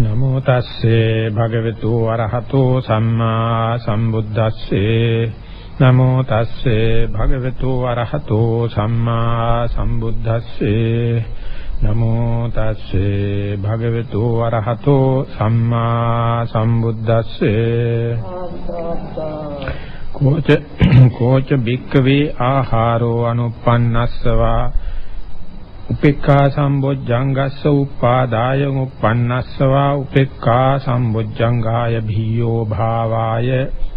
නමෝ තස්සේ භගවතු වරහතෝ සම්මා සම්බුද්දස්සේ නමෝ තස්සේ භගවතු වරහතෝ සම්මා සම්බුද්දස්සේ නමෝ තස්සේ භගවතු වරහතෝ සම්මා සම්බුද්දස්සේ කෝච කෝච බික්කවේ ආහාරෝ අනුපන්නස්සවා උපේක්ඛා සම්බොජ්ජංගස්ස උපාදාය උප්පන්නස්සවා උපේක්ඛා සම්බොජ්ජංගාය භීයෝ භාවාය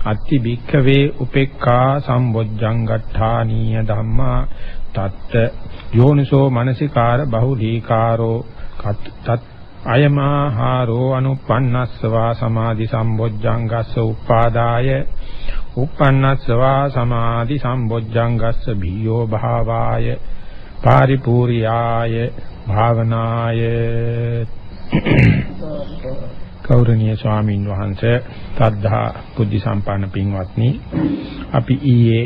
අත්ති භික්ඛවේ උපේක්ඛා සම්බොජ්ජංගට්ඨානීය ධම්මා තත්ත යෝනිසෝ මනසිකාර බහුලීකාරෝ තත් අයමාහාරෝ අනුපන්නස්සවා සමාධි සම්බොජ්ජංගස්ස උපාදාය උප්පන්නස්සවා සමාධි සම්බොජ්ජංගස්ස භීයෝ භාවාය පාරිපූර්යාය භාවනාය. කෞරණීය ස්වාමින් වහන්සේ සද්ධා බුද්ධ සම්පන්න පින්වත්නි අපි ඊයේ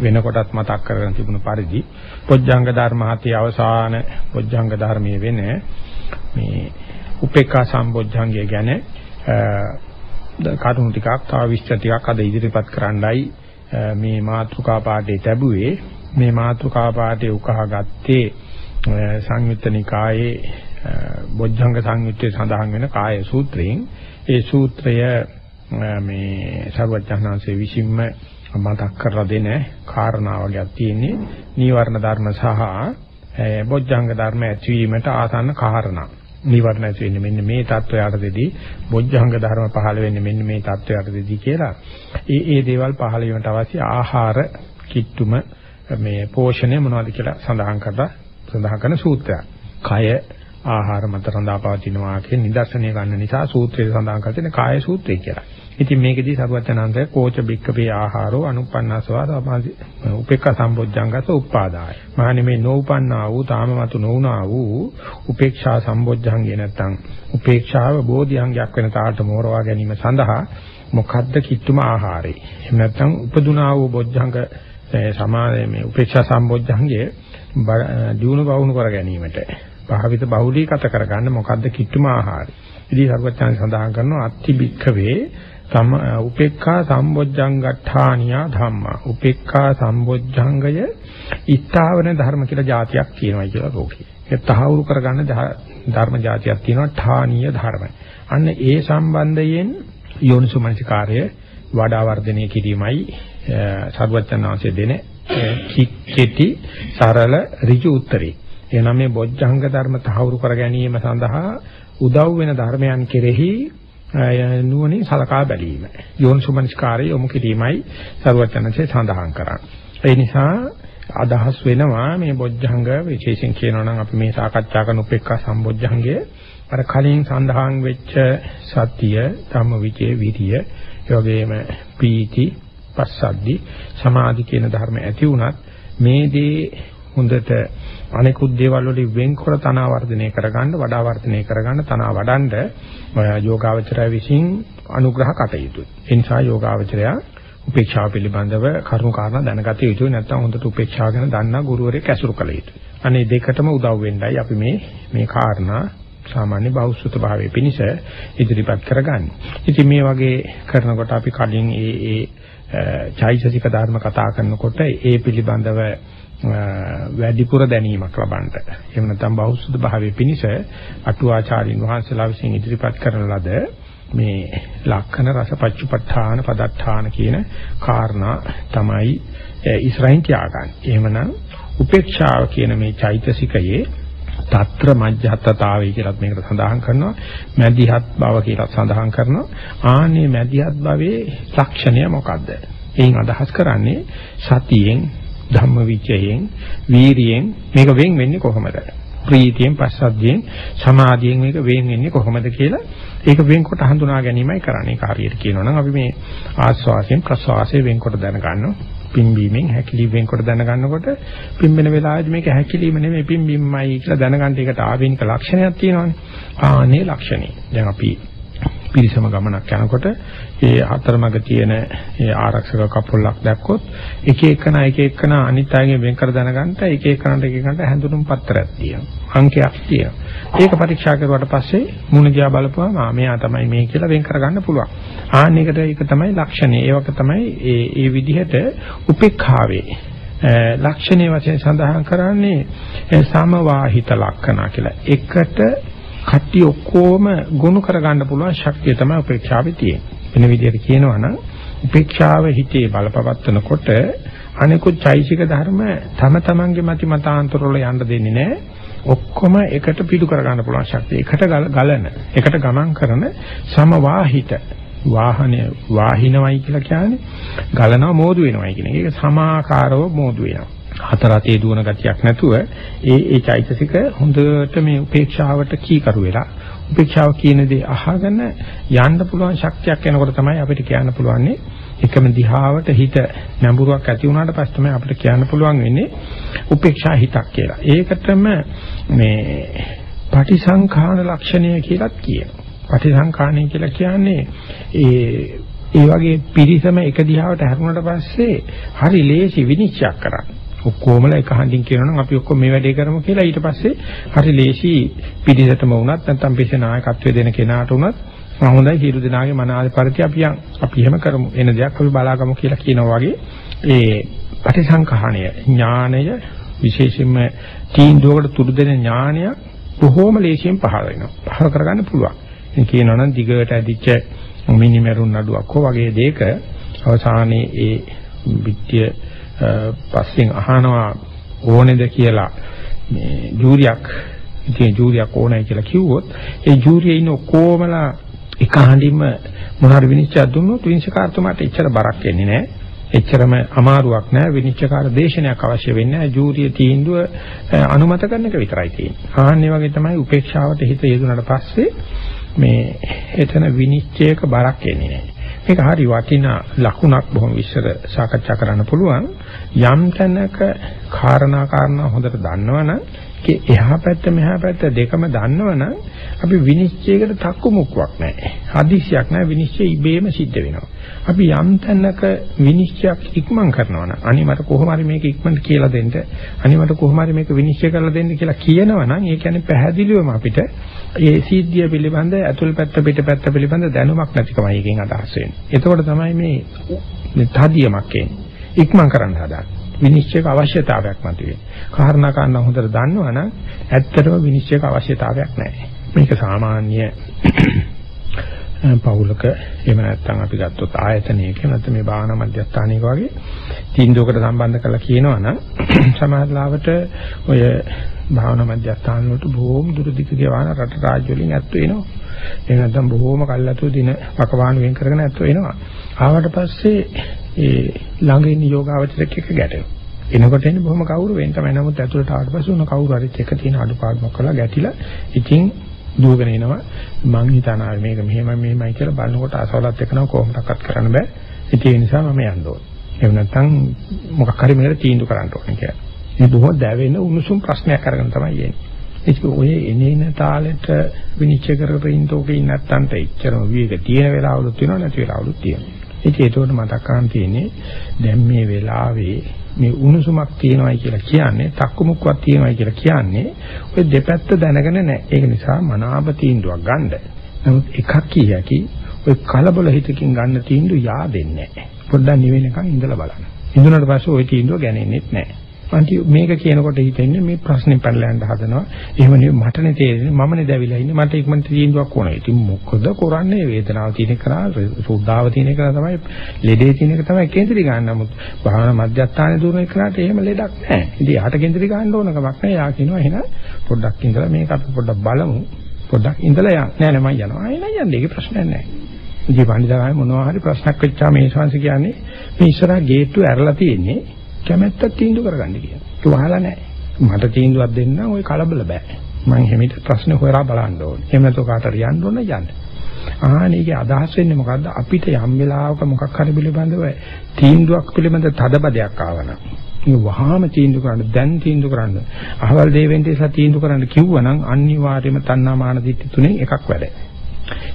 වෙනකොටත් මතක් කරගෙන තිබුණු පරිදි පොజ్ජංග ධර්ම හතේ අවසාන පොజ్ජංග ධර්මයේ වෙන මේ උපේක්ඛා සම්බොජ්ජංගය ගැන කරුණු ටිකක් තව විස්තර ටිකක් අද ඉදිරිපත් කරන්නයි මේ මාතෘකා පාඩේ ලැබුවේ. මේ මාතුකා පාඩේ උකහා ගත්තේ සංයුත්ත නිකායේ බොජ්ජංග සංයුත්තේ සඳහන් වෙන කාය සූත්‍රයෙන් ඒ සූත්‍රය මේ සර්වඥාන්සේ විසින්ම මතක් කරලා දෙන කාරණාවලයක් තියෙන්නේ නීවරණ ධර්ම සහ බොජ්ජංග ධර්ම ඇතිවීමට ආසන්න කාරණා. නීවරණ ඇති වෙන්නේ මෙන්න මේ தත්වයටදී බොජ්ජංග ධර්ම පහළ වෙන්නේ මෙන්න මේ தත්වයටදී කියලා. ඒ ඒ දේවල් පහළ වීමට අවශ්‍ය ආහාර කිට්ටුම මේ පෝෂණය මොනවද කියලා සඳහන් කරලා සඳහන් කරන සූත්‍රයක්. කය ආහාර මත රඳා පවතිනවා කියන නිදර්ශනය ගන්න නිසා සූත්‍රයේ සඳහන් කර තියෙන කාය සූත්‍රය කියලා. ඉතින් මේකෙදී සරුවචනන්තය කෝච බික්කපේ ආහාරෝ අනුපන්නසවා සමාධි උපේක්ඛා සම්බොජ්ජංගස උපාදාය. මහණෙනි මේ නොඋපන්නා වූ තාමමතු නොඋනා වූ උපේක්ෂා සම්බොජ්ජංගේ නැත්තම් උපේක්ෂාව බෝධිඅංගයක් වෙන තාලට මෝරවා ගැනීම සඳහා මොකද්ද කිට්ටුම ආහාරේ. එහෙම නැත්තම් උපදුනා වූ බොජ්ජංග සමාධි මේ උපේක්ෂා සම්බොජ්ජංගයේ දියුණු බවුණු කර ගැනීමට භාවිත බහුලීගත කරගන්න මොකද්ද කිට්ටුම ආහාරය. ඉතින් සර්වඥයන් සඳහන් කරනවා අත්ති බික්ඛවේ සම උපේක්ඛා සම්බොජ්ජංගඨානියා ධම්මා. උපේක්ඛා සම්බොජ්ජංගය ඊත්තාවන ධර්ම කියලා જાතියක් තියෙනවා කියලා ලෝකේ. ඒ තහවුරු කරගන්න ධර්ම જાතියක් තියෙනවා ඨානීය ධර්ම. අන්න ඒ සම්බන්ධයෙන් යෝනිසුමනසිකාර්ය වඩා වර්ධනය කිරීමයි සර්වඥාන්සේ දෙන කික්කෙටි සරල ඍජු උත්තරේ. එනනම් මේ බොජ්ජංග ධර්ම තහවුරු කර ගැනීම සඳහා උදව් වෙන ධර්මයන් කෙරෙහි නුවණින් සලකා බැලීම. යෝනිසුමනස්කාරය යොමු කිරීමයි සර්වඥාන්සේ සඳහන් කරන්නේ. ඒ නිසා අදහස් වෙනවා මේ බොජ්ජංග විශේෂයෙන් කියනවා නම් අපි මේ සාකච්ඡා කරන උපේක්ඛා සම්බොජ්ජංගය අර කලින් සඳහන් වෙච්ච සත්‍ය, ධම්මවිචේ, විරිය, ඒ වගේම පීති, පස්සද්දි, සමාධි කියන ධර්ම ඇති වුණත් මේ දේ හොඳට අනෙකුත් දේවල් වලින් වෙන්කර තනවා වර්ධනය කරගන්න වඩා වර්ධනය කරගන්න තනවා වඩන්න යෝගාවචරය විසින් අනුග්‍රහ කටයුතුයි. ඒ නිසා යෝගාවචරය උපේක්ෂාව පිළිබඳව කරුණු කාරණා දැනගත යුතුයි නැත්නම් හොඳට උපේක්ෂාව ගැන දන්නා ගුරුවරයෙක් ඇසුරු කළ යුතුයි. අනේ දෙකටම උදව් වෙන්නයි අපි මේ මේ කාරණා සාමාන්‍ය බෞද්ධ භාවයේ පිනිස ඉදිරිපත් කරගන්නේ. ඉතින් මේ වගේ කරනකොට අපි කලින් ඒ ඒ චෛතසික ධර්ම කතා කරනකොට ඒ පිළිබඳව වැඩිපුර දැනීමක් ලබන්නට. එහෙම නැත්නම් බෞද්ධ භාවයේ පිනිස අටුවාචාරින් වහන්සේලා විසින් ඉදිරිපත් කරන ලද මේ ලක්ෂණ රසපච්චුපට්ඨාන පදට්ඨාන කියන කාරණා තමයි ඉස්රායින් තියාගන්නේ. එහෙමනම් උපේක්ෂාව කියන මේ චෛතසිකයේ తත්‍ර මජ්ජහතතාවය කියලා මේකට සඳහන් කරනවා. මැදිහත් බව කියලා සඳහන් කරනවා. ආන්නේ මැදිහත් භවයේ ලක්ෂණය මොකද්ද? එයින් අදහස් කරන්නේ සතියෙන් ධම්මවිචයෙන් වීරියෙන් මේක වෙන් වෙන්නේ කොහොමද? ප්‍රීතියෙන් පස්සද්ධියෙන් සමාධියෙන් මේක වෙන් වෙන්නේ කොහොමද කියලා ඒක වෙන්කොට හඳුනා ගැනීමයි කරන්නේ. ඒක හරියට කියනවා නම් අපි මේ ආස්වාසයෙන් ප්‍රසවාසයෙන් වෙන්කොට දැනගන්නවා. පිම්බීමෙන් හැකිලිම වෙන්කොට දැනගන්නකොට පිම්බෙන වෙලාවේදී මේක හැකිලිම නෙමෙයි පිම්බීමයි කියලා දැනගන්න එකට ආවේනික ලක්ෂණයක් තියෙනවානේ ආනේ ලක්ෂණේ දැන් අපි පිරිසම ගමනක් යනකොට ඒ අතරමඟ තියෙන ඒ ආරක්ෂක කපොල්ලක් දැක්කොත් එක එකන එක එකන අනිත් අයගෙන් වෙන් කර දැනගන්න එක එකනට එක එකනට හැඳුනුම් පත්‍රයක් තියෙනවා. අංකයක් තියෙනවා. ඒක පරීක්ෂා කරුවාට පස්සේ මුණ දිහා බලපුවාම ආ මෙයා තමයි මේ කියලා වෙන් කරගන්න පුළුවන්. ආන්න එකට ඒක තමයි ලක්ෂණය. ඒක තමයි ඒ ඒ විදිහට උපේක්ඛාවේ ලක්ෂණයේ වශයෙන් සඳහන් කරන්නේ සමවාහිත ලක්ෂණ කියලා. එකට කට්ටි ඔක්කොම ගොනු කරගන්න පුළුවන් ශක්තිය තමයි උපේක්ෂාවේ තියෙන්නේ. වෙන විදිහට කියනවා නම් උපේක්ෂාව හිතේ බලපවත්වනකොට අනිකුත් චෛසික ධර්ම තම තමන්ගේ මති මතාන්තර වල යන්න දෙන්නේ නැහැ. ඔක්කොම එකට පිටු කර ගන්න පුළුවන් ශක්තිය. එකට ගලන, එකට ගමන් කරන සමවාහිත වාහනය වාහිනවයි කියලා කියන්නේ ගලනවා මෝදු වෙනවයි කියන එක. ඒක සමාකාරව මෝදු වෙනවා. හතර අතේ දුවන ගතියක් නැතුව ඒ ඒ චෛතසික හොඳට මේ උපේක්ෂාවට කීකරු වෙලා උපේක්ෂාව කියන දේ අහගෙන යන්න පුළුවන් ශක්තියක් එනකොට තමයි අපිට කියන්න පුළුවන්නේ එකම දිහාවට හිත නැඹුරුවක් ඇති වුණාට පස්සේ තමයි අපිට කියන්න පුළුවන් වෙන්නේ උපේක්ෂා හිතක් කියලා. ඒකටම මේ පටිසංඛාන ලක්ෂණය කියලාත් කියනවා. පටිසංඛාණය කියලා කියන්නේ ඒ ඒ වගේ පිරිසම එක දිහාවට හැරුණාට පස්සේ හරි ලේසි විනිශ්චය කරන්න. ඔක්කොමලා එක හඳින් කියනනම් අපි ඔක්කොම මේ වැඩේ කරමු කියලා ඊට පස්සේ හරි ලේසි පිළිසතම වුණත් නැත්නම් පිළිස නායකත්වයේ දෙන කෙනාට වුණත් හොඳයි හිරු දෙනාගේ මනාලේ පරිදි අපි අපි එහෙම කරමු. එන දෙයක් අපි බලාගමු කියලා කියනවා වගේ ඒ පටිසංකහණය ඥානය විශේෂයෙන්ම තීන්දුවකට තුඩු දෙන ඥානය බොහෝම ලේසියෙන් පහළ වෙනවා. පහළ කරගන්න පුළුවන්. ඉතින් කියනවනම් දිගට ඇදිච්ච මිනිමෙරුන් නඩුවක් හෝ වගේ දෙයක අවසානයේ ඒ විත්‍ය පස්සෙන් අහනවා ඕනේද කියලා මේ ජූරියක් ඉතින් ජූරියක් ඕනයි කියලා කිව්වොත් ඒ ජූරියේ ඉන්න ඔක්කොමලා එක හඬින්ම මොනාර විනිශ්චය දුන්නොත් විනිශ්චයකාරතුමාට එච්චර බරක් එන්නේ නැහැ. එච්චරම අමාරුවක් නැහැ විනිශ්චයකාර දේශනයක් අවශ්‍ය වෙන්නේ නැහැ. ජූරිය තීන්දුව අනුමත කරන එක විතරයි තියෙන්නේ. ආන්නේ වගේ තමයි උපේක්ෂාවට හිත යෙදුනට පස්සේ මේ එතන විනිශ්චයක බරක් එන්නේ නැහැ. මේක හරි වටිනා ලකුණක් බොහොම විශ්සර සාකච්ඡා කරන්න පුළුවන් යම් තැනක කාරණා කාරණා හොඳට දන්නවනම් ඒකේ එහා පැත්ත මෙහා පැත්ත දෙකම දන්නවනම් අපි විනිශ්චයකට තක්කු මුක්වක් නැහැ. හදිසියක් නැහැ විනිශ්චය ඉබේම සිද්ධ වෙනවා. අපි යම් තැනක විනිශ්චයක් ඉක්මන් කරනවා නම් අනේ මට කොහොම හරි මේක ඉක්මනට කියලා දෙන්න අනේ මට කොහොම හරි මේක විනිශ්චය කරලා දෙන්න කියලා කියනවනම් ඒ කියන්නේ පැහැදිලිවම අපිට ඒ සිද්ධිය පිළිබඳ ඇතුල් පැත්ත පිට පැත්ත පිළිබඳ දැනුමක් නැතිකමයි එකෙන් අදහස් වෙන්නේ. එතකොට තමයි මේ මේ තදියමක් එන්නේ. ඉක්මන් කරන්න හදාගන්න. විනිශ්චයක අවශ්‍යතාවයක් මතුවේ. කාරණා කාරණා හොඳට දන්නවනම් ඇත්තටම විනිශ්චයක අවශ්‍යතාවයක් නැහැ. මේක සාමාන්‍ය පවුලක එහෙම නැත්නම් අපි ගත්තොත් ආයතනයක නැත්නම් මේ භාවනා මධ්‍යස්ථානයක වගේ තීන්දුවකට සම්බන්ධ කරලා කියනවනම් සමාජලාවට ඔය භාවනා මධ්‍යස්ථාන වලට බොහොම දුර දිග ගෙවන රට රාජ්‍ය වලින් ඇත්තු වෙනවා. එහෙම නැත්නම් බොහොම කල්ලාතු දින වකවානු වෙන් කරගෙන ඇත්තු වෙනවා. ආවට පස්සේ ඒ ළඟ ඉන්න යෝගාවචරයක් එක්ක ගැටෙනවා. එනකොට එන්නේ බොහොම කවුරුවෙන් තමයි. නමුත් ඇතුළට ආවට පස්සේ උන කවුරු හරි එක තියෙන අඩුපාඩුවක් කළා ගැටිලා ඉතින් දුවගෙන එනවා. මං හිතනවා මේක මෙහෙමයි මෙහෙමයි කියලා බලනකොට අසවලත් එක්කනව කොහොමදක්වත් කරන්න බෑ. ඒ නිසා මම යන්න ඕනේ. එහෙම නැත්නම් මොකක් හරි මේකට තීන්දුව කරන්න ඕනේ කියලා. මේ බොහෝ දැවෙන උණුසුම් ප්‍රශ්නයක් අරගෙන තමයි එන්නේ. ඒක ඔය එනේන තාලෙට විනිශ්චය කරගෙන ඉන්නෝකේ නැත්තන්ට එච්චරම විවේක තියෙන වෙලාවලුත් තියෙනවා නැති වෙලාවලුත් තියෙනවා. ඉතින් ඒකට මතක් කරන් තියෙන්නේ දැන් මේ වෙලාවේ මේ උණුසුමක් තියෙනවයි කියලා කියන්නේ තක්කුමුක්වක් තියෙනවයි කියලා කියන්නේ ඔය දෙපැත්ත දැනගෙන නැහැ. ඒක නිසා මනාප තීන්දුවක් ගන්න. නමුත් එකක් කියකි ඔය කලබල හිතකින් ගන්න තීන්දුව yaadෙන්නේ නැහැ. පොඩ්ඩක් නිවෙනකන් ඉඳලා බලන්න. ඉඳුනට පස්සේ ওই තීන්දුව ගන්නේ නැහැ. අන්ති මේක කියනකොට හිතෙන්නේ මේ ප්‍රශ්නේ පැනලා යන්න හදනවා. එහෙම නෙවෙයි මටනේ තේරෙන්නේ මමනේ දැවිලා ඉන්නේ මට ඉක්මනට තීන්දුවක් ඕනේ. ඉතින් මොකද කරන්නේ වේදනාව තියෙන එක නා සුද්ධාව තියෙන එක තමයි ලෙඩේ තියෙන එක තමයි කේන්ද්‍රී ගන්න. නමුත් භාවනා මධ්‍යස්ථානයේ දුරන එකනට එහෙම ලෙඩක් නැහැ. ඉතින් යාට කේන්ද්‍රී ගන්න ඕන කමක් නැහැ. යා කියනවා එහෙනම් පොඩ්ඩක් ඉඳලා මේක අපි පොඩ්ඩක් බලමු. පොඩ්ඩක් ඉඳලා යන්න. නෑ නෑ මම යනවා. ආයෙ නෑ යන්නේ. ඒක ප්‍රශ්නයක් නෑ. ඉතින් පණිදාගාමේ මොනවා හරි ප්‍රශ්නයක් වෙච්චා මේ ශාංශ කියන්නේ මේ ඉස්සරහා ගේට්ටුව ඇරලා තියෙන්නේ කැමැත්තක් තීන්දුව කරගන්න කියලා. ඒක වහලා නැහැ. මට තීන්දුවක් දෙන්න ওই කලබල බෑ. මම හැමිට ප්‍රශ්න හොයලා බලන්න ඕනේ. එහෙම නැත්නම් කාට හරි යන්න ඕන යන්න. ආහනේගේ අදහස් වෙන්නේ මොකද්ද? අපිට යම් වෙලාවක මොකක් හරි පිළිබඳව තීන්දුවක් පිළිබඳ තදබදයක් ආවනම් මේ වහාම තීන්දුව කරන්න දැන් තීන්දුව කරන්න අහවල් දෙවෙන්ටේ සහ තීන්දුව කරන්න කිව්වනම් අනිවාර්යයෙන්ම තණ්හා මාන දිට්ඨි තුනෙන් එකක් වැඩ.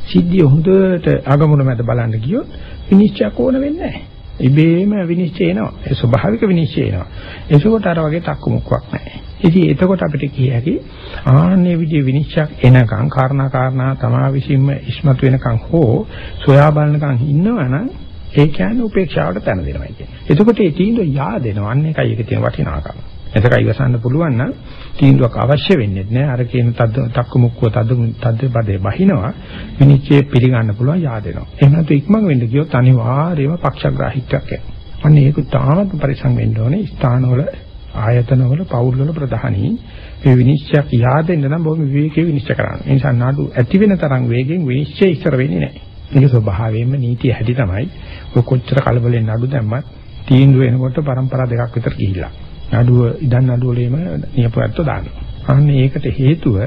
සිද්ධිය හොඳට අගමුණ මැද බලන්න ගියොත් විනිශ්චයක් ඕන වෙන්නේ නැහැ. ඉබේම විනිශ්චය එනවා. ඒ ස්වභාවික විනිශ්චය එනවා. ඒකෝට අර වගේ තක්කු මුක්කක් නැහැ. ඉතින් එතකොට අපිට කිය හැකි ආන්නේ විදිහේ විනිශ්චයක් එනකන් කාරණා කාරණා තමා විසින්ම ඉස්මතු වෙනකන් හෝ සොයා බලනකන් ඉන්නවනම් ඒ කියන්නේ උපේක්ෂාවට තැන දෙනවා කියන්නේ. එතකොට ඒ තීන්දුව yaadෙනවා. අන්න එකයි ඒකේ තියෙන වටිනාකම. එතකයි ඉවසන්න පුළුවන් නම් තීන්දුවක් අවශ්‍ය වෙන්නේ නැහැ. අර කියන තද්ද තක්කු මුක්කුව තද්ද තද්ද පදේ බහිනවා. විනිශ්චය පිළිගන්න පුළුවන් yaadෙනවා. එහෙම නැතු ඉක්මන් වෙන්න ගියොත් අනිවාර්යයෙන්ම පක්ෂග්‍රාහීත්වයක් එනවා. අන්න ඒක තාමත් පරිසං වෙන්න ඕනේ. ස්ථානවල ආයතනවල පෞල්වල ප්‍රධානී මේ විනිශ්චයක් yaadෙන්න නම් බොහොම විවේකීව විනිශ්චය කරන්න. ඒ නිසා නඩු ඇති වෙන තරම් වේගෙන් විනිශ්චය ඉස්සර වෙන්නේ නැහැ. මේක ස්වභාවයෙන්ම නීතිය හැටි තමයි. ඔය කොච්චර කලබලෙන් නඩු දැම්මත් තීන්දුව එනකොට પરම්පරා දෙකක් විතර ගිහිල්ලා. නඩුව ඉදන් නඩුව වලේම නියපොත්ත දානවා. අන්න ඒකට හේතුව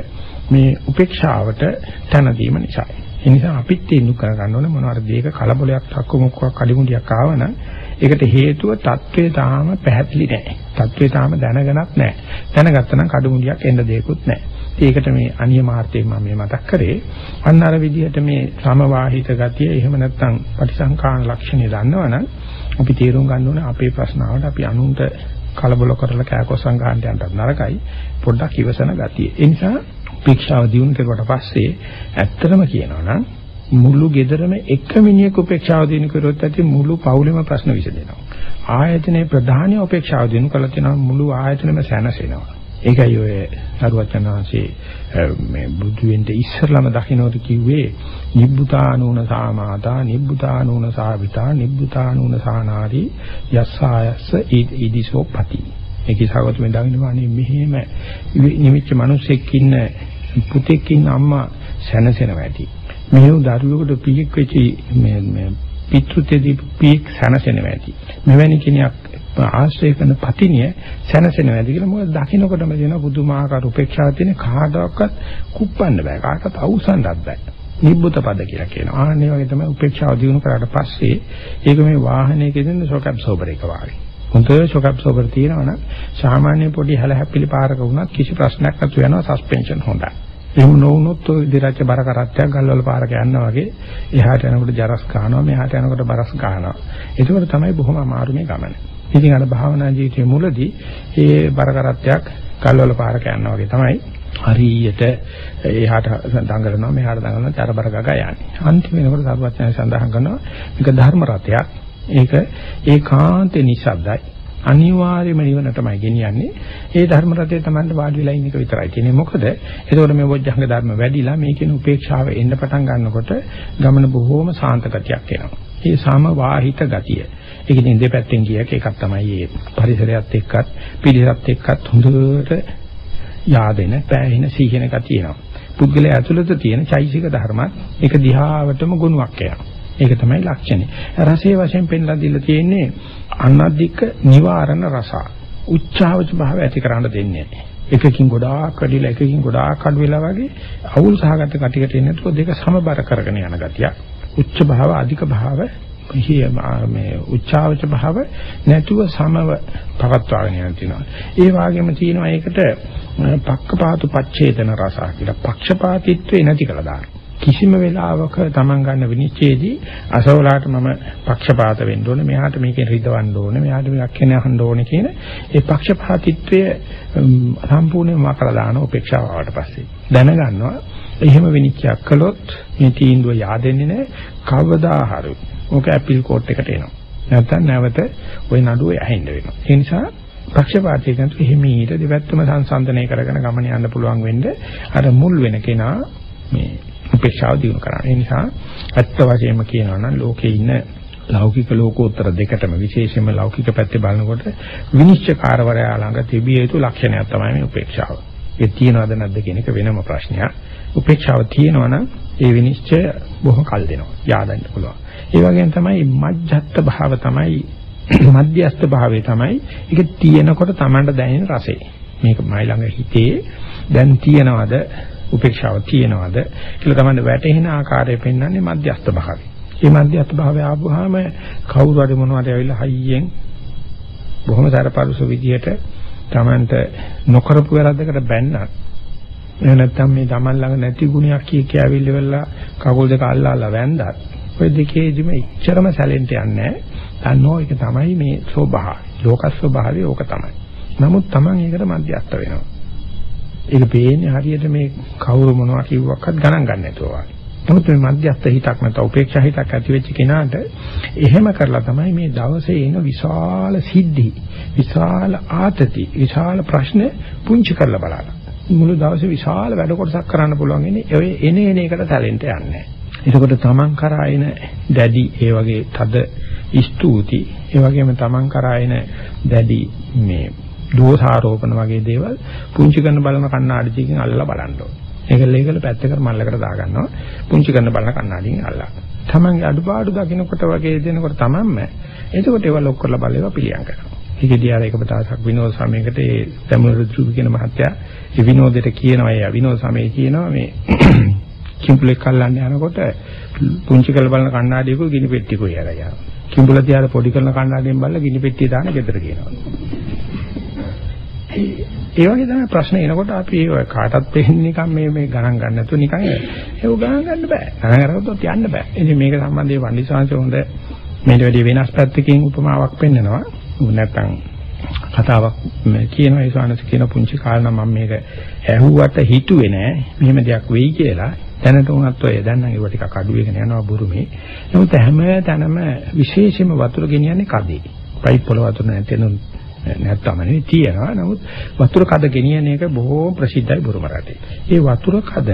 මේ උපේක්ෂාවට තන දීම නිසායි. ඒ නිසා අපිත් තීන්දුව කරගන්න ඕන මොනවාර දෙයක කලබලයක් තක්කමුක්කක් කඩිමුඩියක් ආවනම් ඒකට හේතුව தત્ත්වය තාම පැහැදිලි නැහැ. தત્ත්වය තාම දැනගනක් නැහැ. දැනගත්තනම් කඩිමුඩියක් එන්න දෙයක්වත් නැහැ. ඒකට මේ අනියමාර්ථයෙන් මම මේ මතක් කරේ අන්න අර විදිහට මේ සමවාහිත ගතිය එහෙම නැත්නම් පටිසංකාන ලක්ෂණය දන්නවනම් අපි තීරුම් ගන්න ඕනේ අපේ ප්‍රශ්නාවට අපි අනුන්ට කලබල කරලා කෑකොස්සන් ගන්න යන්නත් නරකයි පොඩ්ඩක් ඉවසන ගතිය. ඒ නිසා උපේක්ෂාව දියුණු කරුවට පස්සේ ඇත්තටම කියනවනම් මුළු ගෙදරම එක මිනිහෙක් උපේක්ෂාව දිනු කරොත් ඇති මුළු පවුලෙම ප්‍රශ්න විසඳෙනවා. ආයතනයේ ප්‍රධානී උපේක්ෂාව දිනු කළා කියනවා මුළු ආයතනෙම සැනසෙනවා. ඒකයි ඔය සරුවචන වහන්සේ මේ බුදු වෙන්න ඉස්සරළම දකින්නට කිව්වේ නිබ්බුතානූන සාමාතා නිබ්බුතානූන සාවිතා නිබ්බුතානූන සානාරි යස්සායස්ස ඉදිසෝ පති. ඒකයි සාගත මේ දකින්නවානේ මෙහෙම නිමිච්ච මිනිස්සෙක් ඉන්න පුතෙක් ඉන්න අම්මා සැනසෙනවා ඇති. මෙහෙම දරුවෙකුට පියෙක් වෙච්චි මේ මේ පිතෘත්‍යදී පියෙක් සැනසෙනවා ඇති. මෙවැනි කෙනෙක් ආශ්‍රය කරන පතිනිය සැනසෙනවා ඇති කියලා. මොකද දකින්නකොටම දෙන පුදුමාකාර උපේක්ෂාවක් තියෙන කාටවත් කුප්පන්න බෑ. කාටවත් අවසන්වත් බෑ. නිබ්බුත පද කියලා කියනවා. ආන්නේ වගේ තමයි උපේක්ෂාව දිනු කරාට පස්සේ ඒක මේ වාහනයක දෙන ෂොක් ඇබ්සෝබර් එක වාගේ. හොඳ ෂොක් ඇබ්සෝබර් තියෙනවා නම් සාමාන්‍ය පොඩි හැලහැප්පිලි පාරක වුණත් කිසි ප්‍රශ්නයක් නැතුව යනවා සස්පෙන්ෂන් හොඳයි. එහෙම නොවුනොත් ඔය දිරච්ච බර කරත්තයක් ගල්වල පාරක යනවා වගේ එහාට යනකොට ජරස් ගන්නවා මෙහාට යනකොට බරස් ගන්නවා. ඒකවල තමයි බොහොම අමාරු මේ ගමන. ඉතින් අර භාවනා ජීවිතයේ මුලදී ඒ බර කරත්තයක් ගල්වල පාරක යනවා වගේ තමයි හරියට එහාට දඟලනවා මෙහාට දඟලනවා චරබර ගගා යන්නේ. අන්තිම වෙනකොට සර්වඥයන් සඳහන් කරනවා මේක ධර්ම රතයක්. ඒක ඒකාන්තේ නිශ්ශබ්දයි. අනිවාර්යයෙන්ම නිවනටමයි ගෙනියන්නේ. ඒ ධර්ම රතේ Tamanට වාඩි වෙලා ඉන්න එක විතරයි තියෙන්නේ. මොකද එතකොට මේ වොජ්ජංග ධර්ම වැඩිලා මේකෙන උපේක්ෂාව එන්න පටන් ගන්නකොට ගමන බොහෝම සාන්ත ගතියක් එනවා. ඒ සම වාහිත ගතිය. ඒක ඉතින් දෙපැත්තෙන් කියක එකක් තමයි මේ පරිසරයත් එක්කත් පිළිසත් එක්කත් හොඳට yaadෙන, පෑහෙන, සීහෙන ගතියනවා. පුද්ගලයා ඇතුළත තියෙන චෛසික ධර්මත් ඒක දිහාවටම ගුණයක් එනවා. ඒක තමයි ලක්ෂණය. රසයේ වශයෙන් පෙන්ලා දීලා තියෙන්නේ අනධික නිවාරණ රස. උච්චාවච භාව ඇති කරන්න දෙන්නේ නැහැ. එකකින් ගොඩාක් වැඩිලා එකකින් ගොඩාක් අඩු වෙලා වගේ අවුල් සහගත කටිකට එන්නේ නැතුව දෙක සමබර කරගෙන යන ගතියක්. උච්ච භාව අධික භාව මේ උච්චාවච භාව නැතුව සමව පවත්වාගෙන යන තියෙනවා. ඒ වගේම තියෙනවා ඒකට පක්කපාතු පච්ඡේදන රස කියලා. පක්ෂපාතීත්වේ නැති කළා දානවා. කිසිම වෙලාවක Taman ගන්න විනිශ්චයේදී අසවලාට මම පක්ෂපාත වෙන්න ඕනේ මෙයාට මේකෙන් රිදවන්න ඕනේ මෙයාට මේක කියන අහන්න ඕනේ කියන ඒ පක්ෂපාතීත්වය සම්පූර්ණයෙන්ම මකලා දාන උපේක්ෂාව ආවට පස්සේ දැනගන්නවා එහෙම විනිශ්චයක් කළොත් මේ තීන්දුව yaadෙන්නේ නැහැ කවදා හරි ඕක ඇපිල් කෝට් එකට එනවා නැත්නම් නැවත ওই නඩුව ඇහෙන්න වෙනවා ඒ නිසා පක්ෂපාතී කෙනෙක් හිමීට දෙපැත්තම සංසන්දනය කරගෙන ගමන යන්න පුළුවන් වෙන්නේ අර මුල් වෙන කෙනා මේ උපේක්ෂාව දිනු කරන්න. ඒ නිසා ඇත්ත වශයෙන්ම කියනවා නම් ලෝකේ ඉන්න ලෞකික ලෝකෝත්තර දෙකටම විශේෂයෙන්ම ලෞකික පැත්තේ බලනකොට විනිශ්චයකාරවරයා ළඟ තිබිය යුතු ලක්ෂණයක් තමයි මේ උපේක්ෂාව. ඒ තියනවද නැද්ද කියන එක වෙනම ප්‍රශ්නයක්. උපේක්ෂාව තියෙනවා නම් ඒ විනිශ්චය බොහොම කල් දෙනවා. yaadන්න පුළුවන්. ඒ වගේම තමයි මජ්ජත් භාව තමයි මධ්‍යස්ථ භාවය තමයි ඒක තියෙනකොට Tamanට දැනෙන රසය. මේක මයි ළඟ හිතේ දැන් තියෙනවද උපේක්ෂාව තියෙනවද කියලා තමයි වැටෙන ආකාරය පෙන්වන්නේ මධ්‍යස්ථ භාවය. මේ මධ්‍යස්ථ භාවය ආවම කවුරු හරි මොනවද ඇවිල්ලා හයියෙන් බොහොම සරපරුස විදියට Tamanට නොකරපු වැරද්දකට බැන්නත් එහෙම නැත්නම් මේ Taman ළඟ නැති ගුණයක් කිය කිය ඇවිල්ලා වෙලා කකුල් දෙක අල්ලාලා වැන්දත් ඔය දෙකේදිම ඉච්චරම සැලෙන්ට යන්නේ නැහැ. දන්නෝ ඒක තමයි මේ ස්වභාවය. ලෝක ස්වභාවය ඕක තමයි. නමුත් Taman ඒකට මධ්‍යස්ත වෙනවා. ඒක පේන්නේ හරියට මේ කවුරු මොනවා කිව්වක්වත් ගණන් ගන්න නැතුව වගේ. නමුත් මේ මධ්‍යස්ථ හිතක් නැත්නම් උපේක්ෂා හිතක් ඇති වෙච්ච කෙනාට එහෙම කරලා තමයි මේ දවසේ එන විශාල සිද්ධි, විශාල ආතති, විශාල ප්‍රශ්න පුංචි කරලා බලන්න. මුළු දවසේ විශාල වැඩ කොටසක් කරන්න පුළුවන් ඉන්නේ ඔය එන එන එකට ටැලන්ට් යන්නේ. එතකොට තමන් කරා එන දැඩි ඒ වගේ තද ස්තුති ඒ වගේම තමන් කරා එන දැඩි මේ දෝෂාරෝපණ වගේ දේවල් පුංචි කරන බලන කණ්ණාඩියකින් අල්ලලා බලන්න ඕනේ. ඒකල ඒකල පැත්තකට මල්ලකට දාගන්නවා. පුංචි කරන බලන කණ්ණාඩියෙන් අල්ලලා. තමන්ගේ අඩුපාඩු දකින්නකොට වගේ දෙනකොට තමන්ම එතකොට ඒවා ලොක් කරලා බලේවා පිළියම් කරනවා. ඒකදී ආර එක පතාසක් විනෝද සමයකට ඒ තමුරු ද්‍රුව කියන මහත්තයා ඒ විනෝදෙට කියනවා ඒ විනෝද සමයේ කියනවා මේ කිම්පලෙක් අල්ලන්න යනකොට පුංචි කරලා බලන කණ්ණාඩියකුයි ගිනි පෙට්ටියකුයි අරගෙන යනවා. කිම්බල තියාර පොඩි කරන කණ්ණාඩියෙන් බලලා ගිනි පෙට්ටිය දාන ගෙදර කියනවා. ඒ වගේ තමයි ප්‍රශ්න එනකොට අපි ඒ කාටත් දෙන්නේ නිකන් මේ මේ ගණන් ගන්න නැතුව නිකන් ඒක ගණන් ගන්න බෑ. ගණන් අරගත්තොත් යන්න බෑ. ඉතින් මේක සම්බන්ධයෙන් වන්දිසාංශ හොඳ මේට වැඩි වෙනස් පැත්තකින් උපමාවක් පෙන්නනවා. නැත්තම් කතාවක් කියනවා ඒ ස්වාමීන් කියන පුංචි කාලේ මම මේක ඇහුවට හිතුවේ නෑ මෙහෙම දෙයක් වෙයි කියලා. දැනට උනත් ඔය දැන් නම් ඒව ටිකක් අඩු වෙගෙන යනවා බුරුමේ. නමුත් හැම තැනම විශේෂයෙන්ම වතුර ගෙනියන්නේ කදේ. පයිප් වල වතුර නැතෙනු නැත්තම නෙවෙයි තියෙනවා. නමුත් වතුර කද ගෙනියන එක බොහෝ ප්‍රසිද්ධයි බුරුම රටේ. ඒ වතුර කද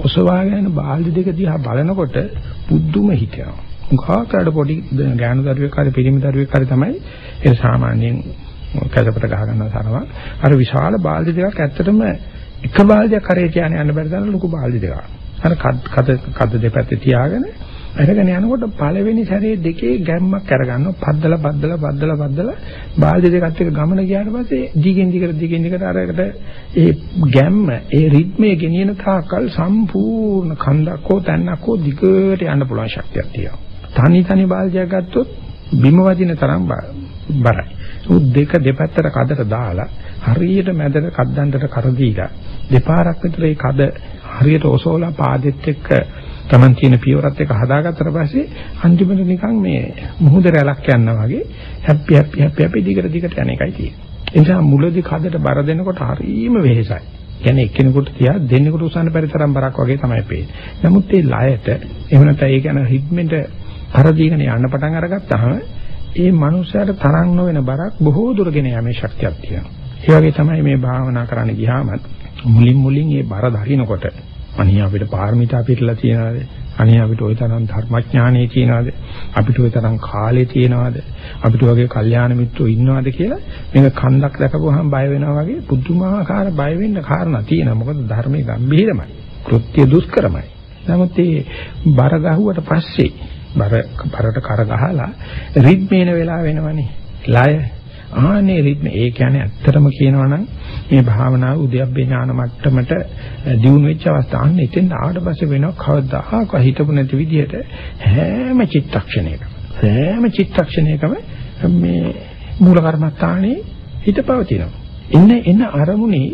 ඔසවාගෙන බාල්දි දෙක දිහා බලනකොට පුදුම හිතෙනවා. උගාකට පොඩි ගෑනු දරුවෙක් හරි පිරිමි දරුවෙක් හරි තමයි ඒ සාමාන්‍යයෙන් කැදපට ගහ ගන්න තරම අර විශාල බාල්දි දෙකක් ඇත්තටම එක බාල්දියක් කරේ කියන්නේ යන්න බැරි තරම් ලොකු බාල්දි දෙකක්. අර කද කද දෙපැත්තේ තියාගෙන අරගෙන යනකොට පළවෙනි සැරේ දෙකේ ගැම්මක් අරගන්නවා පද්දලා පද්දලා පද්දලා පද්දලා බාල්දි දෙකත් එක්ක ගමන ගියාට පස්සේ දිගින් දිගට දිගින් දිගට අරකට ඒ ගැම්ම ඒ රිද්මේ ගෙනියන තාකල් සම්පූර්ණ කන්දක් හෝ තැන්නක් හෝ දිගට යන්න පුළුවන් ශක්තියක් තියෙනවා. තනි තනි බාල්දියක් ගත්තොත් බිම වදින තරම් බරයි. උත් දෙක දෙපැත්තට කඩට දාලා හරියට මැදට කද්දන්ටට කර දීලා දෙපාරක් විතර ඒ කද හරියට ඔසෝලා පාදෙත් එක්ක Taman තියෙන පියවරත් එක්ක හදාගත්තට පස්සේ අන්තිමට නිකන් මේ මුහුද රැලක් යනවා වගේ හැපි හැපි හැපි හැපි දිගට දිගට යන එකයි තියෙන්නේ. ඒ නිසා මුලදී කඩට බර දෙනකොට හරීම වෙහෙසයි. කියන්නේ එක්කෙනෙකුට තියා දෙන්නෙකුට උසන්න බැරි තරම් බරක් වගේ තමයි පේන්නේ. නමුත් ඒ ලයට එහෙම නැත්නම් ඒ කියන හිට්මෙන්ට පරදීගෙන යන්න පටන් අරගත්තාම ඒ මනුස්සයාට තරම් නොවන බරක් බොහෝ දුරගෙන යමේ ශක්තියක් තියෙනවා. ඒ වගේ තමයි මේ භාවනා කරන්න ගියාම මුලින් මුලින් මේ බර දරිනකොට අනිය අපිට පාරමිතා පිටලා තියනවාද? අනිය අපිට ওই තරම් ධර්මඥානෙ තියනවාද? අපිට ওই තරම් කාලේ තියනවාද? අපිට වගේ කල්යාණ මිත්‍රෝ ඉන්නවාද කියලා මේක කන්දක් දැකපුවාම බය වෙනවා වගේ පුදුමාකාර බය වෙන්න කාරණා තියෙනවා. මොකද ධර්මයේ ගැඹිරමයි. කෘත්‍ය දුෂ්කරමයි. නමුත් මේ බර ගහුවට පස්සේ බර බරට කර ගහලා රිද්මේන වෙලා වෙනවනේ. ලය ආනේ රිද්ම ඒ කියන්නේ ඇත්තටම කියනවා නම් මේ භාවනාව උද්‍යප්පේ ඥාන මට්ටමට දියුණු වෙච්ච අවස්ථාව අන්න එතෙන් ආවට පස්සේ වෙනව කවදාහක හිතපු නැති විදිහට හැම චිත්තක්ෂණයකම හැම චිත්තක්ෂණයකම මේ මූල කර්මස්ථානේ හිත පවතිනවා. එන්න එන්න අරමුණේ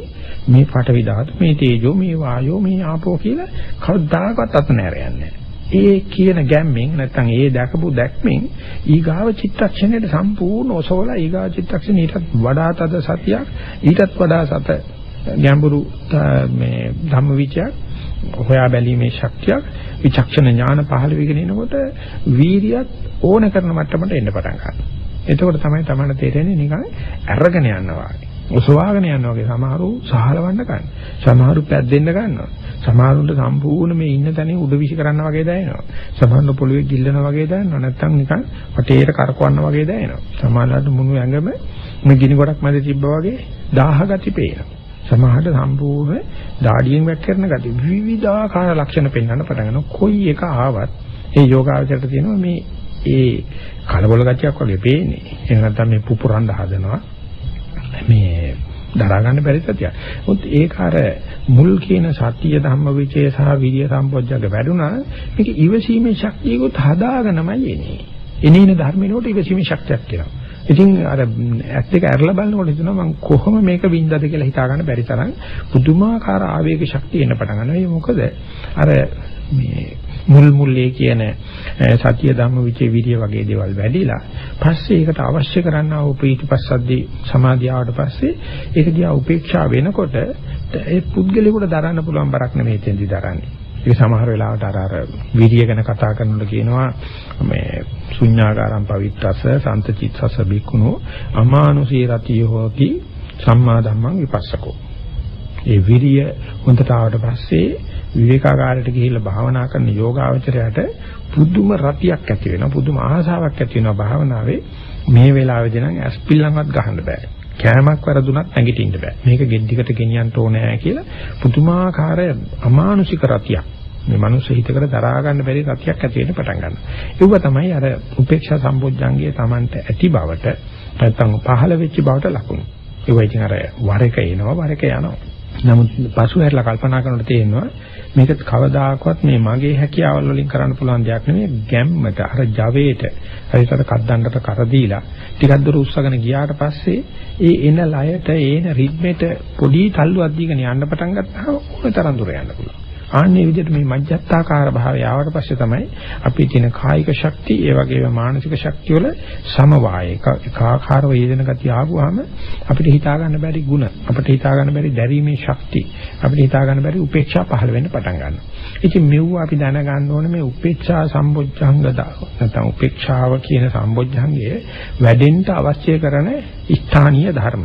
මේ පටවි ධාතු මේ තේජෝ මේ වායෝ මේ ආපෝ කියලා කවදාකවත් අත නෑරයන්නේ නැහැ. ඒ කියන ගැම්මෙන් නැත්නම් ඒ දැකපු දැක්මෙන් ඊගාව චිත්තක්ෂණයට සම්පූර්ණ ඔසවලා ඊගාව චිත්තක්ෂණයට වඩා තද සතියක් ඊටත් වඩා සත ගැඹුරු මේ ධම්මවිචයක් හොයා බැලීමේ ශක්තියක් විචක්ෂණ ඥාන පහළ වෙගෙන එනකොට වීරියත් ඕන කරන මට්ටමට එන්න පටන් ගන්නවා. එතකොට තමයි තමන්න තේරෙන්නේ නිකන් අරගෙන යනවා වගේ. ඔසවාගෙන යනවා වගේ සමහරු සහලවන්න ගන්න. සමහරු පැද්දෙන්න ගන්නවා. සමහරුන්ට සම්පූර්ණ මේ ඉන්න තැනින් උඩ විසි කරන්න වගේ දැනෙනවා. සමහරුන්ට පොළවේ ගිල්ලනවා වගේ දැනෙනවා. නැත්තම් නිකන් වටේට කරකවන්න වගේ දැනෙනවා. සමහරවිට මුණු ඇඟම මේ ගිනි ගොඩක් මැද තිබ්බා වගේ දාහ ගති පේනවා. සමහරට සම්පූර්ණ දාඩියෙන් වැක් කරන ගති විවිධාකාර ලක්ෂණ පෙන්වන්න පටන් ගන්නවා. කොයි එක ආවත් ඒ යෝගාවචරයට තියෙනවා මේ ඒ කලබල ගතියක් වගේ පේන්නේ. එහෙම නැත්නම් මේ පුපුරන්න හදනවා. මේ දරා ගන්න බැරි සතියක්. මොකද ඒක අර මුල් කියන සතිය ධම්මවිචේ සහ විරිය සම්පොච්චක වැඩුණා මේක ඉවසීමේ ශක්තියකුත් හදාගෙනමයි එන්නේ. එනේන ධර්මිනෝට ඉවසීමේ ශක්තියක් තියෙනවා. ඉතින් අර ඇස් දෙක ඇරලා බලනකොට හිතෙනවා මම කොහොම මේක වින්දද කියලා හිතා ගන්න බැරි තරම් පුදුමාකාර ආවේග ශක්තිය එන්න පටන් ගන්නවා. ඒ මොකද අර මේ මුල් මුල්ලේ කියන සතිය ධම්ම විචේ විරිය වගේ දේවල් වැඩිලා පස්සේ ඒකට අවශ්‍ය කරන්නා වූ ප්‍රීතිපස්සද්දී සමාධිය ආවට පස්සේ ඒක දිහා උපේක්ෂා වෙනකොට ඒ පුද්ගලයාට දරන්න පුළුවන් බරක් නෙමෙයි තෙන්දි දරන්නේ. ඒක සමහර වෙලාවට අර අර විරිය ගැන කතා කරනකොට කියනවා මේ ශුඤ්ඤාකාරම් පවිත්තස සන්තචිත්තස බික්කුණෝ අමානුෂී රතිය හෝති සම්මා ධම්මං විපස්සකෝ. ඒ විරිය හොඳට ආවට පස්සේ විවේකාගාරයට ගිහිල්ලා භාවනා කරන යෝගාවචරයට පුදුම රතියක් ඇති වෙනවා පුදුම ආසාවක් ඇති වෙනවා භාවනාවේ. මේ වෙලාවේදී නම් ඇස්පිල්ලන්වත් ගහන්න බෑ. කෑමක් වරදුනත් නැගිටින්න බෑ. මේක ගෙද්දිකට ගෙනියන්න ඕනෑ කියලා පුදුමාකාර අමානුෂික රතියක්. මේ මනුස්ස හිතකට දරා ගන්න බැරි රතියක් ඇති වෙන්න පටන් ගන්නවා. ඒව තමයි අර උපේක්ෂා සම්බොජ්ජංගයේ Tamanට ඇති බවට නැත්තම් පහළ වෙච්ච බවට ලකුණු. ඒව ඉතින් අර වර එක එනවා වර එක යනවා. නමුත් පසු හැරලා කල්පනා කරනකොට තේරෙනවා මේක කවදාකවත් මේ මගේ හැකියාවල් වලින් කරන්න පුළුවන් දෙයක් නෙමෙයි ගැම්මට අර ජවයට හරියට කද්දන්නට කර දීලා ටිකක් දුර උස්සගෙන ගියාට පස්සේ ඒ එන ලයට ඒන රිද්මෙට පොඩි තල්ලුවක් දීගෙන යන්න පටන් ගත්තාම ඕන තරම් දුර යන්න පුළුවන්. ආන්නේ විදිහට මේ මජ්ජත්තාකාර භාවය ආවට පස්සේ තමයි අපි තියෙන කායික ශක්තිය, ඒ වගේම මානසික ශක්තිය වල සමவாயයක එකාකාර වේදන ගතිය ආවම අපිට හිතා ගන්න බැරි ಗುಣ, අපිට හිතා ගන්න බැරි දැරීමේ ශක්තිය, අපිට හිතා ගන්න බැරි උපේක්ෂා පහළ වෙන්න පටන් ගන්නවා. ඉතින් මෙව අපි දැනගන්න ඕනේ මේ උපේක්ෂා සම්බොජ්ජංග නැත්නම් උපේක්ෂාව කියන සම්බොජ්ජංගය වැඩෙන්න අවශ්‍ය කරන ස්ථානීය ධර්ම,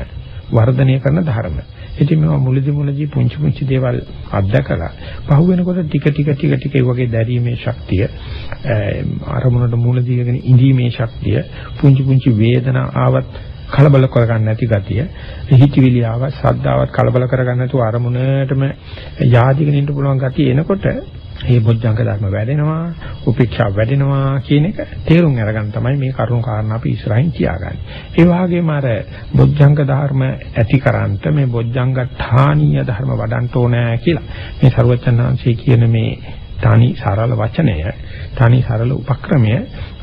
වර්ධනය කරන ධර්ම. ඉතින් මේවා මුලදි මුලදි පුංචි පුංචි දේවල් අත්දකලා පහු වෙනකොට ටික ටික ටික ටික ඒ වගේ දැරීමේ ශක්තිය අරමුණට මුල දීගෙන ඉඳීමේ ශක්තිය පුංචි පුංචි වේදනා ආවත් කලබල කරගන්න නැති ගතිය හිතවිලි ආවත් සද්දාවත් කලබල කරගන්න නැතුව අරමුණටම යාදිගෙන ඉන්න පුළුවන් ගතිය එනකොට මේ බොජ්ජංග ධර්ම වැඩෙනවා, උපේක්ෂා වැඩෙනවා කියන එක තේරුම් අරගන්න තමයි මේ කරුණු කාරණා අපි ඉස්සරහින් කියාගන්නේ. ඒ වගේම අර බොජ්ජංග ධර්ම ඇතිකරන්ට මේ බොජ්ජංග ඨානීය ධර්ම වඩන්න ඕනෑ කියලා. මේ සරුවචනාංශයේ කියන මේ තනි සරල වචනය තනි සරල උපක්‍රමය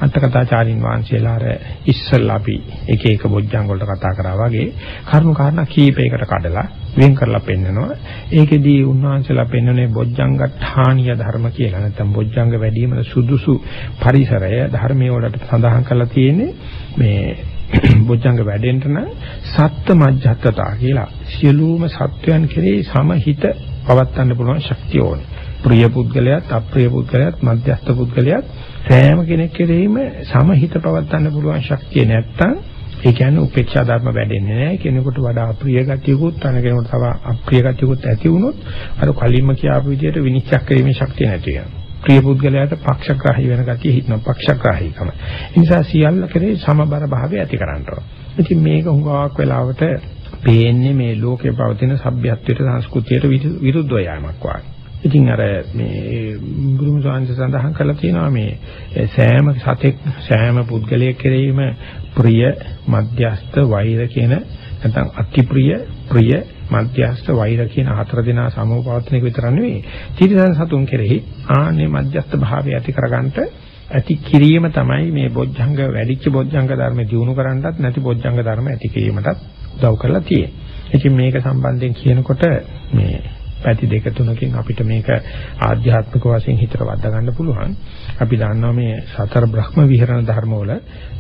අටකථාචාරින් වහන්සේලා අර ඉස්සල්ලා අපි එක එක බොජ්ජංග වලට කතා කරා වගේ කරුණු කාරණා කීපයකට කඩලා වෙන් කරලා පෙන්නනවා. ඒකෙදී උන්වහන්සේලා පෙන්වන්නේ බොජ්ජංගඨානීය ධර්ම කියලා. නැත්නම් බොජ්ජංග වැඩිම සුදුසු පරිසරය ධර්මයේ වලට සඳහන් කරලා තියෙන්නේ මේ බොජ්ජංග වැඩෙන්න නම් සත්ත්ව මජ්ජත්තතා කියලා. සියලුම සත්වයන් කෙරෙහි සමහිත පවත්වන්න පුළුවන් ශක්තිය ඕනේ. ප්‍රිය පුද්ගලයාත් අප්‍රිය පුද්ගලයාත් මධ්‍යස්ථ පුද්ගලයාත් සෑම කෙනෙක් කෙරෙහිම සමහිත පවත්වන්න පුළුවන් ශක්තිය නැත්තම් ඒ කියන්නේ උපේක්ෂා ධර්ම වැඩෙන්නේ නැහැ කෙනෙකුට වඩා අප්‍රිය ගතියකුත් අන කෙනෙකුට තව අප්‍රිය ගතියකුත් ඇති වුණොත් අර කලින්ම කියාපු විදිහට විනිශ්චය කිරීමේ ශක්තිය නැති වෙනවා. ප්‍රිය පුද්ගලයාට පක්ෂග්‍රාහී වෙන ගතිය හිතන පක්ෂග්‍රාහීකම. ඒ නිසා සියල්ල කෙරේ සමබර භාවය ඇති කරන්න ඕන. ඉතින් මේක හුඟක් වෙලාවට පේන්නේ මේ ලෝකේ පවතින සભ્યත්වයට සංස්කෘතියට විරුද්ධව යෑමක් වගේ. ඉතින් අර මේ ගුරුම සාංශ සඳහන් කරලා තියෙනවා මේ සෑම සතෙක් සෑම පුද්ගලයෙක් කෙරෙහිම ප්‍රිය මධ්‍යස්ත වෛර කියන නැත්නම් අතිප්‍රිය ප්‍රිය මධ්‍යස්ත වෛර කියන හතර දෙනා සමෝපවත්තන එක විතර නෙවෙයි. තිරසන් සතුන් කෙරෙහි ආන්නේ මධ්‍යස්ත භාවය ඇති කරගන්නට ඇති කිරීම තමයි මේ බොජ්ජංග වැඩිච්ච බොජ්ජංග ධර්ම දිනු කරන්නටත් නැති බොජ්ජංග ධර්ම ඇති කිරීමටත් උදව් කරලා තියෙන්නේ. ඉතින් මේක සම්බන්ධයෙන් කියනකොට මේ පැති දෙක තුනකින් අපිට මේක ආධ්‍යාත්මික වශයෙන් හිතට වද්දා ගන්න පුළුවන්. අපි දන්නවා මේ සතර බ්‍රහ්ම විහරණ ධර්මවල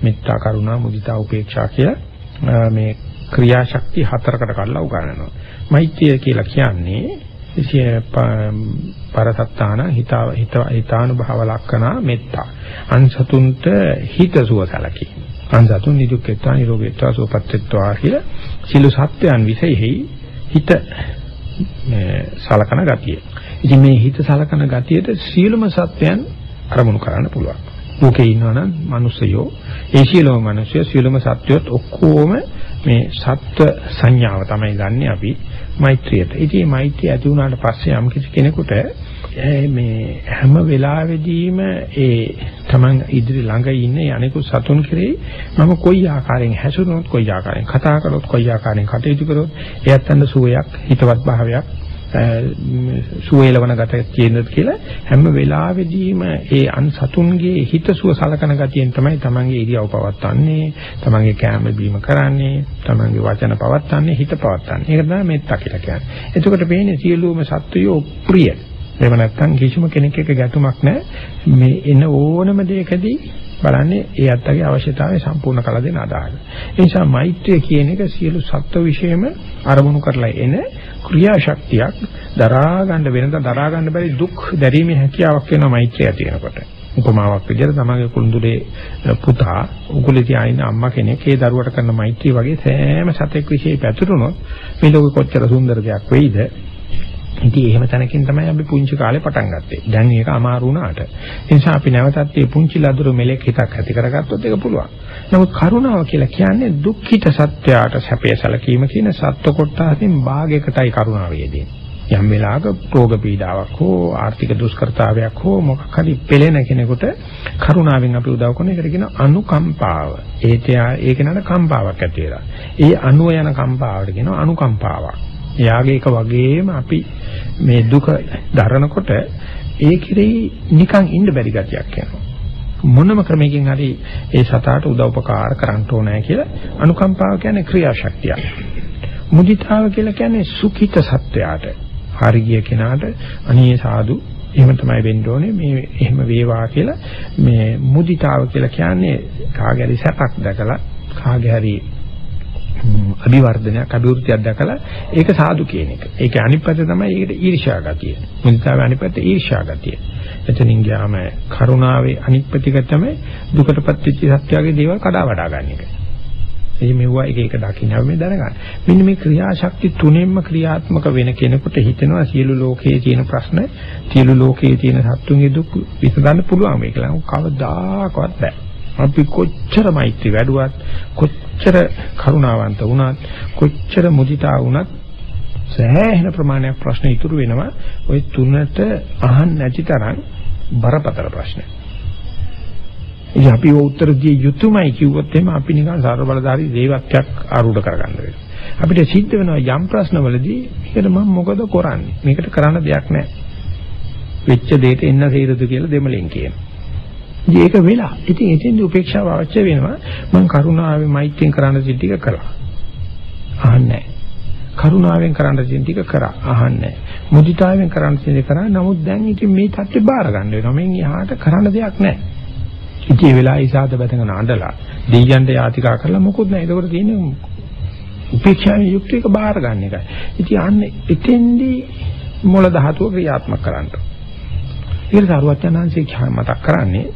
මෙත්තා කරුණා මුදිතා උපේක්ෂා කියලා මේ ක්‍රියාශක්ති හතරකට කඩලා උගන්වනවා. මෛත්‍රිය කියලා කියන්නේ පරසත්තාන හිතාව හිතානුභව ලක්කනා මෙත්තා. අන්සතුන්ට හිතසුව සැලකී. අන්සතුන් නිදුක්කේත්වා නිරෝගීත්වා සුවපත්ත්වා කියලා සිළු සත්‍යයන් විශේෂයි හිත මේ සලකන ගතිය. ඉතින් මේ හිත සලකන ගතියට සියලුම සත්වයන් අරමුණු කරන්න පුළුවන්. ලෝකේ ඉන්නවනම් මිනිස්සයෝ ඒ සියලුම මිනිස්සු සියලුම සත්වයොත් ඔක්කොම මේ සත්ව සංඥාව තමයි ගන්නෙ අපි මෛත්‍රියට. ඉතින් මේ මෛත්‍රිය ඇති වුණාට පස්සේ යම් කිසි කෙනෙකුට මේ හැම වෙලාවෙදීම ඒ Taman ඉදිරි ළඟ ඉන්නේ අනිකුත් සතුන් කෙරෙහි මම කොයි ආකාරයෙන් හැසිරුණොත් කොයි ආකාරයෙන් කතා කරොත් කොයි ආකාරයෙන් කටයුතු කරොත් එයත් අන්න සුවයක් හිතවත් භාවයක් සුවේලවන ගත කියනද කියලා හැම වෙලාවෙදීම ඒ අන් සතුන්ගේ හිතසුව සලකන ගතියෙන් තමයි තමන්ගේ ඉරියව් පවත්වන්නේ තමන්ගේ කැම බීම කරන්නේ තමන්ගේ වචන පවත්වන්නේ හිත පවත්වන්නේ. ඒක තමයි මෙත්ත කියලා කියන්නේ. එතකොට වෙන්නේ සියලුම සත්වයෝ ප්‍රිය. එහෙම නැත්නම් කිසිම කෙනෙක් එක්ක ගැටුමක් නැහැ. මේ එන ඕනම දෙයකදී බලන්නේ ඒ අත්තගේ අවශ්‍යතාවය සම්පූර්ණ කළ දෙන අදහස. ඒ නිසා මෛත්‍රිය කියන එක සියලු සත්ව විශේෂම අරමුණු කරලා එන ක්‍රියාශක්තියක් දරා ගන්න වෙනද දරා ගන්න බැරි දුක් දැරීමේ හැකියාවක් වෙනවා මෛත්‍රිය ඇති වෙනකොට. උපමාවක් විදිහට තමගේ කුළුඳුලේ පුතා උකුලේ තියාගෙන අම්මා කෙනෙක් ඒ දරුවට කරන මෛත්‍රිය වගේ සෑම සතෙක් විශේෂ පැතුරුනොත් මේ ලෝකෙ කොච්චර සුන්දර දෙයක් වෙයිද ඉතින් එහෙම තැනකින් තමයි අපි පුංචි කාලේ පටන් ගත්තේ. දැන් මේක අමාරු වුණාට. ඒ නිසා අපි නැවතත් මේ පුංචි ලදරු මෙලෙක් හිතක් ඇති කරගත්තොත් ඒක පුළුවන්. නමුත් කරුණාව කියලා කියන්නේ දුක්ඛිත සත්‍යයට සැපය සැලකීම කියන සත්ව කොටසින් භාගයකටයි කරුණාව යෙදෙන්නේ. යම් වෙලාවක රෝග පීඩාවක් හෝ ආර්ථික දුෂ්කරතාවයක් හෝ මොකක් හරි පෙළෙන කෙනෙකුට කරුණාවෙන් අපි උදව් කරන එකට කියන අනුකම්පාව. ඒට ඒක නේද කම්පාවක් ඇති වෙලා. ඒ අනුව යන කම්පාවට කියනවා අනුකම්පාවක්. එයාගේ එක වගේම අපි මේ දුක දරනකොට ඒ කෙරෙහි නිකන් ඉන්න බැරි ගතියක් යනවා. මොනම ක්‍රමයකින් හරි ඒ සතාට උදව් උපකාර කරන්න ඕනෑ කියලා අනුකම්පාව කියන්නේ ක්‍රියාශක්තිය. මුදිතාව කියලා කියන්නේ සුඛිත සත්‍යයට. හරිය කෙනාට අනේ සාදු එහෙම තමයි වෙන්න ඕනේ මේ එහෙම වේවා කියලා මේ මුදිතාව කියලා කියන්නේ කාගේ හරි සැපක් දැකලා කාගේ හරි අභිවර්ධනයක් අභිවෘද්ධියක් දැකලා ඒක සාදු කියන එක. ඒකේ අනිත් පැත්ත තමයි ඒකට ඊර්ෂ්‍යා ගතිය. මුදිතාවේ අනිත් පැත්ත ඊර්ෂ්‍යා ගතිය. එතනින් ගියාම කරුණාවේ අනිත් පැතික තමයි දුකටපත් වෙච්ච සත්‍යයේ දේවල් කඩා වඩා ගන්න එක. එහි මෙවුවා එක එක දකින්න මේ දැනගන්න. මෙන්න මේ ක්‍රියාශක්ති තුනෙන්ම ක්‍රියාත්මක වෙන කෙනෙකුට හිතෙනවා සියලු ලෝකයේ තියෙන ප්‍රශ්න, සියලු ලෝකයේ තියෙන සත්තුන්ගේ දුක් විසඳන්න පුළුවන් මේක. කවදාකවත් බෑ. අපි කොච්චර මෛත්‍රී වැඩුවත් කොච්චර කරුණාවන්ත වුණත් කොච්චර මුදිතා වුණත් සෑහෙන ප්‍රමාණයක් ප්‍රශ්න ඉතුරු වෙනවා ওই තුනට අහන්න නැති තරම් බරපතල ප්‍රශ්න. ඉතින් අපි උත්තර දිය යුතුයමයි කිව්වොත් එහෙම අපි නිකන් සර්ව බලධාරී දේවත්වයක් ආරූඪ කරගන්න වෙනවා. අපිට සිද්ධ වෙනවා යම් ප්‍රශ්නවලදී මේකට මම මොකද කරන්නේ? මේකට කරන්න දෙයක් නැහැ. වෙච්ච දෙයට එන්න සේරද කියලා දෙමලෙන් කියනවා. ඉතින් ඒක වෙලා. ඉතින් එතෙන්දී උපේක්ෂාව අවශ්‍ය වෙනවා. මම කරුණාවෙන් මෛත්‍රියෙන් කරන්න තියෙන ටික කළා. අහන්නේ කරුණාවෙන් කරන්න තියෙන ටික කරා. අහන්නේ මුදිතාවෙන් කරන්න තියෙන දේ කරා. නමුත් දැන් ඉතින් මේ தත්ත්වය බාර ගන්න වෙනවා. මෙන් එහාට කරන්න දෙයක් නැහැ. ඉතින් ඒ වෙලාවේ ඉසాత බැතගෙන අඬලා දෙයියන්ට යාතිකා කරලා මොකුත් නැහැ. ඒකවල තියෙන්නේ උපේක්ෂාවේ යුක්ත එක බාර ගන්න එකයි. ඉතින් අන්න එතෙන්දී මොළ ධාතුව ක්‍රියාත්මක කරන්න ඕනේ. ඒක සරුවචනාංශේ මතක් කරන්නේ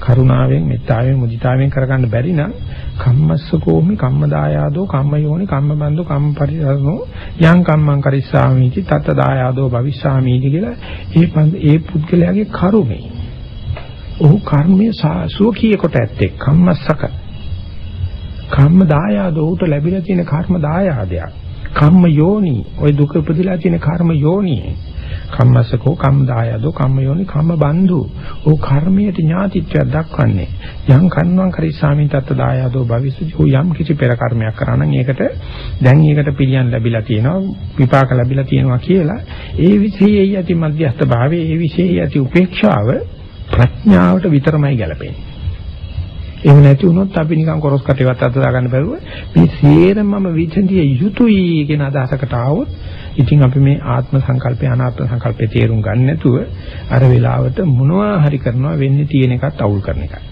කරුණාවෙන් මෙත්තාවෙන් මුදිතාවෙන් කරගන්න බැරි නම් කම්මස්සකෝමි කම්මදායාදෝ කම්මයෝනි කම්මබන්දු කම්පරිසරණෝ යං කම්මං කරිස්සාමිති තත දායාදෝ භවිස්සාමිති කියලා ඒ ඒ පුද්ගලයාගේ කරුමේ ඔහු කර්මයේ සුවකීය කොට ඇත්තේ කම්මස්සක. කම්ම දායාදෝ උට ලැබිලා තියෙන කර්ම දායාදයක් කම්ම යෝනි ওই දුක උපදලා තියෙන කර්ම යෝනියේ කම්මසකෝ කම්දායදෝ කම්මයෝනි කම්ම බන්දු. ਉਹ කර්මයට ඥාතිත්වයක් දක්වන්නේ. යම් කන්වන් කරිස්සාමින් තත්ත දායදෝ භවිසු යම් කිසි පෙර කර්මයක් කරා නම් ඒකට දැන් ඒකට පිළියම් ලැබිලා තියෙනවා විපාක ලැබිලා තියෙනවා කියලා ඒ විශේෂයේ ඇති මධ්‍යස්ථ භාවයේ ඒ විශේෂයේ ඇති උපේක්ෂාව ප්‍රඥාවට විතරමයි ගැලපෙන්නේ. එහෙම නැති වුණොත් අපි නිකන් කොරස් කටේවත් අත දාගන්න බැරුව මේ සේරමම විචන්දිය යුතුයි කියන අදහසකට ආවොත් ඉතින් අපි මේ ආත්ම සංකල්පය අනාත්ම සංකල්පය තේරුම් ගන්න නැතුව අර වෙලාවට මොනවා හරි කරනවා වෙන්නේ තියෙන එකත් අවුල් කරන එකයි.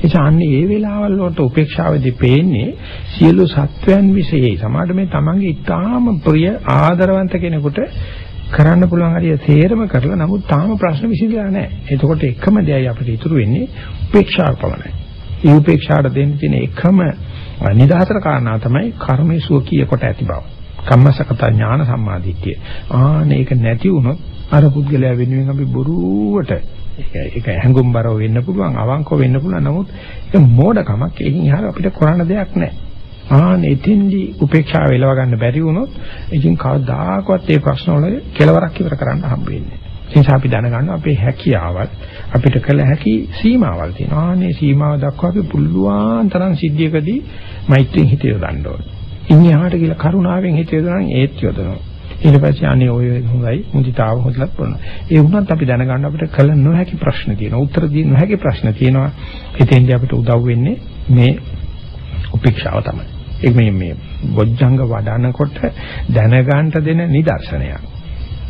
එචාන්නේ ඒ වෙලාවල් වලට උපේක්ෂාවේදී පේන්නේ සියලු සත්වයන් විශේෂයි. සමහර මේ තමන්ගේ ඊටාම ප්‍රිය ආදරවන්ත කෙනෙකුට කරන්න පුළුවන් හරිය තේරම කරලා නමුත් තාම ප්‍රශ්න විසඳලා නැහැ. එතකොට එකම දෙයයි අපිට ඉතුරු වෙන්නේ උපේක්ෂාව පමණයි. ඒ උපේක්ෂාට දෙන්න තියෙන එකම නිදහතර කාරණා තමයි කර්මයේ සුවකීය කොට ඇති බව. කම්මසකත ඥාන සම්මාදිට්ඨිය. ආන ඒක නැති වුණොත් අර පුද්ගලයා වෙනුවෙන් අපි බොරුවට ඒක හැඟුම්බරව වෙන්න පුළුවන් අවංකව වෙන්න පුළුවන් නමුත් ඒක මෝඩකමක් ඒකින් එහාට අපිට කරන්න දෙයක් නැහැ. ආන එතින්දි උපේක්ෂාව එලව ගන්න බැරි වුණොත් ඉතින් කවදාකවත් මේ ප්‍රශ්න වල කෙලවරක් ඉවර කරන්න හම්බ වෙන්නේ නැහැ. ඒ නිසා අපි දැනගන්න අපේ හැකියාවත් අපිට කළ හැකි සීමාවල් තියෙනවා. ආනේ සීමාව දක්වා අපි පුළුවන් තරම් සිද්ධියකදී මෛත්‍රියෙන් හිත යොදන්න ඕනේ. ඉන්නේ යහට කියලා කරුණාවෙන් හිත යොදනවා ඒත් යොදනවා. ඊට පස්සේ අනේ ඔය හොඳයි මුදිතාව හොදලත් බලනවා. ඒ වුණත් අපි දැනගන්න අපිට කල නොහැකි ප්‍රශ්න තියෙනවා. උත්තර දී නොහැකි ප්‍රශ්න තියෙනවා. එතෙන්දී අපිට උදව් වෙන්නේ මේ උපේක්ෂාව තමයි. ඒ මේ මේ බොජ්ජංග වඩනකොට දැනගන්න දෙන නිදර්ශනයක්.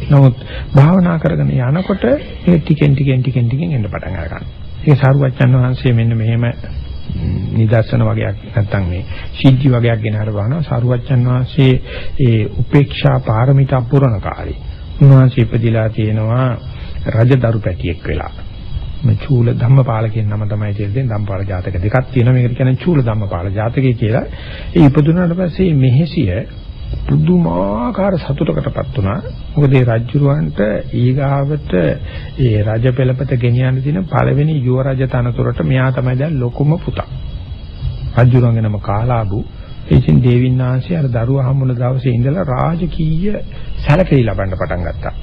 නමුත් භාවනා කරගෙන යනකොට මේ ටිකෙන් ටිකෙන් ටිකෙන් ටිකෙන් එන්න පටන් ගන්නවා. ඒ සාරුවච්චන් වහන්සේ මෙන්න මෙහෙම නිදර්ශන වගේක් නැත්තම් මේ සිද්ධි වගේක් ගෙන හරවනවා සාරුවච්චන් වහන්සේ ඒ උපේක්ෂා පාරමිතා පුරණ කාලේ උන්වහන්සේ ඉපදිලා තියෙනවා රජදරු පැටියෙක් වෙලා. මේ චූල ධම්මපාල කියන නම තමයි තියෙන්නේ ධම්මපාල ජාතක දෙකක් තියෙනවා. මේකට කියන්නේ චූල ධම්මපාල ජාතකය කියලා. ඒ ඉපදුනාට පස්සේ මෙහෙසිය පුදුමාකාර සතුටකටපත් වුණා. මොකද ඒ රජුරවන්ට ඊගාවට ඒ රජ පෙළපත ගෙනියන්න තියෙන පළවෙනි යුව රජ තනතුරට මෙයා තමයි දැන් ලොකුම පුතා. රජුරන්ගේ නම කාලාබු. ඉතින් දේවින්නාංශය අර දරුවා හම්බුන දවසේ ඉඳලා රාජකීය සැලකිලි ලබන්න පටන් ගත්තා.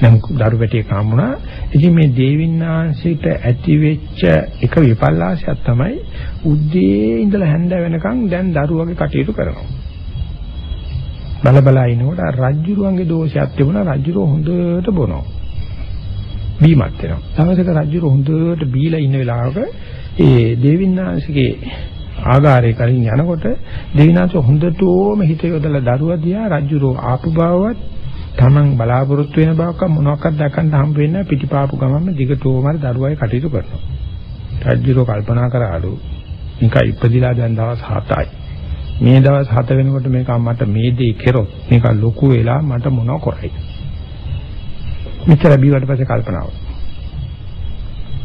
දැන් දරු පැටියෙක් හම්බුණා. ඉතින් මේ දේවින්නාංශයට ඇති වෙච්ච එක විපල්ලාසයක් තමයි උදේ ඉඳලා හැන්ද වෙනකන් දැන් දරුවගේ කටයුතු කරනවා. බල බලා ඉනකොට රජ්ජුරුවන්ගේ දෝෂයක් තිබුණා රජ්ජුරුව හොඳට බොනවා. බීමත් වෙනවා. දවසක රජ්ජුරුව හොඳට බීලා ඉන්න වෙලාවක ඒ දේවින්නාංශගේ ආගාරේ කලින් යනකොට දෙවිනාංශ හොඳටම හිත යොදලා දරුවා දිහා රජ්ජුරුව ආපු බවවත් Taman බලාපොරොත්තු වෙන බවක මොනවාක්වත් දැකන්න හම්බ වෙන්නේ පිටිපාපු ගමන්ම දිගටම දරුවායි කටයුතු කරනවා. රජ්ජුරුව කල්පනා කරාලු නිකන් ඉපදිලා දැන් දවස් 7යි. මේ දවස් 7 වෙනකොට මේක අම්මට මේ දේ කෙරොත් මේක ලොකු වෙලා මට මොනව කරයිද? මෙච්චර බීවට පස්සේ කල්පනාව.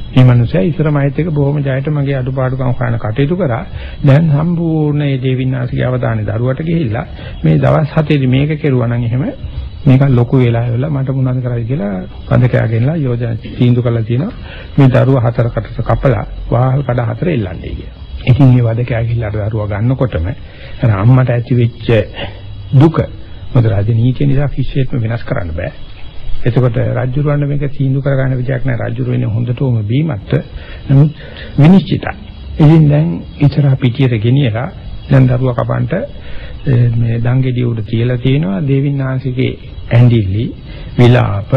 මේ මිනිස්සයා ඉස්සර මහත් එක බොහොම ජයට මගේ අඩුපාඩුකම් හොයන කටයුතු කරා. දැන් සම්පූර්ණ මේ දේවින්නාසික අවධානය දරුවට ගිහිල්ලා මේ දවස් 7 මේක කෙරුවා නම් එහෙම මේක ලොකු වෙලා වෙලා මට මොනවද කරයි කියලා පදකයාගෙනලා යෝජනා තීන්දුව කරලා තියෙනවා. මේ දරුවා හතරකට කපලා වාහල් කඩ හතර එල්ලන්නේ කියලා. ඉතින් මේ වදකයා ගිහිල්ලා දරුවා ගන්නකොටම අර අම්මට ඇති වෙච්ච දුක මොකද රාජනීතිය නිසා කිසිසේත්ම වෙනස් කරන්න බෑ. එතකොට රාජ්‍යරුවන්ට මේක තීන්දුව කරගන්න විදියක් නෑ රාජ්‍යරුව වෙන්නේ හොඳටම බීමත් නමුත් විනිශ්චිතයි. ඉතින් දැන් ඉතර පිටියට ගෙනියලා දැන් දරුවා කපන්ට මේ දංගෙඩිය උඩ තියලා තියෙනවා දේවින්නාංශිකේ ඇඳිලි විලාප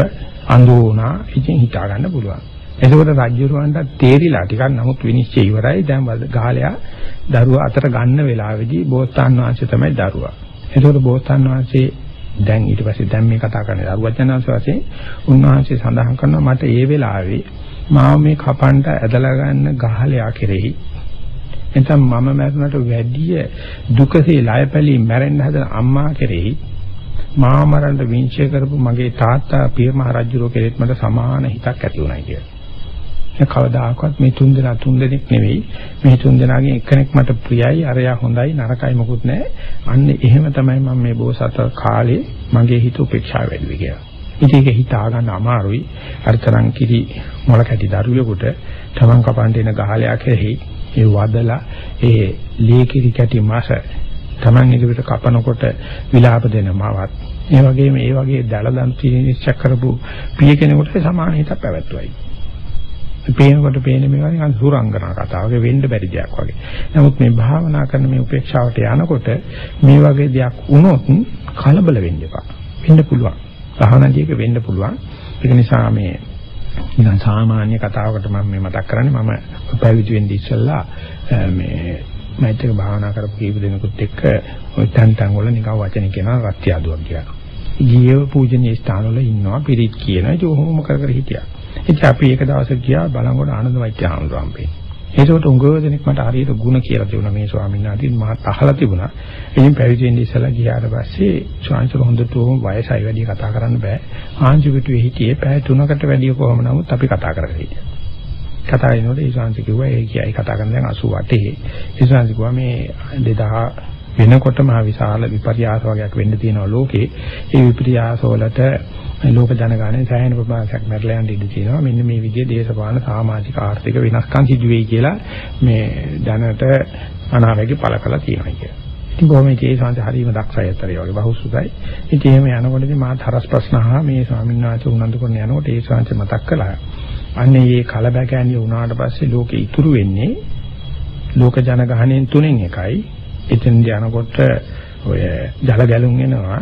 අඳෝනා ඉතින් හිතා ගන්න පුළුවන්. එතකොට රජුරවන්ට තේරිලා ටිකක් නමුත් විනිශ්චය ඉවරයි. දැන් ගාලයා දරුවා අතට ගන්න වෙලාවේදී බෝසතාන් වහන්සේ තමයි දරුවා. එතකොට බෝසතාන් වහන්සේ දැන් ඊට පස්සේ දැන් මේ කතා කරන්නේ දරුවචනංශ වශයෙන් උන්වහන්සේ සඳහන් කරනවා මට ඒ වෙලාවේ මාව මේ කපන්ට ඇදලා ගන්න ගහලයා කෙරෙහි එතන මම මරුණට වැඩිය දුකසේ ලයපැලි මැරෙන්න හදන අම්මා කෙරෙහි මා මරන්න විශ්ය කරපු මගේ තාත්තා පිය මහ රජුරෝ කෙරෙත් මට සමාන හිතක් ඇති වුණා කියලා. කවදාකවත් මේ තුන් දෙනා තුන් දෙනෙක් නෙවෙයි. මේ තුන් දෙනාගෙන් එක්කෙනෙක් මට ප්‍රියයි අරයා හොඳයි නරකයි මොකුත් නැහැ. අන්න එහෙම තමයි මම මේ බෝසත කාලේ මගේ හිත උපේක්ෂා වෙන්නේ කියලා. ඉතින් ඒක හිතා ගන්න අමාරුයි. අර්ථරං කිරි මොළ කැටි දරුවෙකුට තමන් කපන්න එන ගහලයා කෙරෙහි ඒ වදලා ඒ ලී කිරි කැටි මාස තමන් ඉදිරියට කපනකොට විලාප දෙන මාවත් ඒ වගේම ඒ වගේ දලදන් තිනිච්ච කරපු පිය කෙනෙකුට සමාන හිතක් පැවැත්වුවයි. පේනකොට පේන මේවා නිකන් සුරංගනා කතාවක වෙන්න බැරි දෙයක් වගේ. නමුත් මේ භාවනා කරන මේ උපේක්ෂාවට යනකොට මේ වගේ දෙයක් වුණොත් කලබල වෙන්න එපා. වෙන්න පුළුවන්. සහනදීක වෙන්න පුළුවන්. ඒක නිසා මේ නිකන් සාමාන්‍ය කතාවකට මම මේ මතක් කරන්නේ මම පැවිදි වෙන්න ඉස්සෙල්ලා මේ මෛත්‍රික භාවනා කරපු කීප දෙනෙකුත් එක්ක ওই තන් තන් වල නිකන් වචන කියනවා රත්යාදුවක් කියලා. ජීව පූජනීය ස්ථානවල ඉන්නවා පිරිත් කියනවා ඒක ඔහොම කර කර හිටියා. ඉතින් අපි එක දවසක් ගියා බලංගොඩ ආනන්ද වෛද්‍ය ආනන්දරම්පේ. ඒකට උංගව දෙනෙක් මට හරියට ಗುಣ කියලා තිබුණා මේ ස්වාමීන් වහන්සේ මාත් අහලා තිබුණා. ඉතින් පැවිදි වෙන්න ඉස්සලා ගියාට පස්සේ ස්වාමීන් හොඳටම වයසයි වැඩි කතා කරන්න බෑ. ආංශු පිටුවේ හිටියේ පැය 3කට වැඩි කොහොම නමුත් අපි කතා කරගෙන හිටියා. කතා කරනකොට ඒ ස්වාමීන් කිව්වා ඒ කියයි කතා කරන දැන් 88. ඒ ස්වාමීන් කිව්වා මේ 2000 වෙනකොටම විශාල විපර්යාස වගේක් වෙන්න තියෙනවා ලෝකේ. ඒ විපර්යාස වලට ලෝක ජනගහනය සෑහෙන ප්‍රමාණයක් මැරලා යන්න ඉඩ තියෙනවා. මෙන්න මේ විදිහේ දේශපාලන සමාජික ආර්ථික වෙනස්කම් සිදු වෙයි කියලා මේ දැනට අනාවැකි පළ කළා තියෙනවා කියලා. ඉතින් බොහොම ඒ සංස හරීම දක්ෂයි අතරේ වගේ බහුසුසයි. ඉතින් එහෙම යනකොටදී මාත් හරස් ප්‍රශ්න අහා මේ ස්වාමීන් වහන්සේ උනන්දු කරන යනකොට ඒ සංස මතක් කළා. අන්නේ මේ කලබගෑනිය වුණාට පස්සේ ලෝකෙ ඉතුරු වෙන්නේ ලෝක ජනගහණයෙන් තුනෙන් එකයි. එතෙන් යනකොට ඔය ජල ගැලුම් එනවා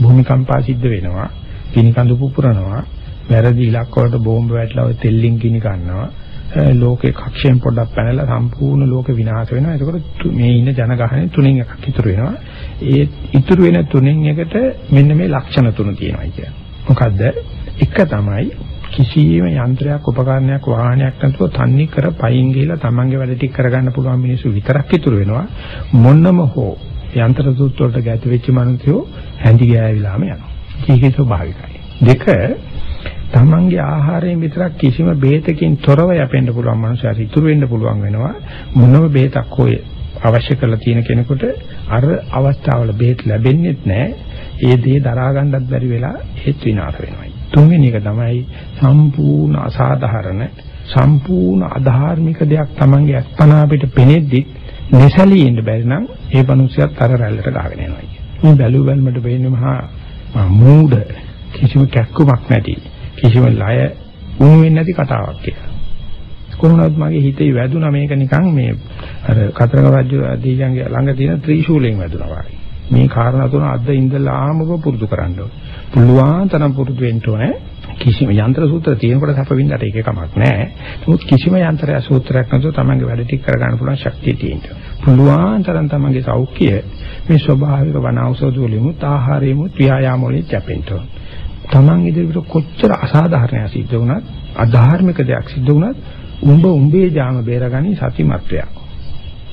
භූමිකම්පා සිද්ධ වෙනවා පිනිකඳු පුපුරනවා වැරදි ඉලක්ක වලට බෝම්බ වැටලා ඔය තෙල්ලින් ගිනි ගන්නවා. ලෝකේ කක්ෂයෙන් පොඩ්ඩක් පැනලා සම්පූර්ණ ලෝක විනාශ වෙනවා. එතකොට මේ ඉන්න ජනගහනේ තුනෙන් එකක් ඉතුරු වෙනවා. ඒ ඉතුරු වෙන තුනෙන් එකට මෙන්න මේ ලක්ෂණ තුන තියෙනවා කියන්නේ මොකද්ද? එක තමයි කිසියම් යන්ත්‍රයක් උපකරණයක් වාහනයක් නැතුව තන්නේ කර පයින් ගිහලා තමන්ගේ වැඩ ටික කරගන්න පුළුවන් මිනිස්සු විතරක් ඉතුරු වෙනවා. මොන්නම හෝ යන්ත්‍ර සූත්‍ර වලට ගැති වෙච්ච මිනිස්සු හැඳි ගෑවිලාම යනවා. ඒකේ ස්වභාවිකයි. දෙක තමන්ගේ ආහාරයෙන් විතරක් කිසිම බේතකින් තොරව යැපෙන්න පුළුවන් මනුස්සයෙක් ඉතුරු වෙන්න පුළුවන් වෙනවා. මොනම බේතක් හොය අවශ්‍ය කරලා තියෙන කෙනෙකුට අර අවස්ථාවල බේත් ලැබෙන්නේත් නැහැ. ඒ දේ දරා ගන්නත් බැරි වෙලා ඒත් විනාශ වෙනවා. තුන්වෙනි එක තමයි සම්පූර්ණ අසාධාරණ සම්පූර්ණ අධාර්මික දෙයක් තමන්ගේ අත්පනා පිට පෙනෙද්දි නැසලී ඉන්න බැරි නම් ඒ මනුස්සයත් අර රැල්ලට ගහගෙන යනවා කියන්නේ මේ බැලු බැලමට වෙන්නේ මහා මූඩ කිසිම කැක්කුමක් නැති කිසිම ලය උණු වෙන්නේ නැති කතාවක් කියලා. කොහොමවත් මගේ හිතේ වැදුනා මේක නිකන් මේ අර කතරගම රජු දීජන්ගේ ළඟ තියෙන ත්‍රිශූලයෙන් වැදුනා වගේ. මේ කාරණා තුන අද ඉඳලාම පුරුදු කරන්න ඕනේ. පුළුවන් තරම් පුරුදු වෙන්න ඕනේ. කිසිම යන්ත්‍ර සූත්‍ර තියෙනකොට සැප වින්දට ඒක කමක් නැහැ. නමුත් කිසිම යන්ත්‍රය සූත්‍රයක් නැතුව තමන්ගේ වැඩ ටික කරගන්න පුළුවන් ශක්තිය තියෙනවා. පුළුවන් තරම් තමන්ගේ සෞඛ්‍යය මේ ස්වභාවික වනෞෂධ වලිමුත් ආහාරයෙමුත් ව්‍යායාම වලින් කැපෙන්න ඕනේ. Taman ඉදිරියට කොච්චර අසාධාරණයක් සිද්ධ වුණත් අධාර්මික දෙයක් සිද්ධ වුණත් උඹ උඹේ ජාම බේරගනි සතිමත්වයක්.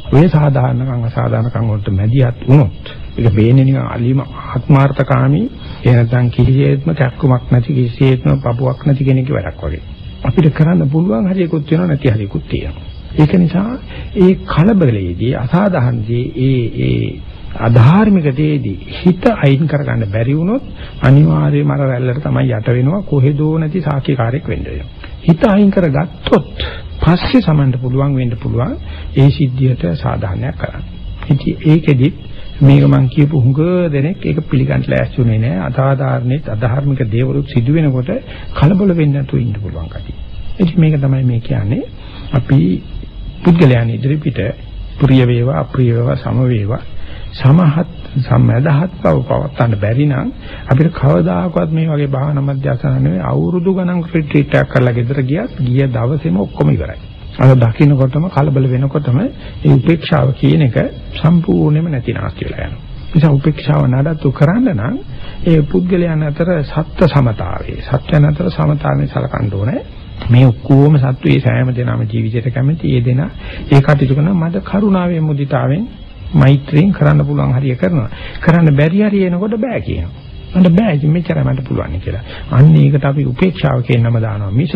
ඔය සාධාරණකම් අසාධාරණකම් වලට මැදිහත් වුණොත් ඒක බේන්නේ නිකන් අලීම ආත්මార్థකාමී ඒ නැත්නම් කිසිසේත්ම කැක්කුමක් නැති කිසිසේත්ම පපුවක් නැති කෙනෙක්ගේ වැඩක් වගේ. අපිට කරන්න පුළුවන් හරියකුත් වෙනවා නැති හරියකුත් තියෙනවා. ඒක නිසා ඒ කලබලයේදී අසාධාරණදී ඒ ඒ අධාර්මික දේදී හිත අයින් කරගන්න බැරි වුණොත් අනිවාර්යයෙන්ම අර රැල්ලට තමයි යට වෙනවා කොහෙදෝ නැති සාක්ෂිකාරයක් වෙන්න වෙනවා. හිත අයින් කරගත්තොත් පස්සේ සමන්න පුළුවන් වෙන්න පුළුවන් ඒ සිද්ධියට සාධාරණයක් කරන්න. ඉතින් ඒකෙදි මේක මම කියපු හුඟ දෙනෙක් ඒක පිළිගන්න ලෑස්තිුනේ නෑ. අසාධාරණෙත් අධාර්මික දේවලුත් සිදු වෙනකොට කලබල වෙන්නේ නැතුව ඉන්න පුළුවන් කතිය. ඉතින් මේක තමයි මේ කියන්නේ අපි පුද්ගලයන් ඉදිරි පිට ප්‍රිය වේවා අප්‍රිය වේවා සම වේවා සමහත් සම්මදහත් බව පවත්වන්න බැරි නම් අපිට කවදාකවත් මේ වගේ භාවනා මධ්‍යස්ථාන නෙවෙයි අවුරුදු ගණන් රිට්‍රීට් එකක් කරලා ගෙදර ගියත් ගිය දවසේම ඔක්කොම ඉවරයි. අර දකින්නකොටම කලබල වෙනකොටම ඒ උපේක්ෂාව කියන එක සම්පූර්ණයෙන්ම නැතිනාස් කියලා යනවා. නිසා උපේක්ෂාව නඩත්තු කරන්න නම් ඒ පුද්ගලයන් අතර සත්‍ය සමතාවයේ සත්‍යයන් අතර සමතාවයෙන් සලකන්න ඕනේ. මේ ඔක්කොම සත්තු ඒ සෑම දෙනාම ජීවිතයට කැමති. ඒ දෙනා ඒ කටයුතු කරන මට කරුණාවෙන් මුදිතාවෙන් මෛත්‍රියෙන් කරන්න පුළුවන් හරිය කරනවා. කරන්න බැරි හරිය එනකොට බෑ කියනවා. මට බෑ ඉතින් මෙච්චරයි මට පුළුවන් කියලා. අන්න ඒකට අපි උපේක්ෂාව කියන නම දානවා මිස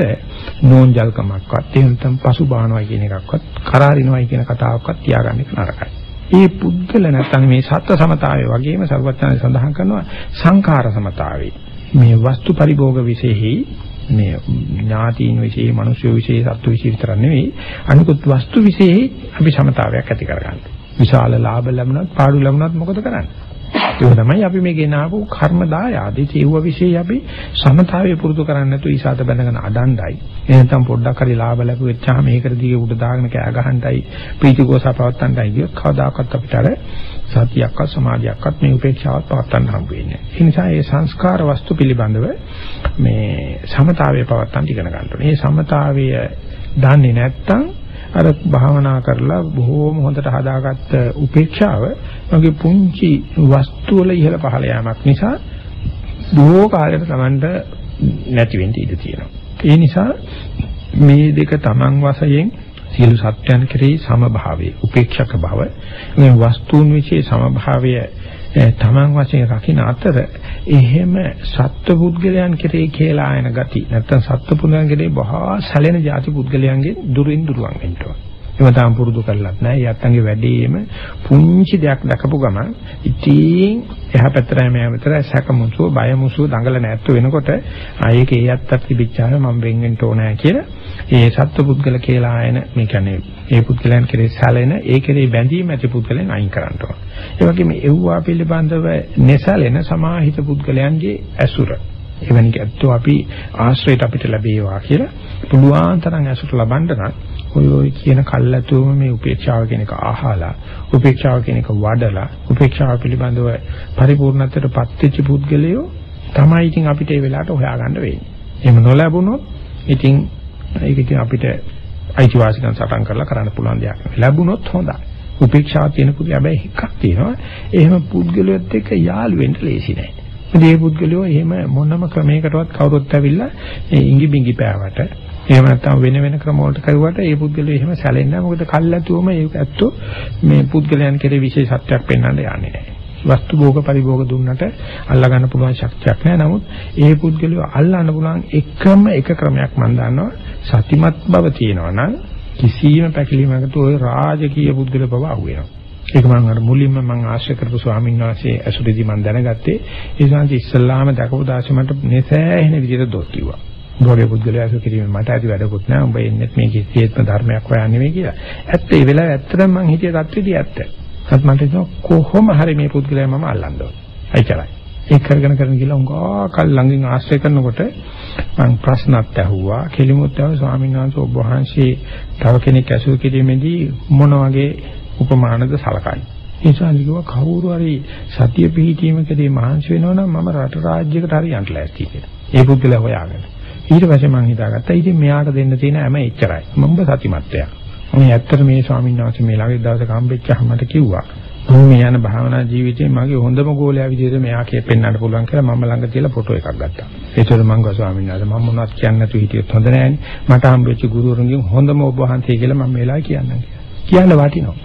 නෝන්ජල්කමක්වත් එහෙම නැත්නම් පසුබානවා කියන එකක්වත් කරාරිනවයි කියන කතාවක්වත් තියාගන්න එක නරකයි. ඒ පුද්ගල නැත්නම් මේ සත්‍ය සමතාවය වගේම සර්වඥයන් සඳහන් කරනවා සංඛාර සමතාවේ. මේ වස්තු පරිභෝග විශේෂෙහි මේ ඥාතීන් විශේෂ, මිනිස්සු විශේෂ, සත්තු විශේෂ විතර නෙවෙයි අනිකුත් වස්තු විශේෂෙහි අපි සමතාවයක් ඇති කරගන්නවා. විශාල ලාභ ලැබුණත් පාඩු ලැබුණත් මොකද කරන්නේ? ඒක තමයි අපි මේ ගෙනාවු කර්ම දායාදේ ඒව વિશે අපි සමතාවය පුරුදු කරන්නේ නැතුව ඊසාත බඳගෙන අඩණ්ඩයි එහෙනම් පොඩ්ඩක් හරි ලාභ ලැබුවෙච්චාම මේකට දිගේ උඩ දාගෙන කෑ ගහන්නයි ප්‍රීතිකෝසා පවත්තන්නයි කියොත් කවදාකවත් අපිට අර සතියක්වත් සමාධියක්වත් මේ උපේක්ෂාවත් පවත්තන්න හම්බ වෙන්නේ නැහැ. ඒ නිසා මේ සංස්කාර වස්තු පිළිබඳව මේ සමතාවය පවත්තන්න ඉගෙන ගන්න ඕනේ. මේ සමතාවය දන්නේ නැත්නම් අර භාවනා කරලා බොහෝම හොඳට හදාගත්ත උපේක්ෂාව මගේ පුංචි වස්තු වල ඉහළ පහළ යාමක් නිසා බොහෝ කාලයකට Tamanට නැති වෙන්න ඉඩ තියෙනවා. ඒ නිසා මේ දෙක Taman වශයෙන් සියලු සත්‍යයන් කෙරෙහි සමභාවයේ උපේක්ෂක බව මේ වස්තුන් વિશે සමභාවය තමන් වශයෙන් රකින්න අතර එහෙම සත්පුද්ගලයන් කෙරේ කියලා ආයන ගති නැත්නම් සත්පුද්ගලයන් කෙරේ බහා සැලෙන ಜಾති පුද්ගලයන්ගේ දුරින් දුරවන් වෙන්න ඕන. ඒව තාම පුරුදු කරලත් නැහැ. යත්තන්ගේ වැඩේම පුංචි දෙයක් දැකපු ගමන් ඉතින් එහා පැත්තට මෙහා පැත්තට සැකමුසුව බයමුසුව දඟල නැත්තු වෙනකොට ආයේක ඒ යත්තක් තිබිච්චාම මම වෙන් වෙන්න ඕනෑ කියලා ඒ සත්පුද්ගල කියලා ආයන මේ කියන්නේ ඒ පුද්ගලයන් කෙරේ සැලෙන ඒ කෙරේ බැඳීම් ඇති පුද්ගලයන් අයින් කරන්න ඕන. ඒ වගේම එව්වා පිළිබඳව නැසලෙන සමාහිත පුද්ගලයන්ගේ ඇසුර. එවැනි ගැත්තෝ අපි ආශ්‍රයයට අපිට ලැබේවා කියලා පුළුවන් තරම් ඇසුර ලබන්න නම් ඔය ඔය කියන කල්ැතුම මේ උපේක්ෂාව කියන එක අහලා උපේක්ෂාව කියන එක වඩලා උපේක්ෂාව පිළිබඳව පරිපූර්ණත්වයට පත් වෙච්ච පුද්ගලයෝ තමයි ඉතින් අපිට ඒ වෙලාවට හොයාගන්න වෙන්නේ. එහෙම නොලැබුණොත් ඉතින් ඒක ඉතින් අපිට අයිතිවාසිකම් සටන් කරලා කරන්න පුළුවන් දෙයක් නෙවෙයි. ලැබුණොත් හොඳයි. උපේක්ෂාව තියෙන පුදු හැබැයි එකක් තියෙනවා. එහෙම පුද්ගලයෙක් එක්ක යාළු වෙන්න ලේසි නෑ. මේ පුද්ගලයෝ එහෙම මොනම ක්‍රමයකටවත් කවුරුත් ඇවිල්ලා මේ ඉඟි බිඟි පෑවට එහෙම නැත්නම් වෙන වෙන ක්‍රම වලට කරුවට ඒ පුද්ගලයෝ එහෙම සැලෙන්නේ නැහැ. මොකද කල්ැතුවම ඒක ඇත්තෝ මේ පුද්ගලයන් කෙරේ විශේෂත්වයක් පෙන්වන්න යන්නේ නැහැ. වස්තු භෝග පරිභෝග දුන්නට අල්ලා ගන්න පුළුවන් ශක්තියක් නැහැ. නමුත් ඒ පුද්ගලයෝ අල්ලන්න පුළුවන් එකම එක ක්‍රමයක් මම දන්නවා. සතිමත් බව තියෙනවා නම් කිසියම් පැකිලීමකට ওই රාජකීය බුද්ධල බව අහු වෙනවා. ඒක මම අර මුලින්ම මම ආශ්‍රය කරපු ස්වාමීන් වහන්සේ ඇසුරේදී මම දැනගත්තේ ඒ සංසි ඉස්සල්ලාම දකපු දාසේ මට නැසෑහෙන විදිහට දොස් කිව්වා. ගෝලයේ පුද්ගලයා ඇසුර කිරීමෙන් මට ඇති වැඩකුත් නෑ. උඹ එන්නේ මේ කිසියෙත්ම ධර්මයක් හොයන්නේ නෙවෙයි කියලා. ඇත්ත ඒ වෙලාවේ ඇත්තටම මම හිතේ තත්ත්වෙදී ඇත්ත. ඒත් මට කොහොම හරි මේ පුද්ගලයා මම අල්ලන්න ඕනේ. අයිචරයි. ඒක කරගෙන කරගෙන ගිහලා උංගා කල් ළඟින් ආශ්‍රය කරනකොට මම ප්‍රශ්නත් ඇහුවා. කෙලිමුත් ඇහුවා ස්වාමීන් වහන්සේ ඔබ වහන්සේ තව කෙනෙක් ඇසුර කිරීමේදී මොන වගේ උපමානද සලකන්නේ? නිසා කිව්වා කවුරු හරි සතිය පිහිටීමකදී මහන්සි වෙනවා නම් මම රට රාජ්‍යයකට හරි යන්න ලෑස්ති කියලා. ඒ පුද්ගලයා හොයාගෙන. ඊට පස්සේ මම හිතාගත්තා ඉතින් මෙයාට දෙන්න තියෙන හැම එච්චරයි. මම සතිමත්ය. මේ ඇත්තට මේ ස්වාමීන් වහන්සේ මේ ළඟ දවසක හම්බෙච්චාම මට කිව්වා මම මේ යන භාවනා ජීවිතේ මගේ හොඳම ගෝලයා විදිහට මෙයා කියපෙන්නන්න පුළුවන් කියලා මම ළඟ තියලා ෆොටෝ එකක් ගත්තා. ඒතර මම ගා ස්වාමීන් වහන්සේ මම මොනවත් කියන්නේ නැතුව හිටියොත් හොඳ නෑනේ. මට හම්බෙච්ච ගුරුවරුන්ගෙන් හොඳම ඔබ වහන්සේ කියලා මම වෙලාවයි කියන්නම් කියලා. කියන්න වටිනවා.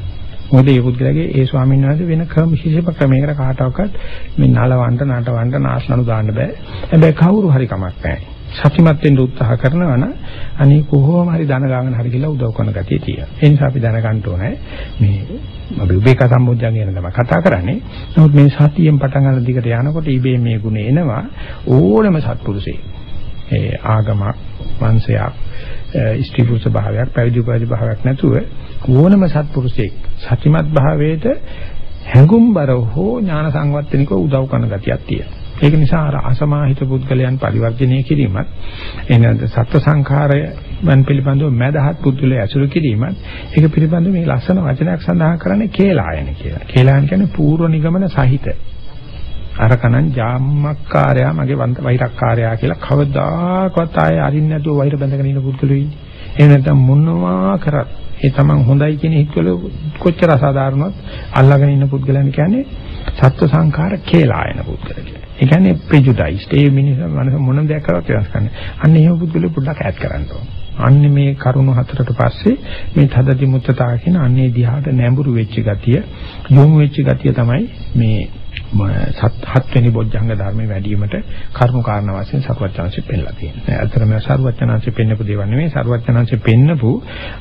මොකද මේ පුද්ගලයාගේ ඒ ස්වාමීන් වහන්සේ වෙන ක්‍රම විශේෂ ක්‍රමයකට කාටවත් මේ නලවන්න නටවන්න නාස්නු දාන්න බෑ. හැබැයි කවුරු හරි කමක් නැහැ. සතිමත් වෙන්න උත්සාහ කරනවා නම් අනේ කොහොම හරි ධන ගාගෙන හරි කියලා උදව් කරන ගතිය තියෙනවා. ඒ නිසා අපි දැනගන්න ඕනේ මේ අපි උපේක්ෂා සම්බොජ්ජන් ගැන තමයි කතා කරන්නේ. නමුත් මේ සතියෙන් පටන් ගන්න දිගට යනකොට ඉබේ මේ ගුණ එනවා ඕනම සත්පුරුෂේ. ඒ ආගමක්, වංශයක්, ස්ත්‍රී පුරුෂ භාවයක්, පැවිදි උපාධි භාවයක් නැතුව ඕනම සත්පුරුෂෙක් සතිමත් භාවයේට හැඟුම්බර හෝ ඥාන සංවත්තනිකව උදව් කරන ගතියක් තියෙනවා. ඒක නිසා අර අසමාහිත පුද්ගලයන් පරිවර්ජනය කිරීමත් එනද සත්ව සංඛාරය වන් පිළිබඳව මදහත් පුද්ගලයා ඇසුරු කිරීමත් ඒක පිළිබඳව මේ ලස්සන වචනයක් සඳහන් කරන්නේ කේලායන කියලා. කේලායන කියන්නේ පූර්ව නිගමන සහිත. අරකනං ජාම්මක්කාරයා මගේ වෛරක්කාරයා කියලා කවදාකවත් ආයේ අරින්න නැතුව වෛර බැඳගෙන ඉන්න පුද්ගලෙයි. එහෙම නැත්නම් මොනවා කරත් ඒ තමන් හොඳයි කියන හිතවල කොච්චර අසාධාරණවත් අල්ලාගෙන ඉන්න පුද්ගලයන් කියන්නේ සත්ව සංඛාර කේලායන පුද්ගල කියලා. ඒ කියන්නේ ප්‍රෙජුඩයිස්ඩ්. ඒ මිනිස්සු මනස මොන දෙයක් කරවත් වෙනස් කරන්නේ. අන්න එහෙම පුද්ගලෙ පොඩ්ඩක් ඈඩ් කරන්න ඕන. අන්න මේ කරුණු හතරට පස්සේ මේ තදදි මුත්තතා කියන අන්නේ දිහාට නැඹුරු වෙච්ච ගතිය, යොමු වෙච්ච ගතිය තමයි මේ හත්වෙනි බොජ්ජංග ධර්මයේ වැඩිවීමට කරුණු කාරණා වශයෙන් සරුවචනංශෙ පෙන්නලා තියෙනවා. ඇත්තටම සරුවචනංශෙ පෙන්නපු දේවල් නෙමෙයි සරුවචනංශෙ පෙන්නපු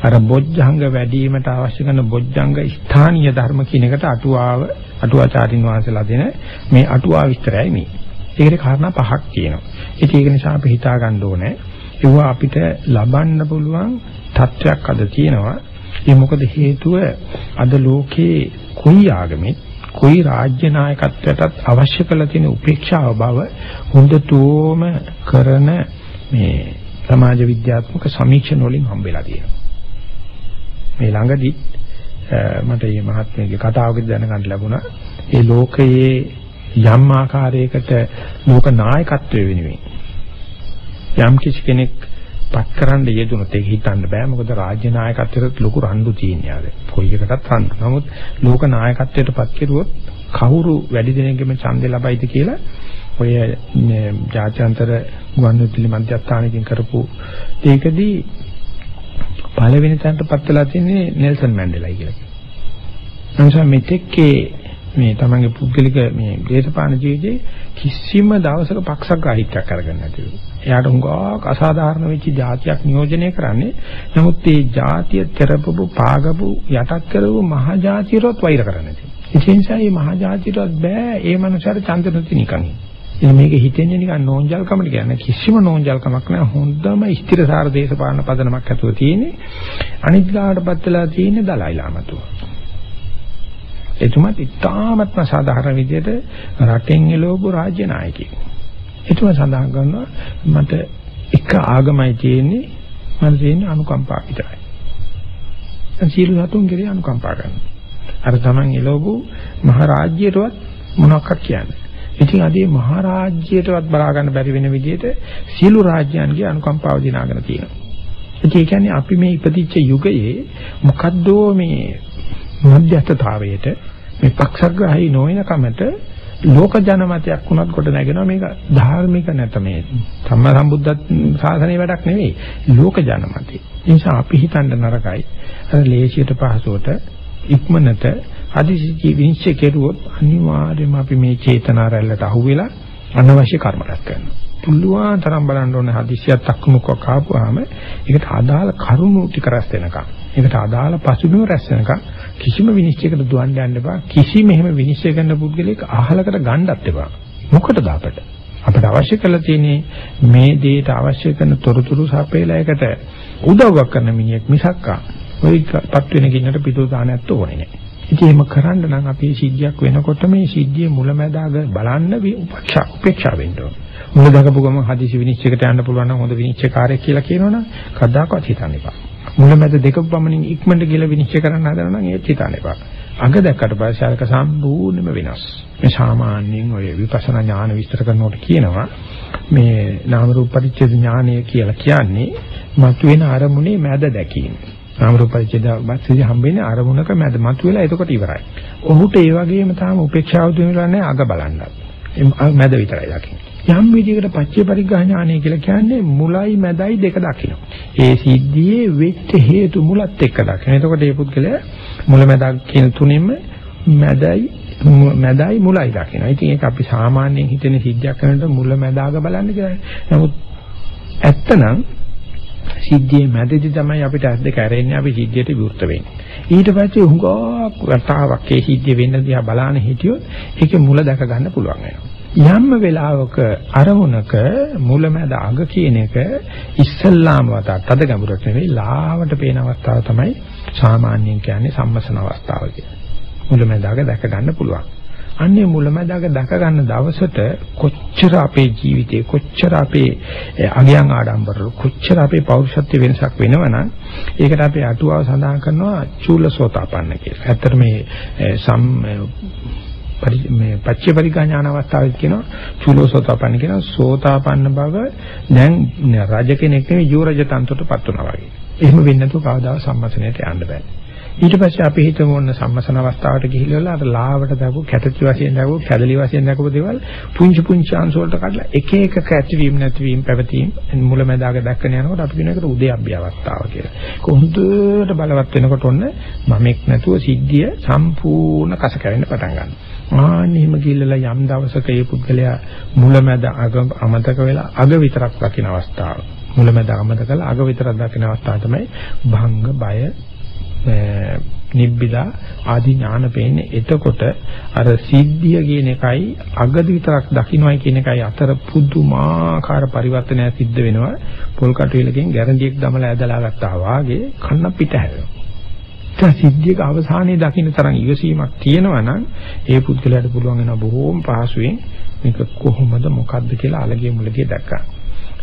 අර බොජ්ජංග වැඩිවීමට අවශ්‍ය කරන බොජ්ජංග ස්ථානීය ධර්ම කියන එකට අටුවාව අටුවාචාරින් වහන්සේලා දෙන මේ අටුවා විස්තරයයි මේ. ඒකේ කාරණා පහක් තියෙනවා. ඉතින් ඒක නිසා අපි හිතා ගන්න ඕනේ ඒවා අපිට ලබන්න පුළුවන් තත්වයක් අද තියෙනවා. ඒ මොකද හේතුව අද ලෝකේ කොයි ආගමෙත් කොයි රාජ්‍ය නායකත්වයටත් අවශ්‍ය කරලා තියෙන උපේක්ෂාව බව හොඳටම කරන මේ සමාජ විද්‍යාත්මක සමීක්ෂණ වලින් හම්බෙලා තියෙනවා. මේ ළඟදි මට මේ මහත්මයාගේ කතාවකදී දැනගන්න ලැබුණා. ඒ ලෝකයේ යම් ආකාරයකට ලෝක නායකත්වයේ වෙනුවෙන් යම් කිසි කෙනෙක් පත් කරන්න යෙදුනොත් ඒක හිතන්න බෑ මොකද රාජ්‍ය නායකත්වයට ලොකු රණ්ඩු තියෙනවා ආද කොයි එකකටත් රණ්ඩු. නමුත් ලෝක නායකත්වයට පත් කෙරුවොත් කවුරු වැඩි දෙනෙක්ගෙම ඡන්දය ලබයිද කියලා ඔය ජාත්‍යන්තර ගුවන්විදුලි මධ්‍යස්ථානකින් කරපු ඒකදී පළවෙනි තැනට පත් වෙලා තින්නේ නෙල්සන් මැන්ඩෙලායි කියලා. එනිසා මෙතෙක්ේ මේ තමන්ගේ පුද්ගලික මේ දේශපාලන ජීවිතේ කිසිම දවසක පක්ෂග්‍රාහීත්වයක් අරගෙන නැතිව. එයාට උඟාවක් අසාධාරණ වෙච්ච જાතියක් නියෝජනය කරන්නේ. නමුත් මේ જાතිය තෙරපපු, පාගපු, යටත් කරපු මහා જાතියරොත් වෛර කරන්නේ නැති. ඒ නිසා මේ මහා જાතියටවත් බෑ ඒ මනුස්සයාට ඡන්ද නොති නිකන්. එහෙනම් මේක හිතෙන්නේ නිකන් නෝන්ජල්කමට කියන්නේ කිසිම නෝන්ජල්කමක් නෑ. හොඳම ස්ථිරසාර දේශපාලන පදනමක් ඇතුළේ තියෙන්නේ. අනිත් ගාඩපත් වෙලා තියෙන්නේ දලයිලාමතුව. එතුමත් ඉතාමත්ම සාධාරණ විදිහට රටෙන් එළවපු රාජ්‍ය නායකයෙක්. එතුම සඳහන් කරනවා මට එක ආගමයි තියෙන්නේ මට තියෙන්නේ අනුකම්පා විතරයි. දැන් සියලු සතුන් කෙරේ අනුකම්පා කරනවා. අර Taman එළවපු මහ රාජ්‍යයටවත් මොනවක්වත් කියන්නේ. ඉතින් අදී මහ රාජ්‍යයටවත් බලා ගන්න බැරි වෙන විදිහට සියලු රාජ්‍යයන්ගේ අනුකම්පාව දිනාගෙන තියෙනවා. ඒ කියන්නේ අපි මේ ඉපදිච්ච යුගයේ මොකද්දෝ මේ මධ්‍යස්ථතාවයට මේ පක්ෂග්‍රාහී නොවන කමට ලෝක ජනමතයක් වුණත් කොට නැගෙනවා මේක ධාර්මික නැත මේ සම්මා සම්බුද්ධ ශාසනයේ වැඩක් නෙවෙයි ලෝක ජනමතය. ඒ නිසා අපි හිතන්න නරකයි අර ලේසියට පහසුවට ඉක්මනට අදිසිචි විනිශ්චය කෙරුවොත් අනිවාර්යයෙන්ම අපි මේ චේතනා රැල්ලට අහුවෙලා අනවශ්‍ය කර්ම රැස් කරනවා. පුළුවන් තරම් බලන්න ඕනේ හදිසියක් අක්මුකක් ආපුවාම ඒකට අදාළ කරුණු ටික රැස් වෙනකම්. ඒකට අදාළ පසුබිම රැස් වෙනකම් කිසිම විනිශ්චයකට දුවන්න යන්න එපා. කිසිම එහෙම විනිශ්චය කරන පුද්ගලෙක් අහලකට ගන්නත් එපා. මොකටද අපට? අපිට අවශ්‍ය කරලා තියෙන්නේ මේ දේට අවශ්‍ය කරන තොරතුරු සපයලා එකට උදව්වක් කරන මිනිහෙක් මිසක්කා ඔයපත් වෙන ගින්නට පිටු දාන්නත් ඕනේ නැහැ. ඉතින් එහෙම කරන්න නම් අපි සිද්ධියක් වෙනකොට මේ සිද්ධියේ මුලැමැදාග බලන්න උපේක්ෂා උපේක්ෂා වෙන්න ඕනේ. මුල දකපු ගම හදිසි විනිශ්චයකට යන්න පුළුවන් නම් හොඳ විනිශ්චයකාරයෙක් කියලා කියනවනම් කවදාකවත් හිතන්න එපා. මුලමැද දෙක පමණින් ඉක්මනට කියලා විනිශ්චය කරන්න හදනවා නම් ඒත් හිතන්න එපා. අග දැක්කට පස්සේ අරක සම්පූර්ණයෙන්ම වෙනස්. මේ සාමාන්‍යයෙන් ඔය විපස්සනා ඥාන විස්තර කරනකොට කියනවා මේ නාම රූප පරිච්ඡේද ඥානය කියලා කියන්නේ මතුවෙන අරමුණේ මැද දැකීම. නාම රූප පරිච්ඡේද වාස්තිය හම්බෙන්නේ අරමුණක මැද මතුවෙලා එතකොට ඉවරයි. ඔහුට ඒ වගේම තාම උපේක්ෂාව දෙන්නෙලා නැහැ අග බලන්නත්. මැද විතරයි දකින්නේ. යම් විදිහකට පච්චේ පරිග්‍රහ ඥානය කියලා කියන්නේ මුලයි මැදයි දෙක දකින්න. ඒ සිද්ධියේ වෙච්ච හේතු මුලත් එක්ක දකින්න. එතකොට මේ පුද්ගලයා මුල මැදක් කියන තුනින්ම මැදයි මැදයි මුලයි දකින්න. ඉතින් ඒක අපි සාමාන්‍යයෙන් හිතෙන සිද්ධියක් කරනකොට මුල මැදාග බලන්න කියලා. නමුත් ඇත්තනම් සිද්ධියේ මැදදී තමයි අපිට ඇස් දෙක ඇරෙන්නේ අපි සිද්ධියට විවෘත වෙන්නේ. ඊට පස්සේ හුඟක් වතාවක් ඒ සිද්ධිය වෙන්න දිහා බලාන හිටියොත් ඒකේ මුල දැක ගන්න පුළුවන් වෙනවා. යම් වෙලාවක අරමුණක මුලමැද අග කියන එක ඉස්සල්ලාම වතත් අද ගැඹුරට නෙවෙයි ලාවට පේන අවස්ථාව තමයි සාමාන්‍යයෙන් කියන්නේ සම්මසන අවස්ථාව කියන්නේ. මුලමැද අග දැක ගන්න පුළුවන්. අන්නේ මුලමැද අග දැක ගන්න දවසට කොච්චර අපේ ජීවිතේ කොච්චර අපේ අගයන් ආඩම්බරවල කොච්චර අපේ පෞරුෂත්ව වෙනසක් වෙනවනම් ඒකට අපේ අටුවාව සඳහන් කරනවා චූලසෝතාපන්න කියලා. ඇත්තට මේ සම් මේ පච්ච පරිගා ඥාන අවස්ථාවේ කියනවා චුලෝසෝතාපන්න කියනවා සෝතාපන්න බව දැන් රජ කෙනෙක් නෙවෙයි යෝ රජ තන්ත්‍රයටපත් වුණා වගේ. එහෙම වෙන්නේ නැතුව කවදාවත් සම්මසනයට යන්න බෑ. ඊට පස්සේ අපි හිතමු ඔන්න සම්මසන අවස්ථාවට ගිහිල්ලා අර ලාවට දාපු කැටචි වශයෙන් දාපු කැදලි වශයෙන් දාපු දේවල් පුංචි පුංචි අංශ වලට කඩලා එක එක කැටිවීම නැතිවීම පැවතීම මුලැමැදාක දැක්කන යනකොට අපි කියන එකට උදේ අභ්‍ය අවස්ථාව කියලා. කොහොඳට බලවත් වෙනකොට ඔන්න මමෙක් නැතුව සිද්ධිය සම්පූර්ණ කස කැවෙන්න පටන් ගන්නවා. ආන්නේම ගිල්ලලා යම් දවසක ඒ පුද්ගලයා මුලමැද අග අමතක වෙලා අග විතරක් දකින අවස්ථාව. මුලමැද අමතක කරලා අග විතරක් දකින අවස්ථාව තමයි භංග බය නිබ්බිදා ආදී ඥාන පේන්නේ. එතකොට අර සිද්ධිය කියන එකයි අගද විතරක් දකින්නයි කියන එකයි අතර පුදුමාකාර පරිවර්තනයක් සිද්ධ වෙනවා. පොල් කටුවලකින් ගැරන්ඩියක් දමලා ඇදලා ගත්තා වාගේ කන්න පිට හැරෙනවා. දැන් සිද්ධියක අවසානයේ දකින්න තරම් ඉවසීමක් තියෙනවා නම් ඒ පුද්ගලයාට පුළුවන් වෙනවා බොහෝම පහසුවෙන් මේක කොහොමද මොකද්ද කියලා අලගේ මුලගේ දැක්කා.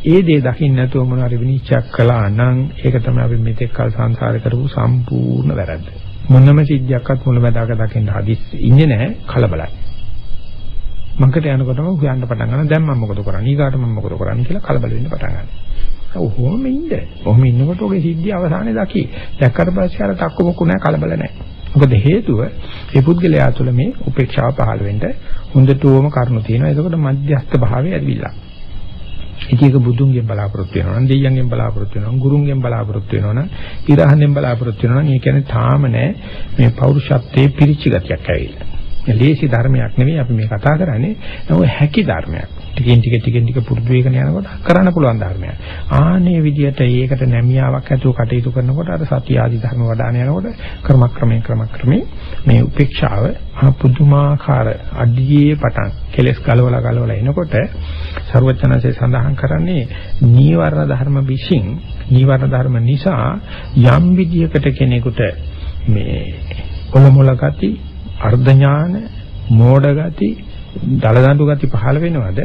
ඒ දේ දකින්න නැතුව මොනවාරි විනිශ්චයක් කළා නම් ඒක තමයි අපි මෙතෙක් කල් සංසාරේ කරපු සම්පූර්ණ වැරද්ද. මොනම සිද්ධියක්වත් මුලැමැදාක දකින්න හදිස් ඉන්නේ නැහැ කලබලයි. මංකට යනකොටම හොයන්න පටන් ගන්නවා දැන් මම මොකද කරන්නේ ඊගාට මම මොකද කරන්නේ කියලා කලබල වෙන්න පටන් ගන්නවා. ඔහොම ඉන්න. ඔහොම ඉන්නකොට ඔගේ සිද්ධිය අවසානයේ දකි. දැක්කට පස්සේ අර තක්කු මොකු නැහැ කලබල නැහැ. මොකද හේතුව ඒ පුද්ගලයා තුළ මේ උපේක්ෂාව පහළ වෙන්න හොඳටම කරුණු තියෙනවා. එතකොට මධ්‍යස්ථ භාවය ඇවිල්ලා. ඉතින් ඒක බුදුන්ගෙන් බලාපොරොත්තු වෙනවා නම් දෙයියන්ගෙන් බලාපොරොත්තු වෙනවා නම් ගුරුන්ගෙන් බලාපොරොත්තු වෙනවා නම් ඉරහනෙන් බලාපොරොත්තු වෙනවා නම් ඒ කියන්නේ තාම නෑ මේ පෞරුෂත්වයේ පිරිච්ච ගතියක් ඇවිල්ලා. ලේසි ධර්මයක් නෙවෙයි අපි මේ කතා කරන්නේ. නෝ හැකි ධර්මයක්. ටිකෙන් ටික ටිකෙන් ටික පුරුදු වෙගෙන යනකොට කරන්න පුළුවන් ධර්මයක්. ආනේ විදියට ඒකට නැමියාවක් ඇතුව කටයුතු කරනකොට අර සතිය ආදී ධර්ම වඩාන යනකොට ක්‍රමක්‍රමයෙන් ක්‍රමක්‍රමයෙන් මේ උපේක්ෂාව පුදුමාකාර අඩියේ පටන් කෙලස් ගලවලා ගලවලා එනකොට ਸਰවඥාන්සේ සඳහන් කරන්නේ නීවරණ ධර්ම විශ්ින් නීවරණ ධර්ම නිසා යම් විදියකට කෙනෙකුට මේ ඔලොමොල ගති අර්ධ ඥාන මෝඩ ගති දලදඬු ගති පහළ වෙනවද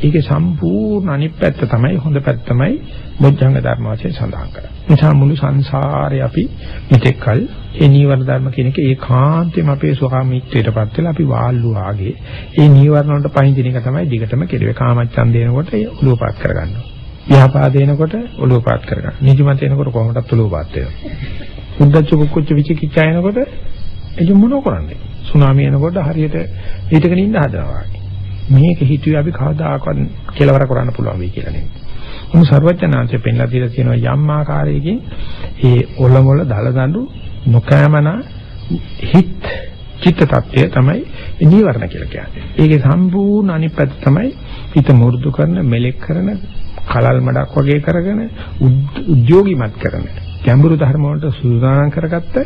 ඒකේ සම්පූර්ණ අනිත් පැත්ත තමයි හොඳ පැත්ත තමයි බොජ්ජංග ධර්ම වශයෙන් සඳහන් කරන්නේ. නිසා මුළු සංසාරේ අපි මෙතෙක්කල් ඒ නීවරණ ධර්ම කියන එක ඒකාන්තයෙන්ම අපේ ස්වභාවීත්වයටපත් වෙලා අපි වාල්ලු ආගේ ඒ නීවරණ වලට පහින්දින එක තමයි දිගටම කෙරුවේ. කාමච්ඡන්දේනකොට ඒ ඔළුව පාත් කරගන්නවා. ව්‍යාපාදේනකොට ඔළුව පාත් කරගන්නවා. නිදිමත එනකොට කොහොමදත් ඔළුව පාත් වෙනවා. උද්දච්ච කුක්කුච්ච විචිකිච්ඡා එනකොට එදින මොනව කරන්නේ? සුනාමිය එනකොට හරියට හිටගෙන ඉන්න හදනවා වගේ. මේක හිතුවේ අපි කවදාකවත් කෙලවර කරන්න පුළුවන් වෙයි කියලා නෙමෙයි. මොන ਸਰවඥාන්සේ පෙන්ලා දීලා තියෙනවා යම් ආකාරයකින් ඒ ඔලොමොල දලදඬු නොකෑමන හිත චිත්ත tattya තමයි නීවරණ කියලා කියන්නේ. ඒකේ සම්පූර්ණ අනිත් පැත්ත තමයි හිත මුරුදු කරන, මෙලෙක් කරන, කලල් මඩක් වගේ කරගෙන උද්‍යෝගිමත් කරන ගැඹුරු ධර්ම වලට සූදානම් කරගත්ත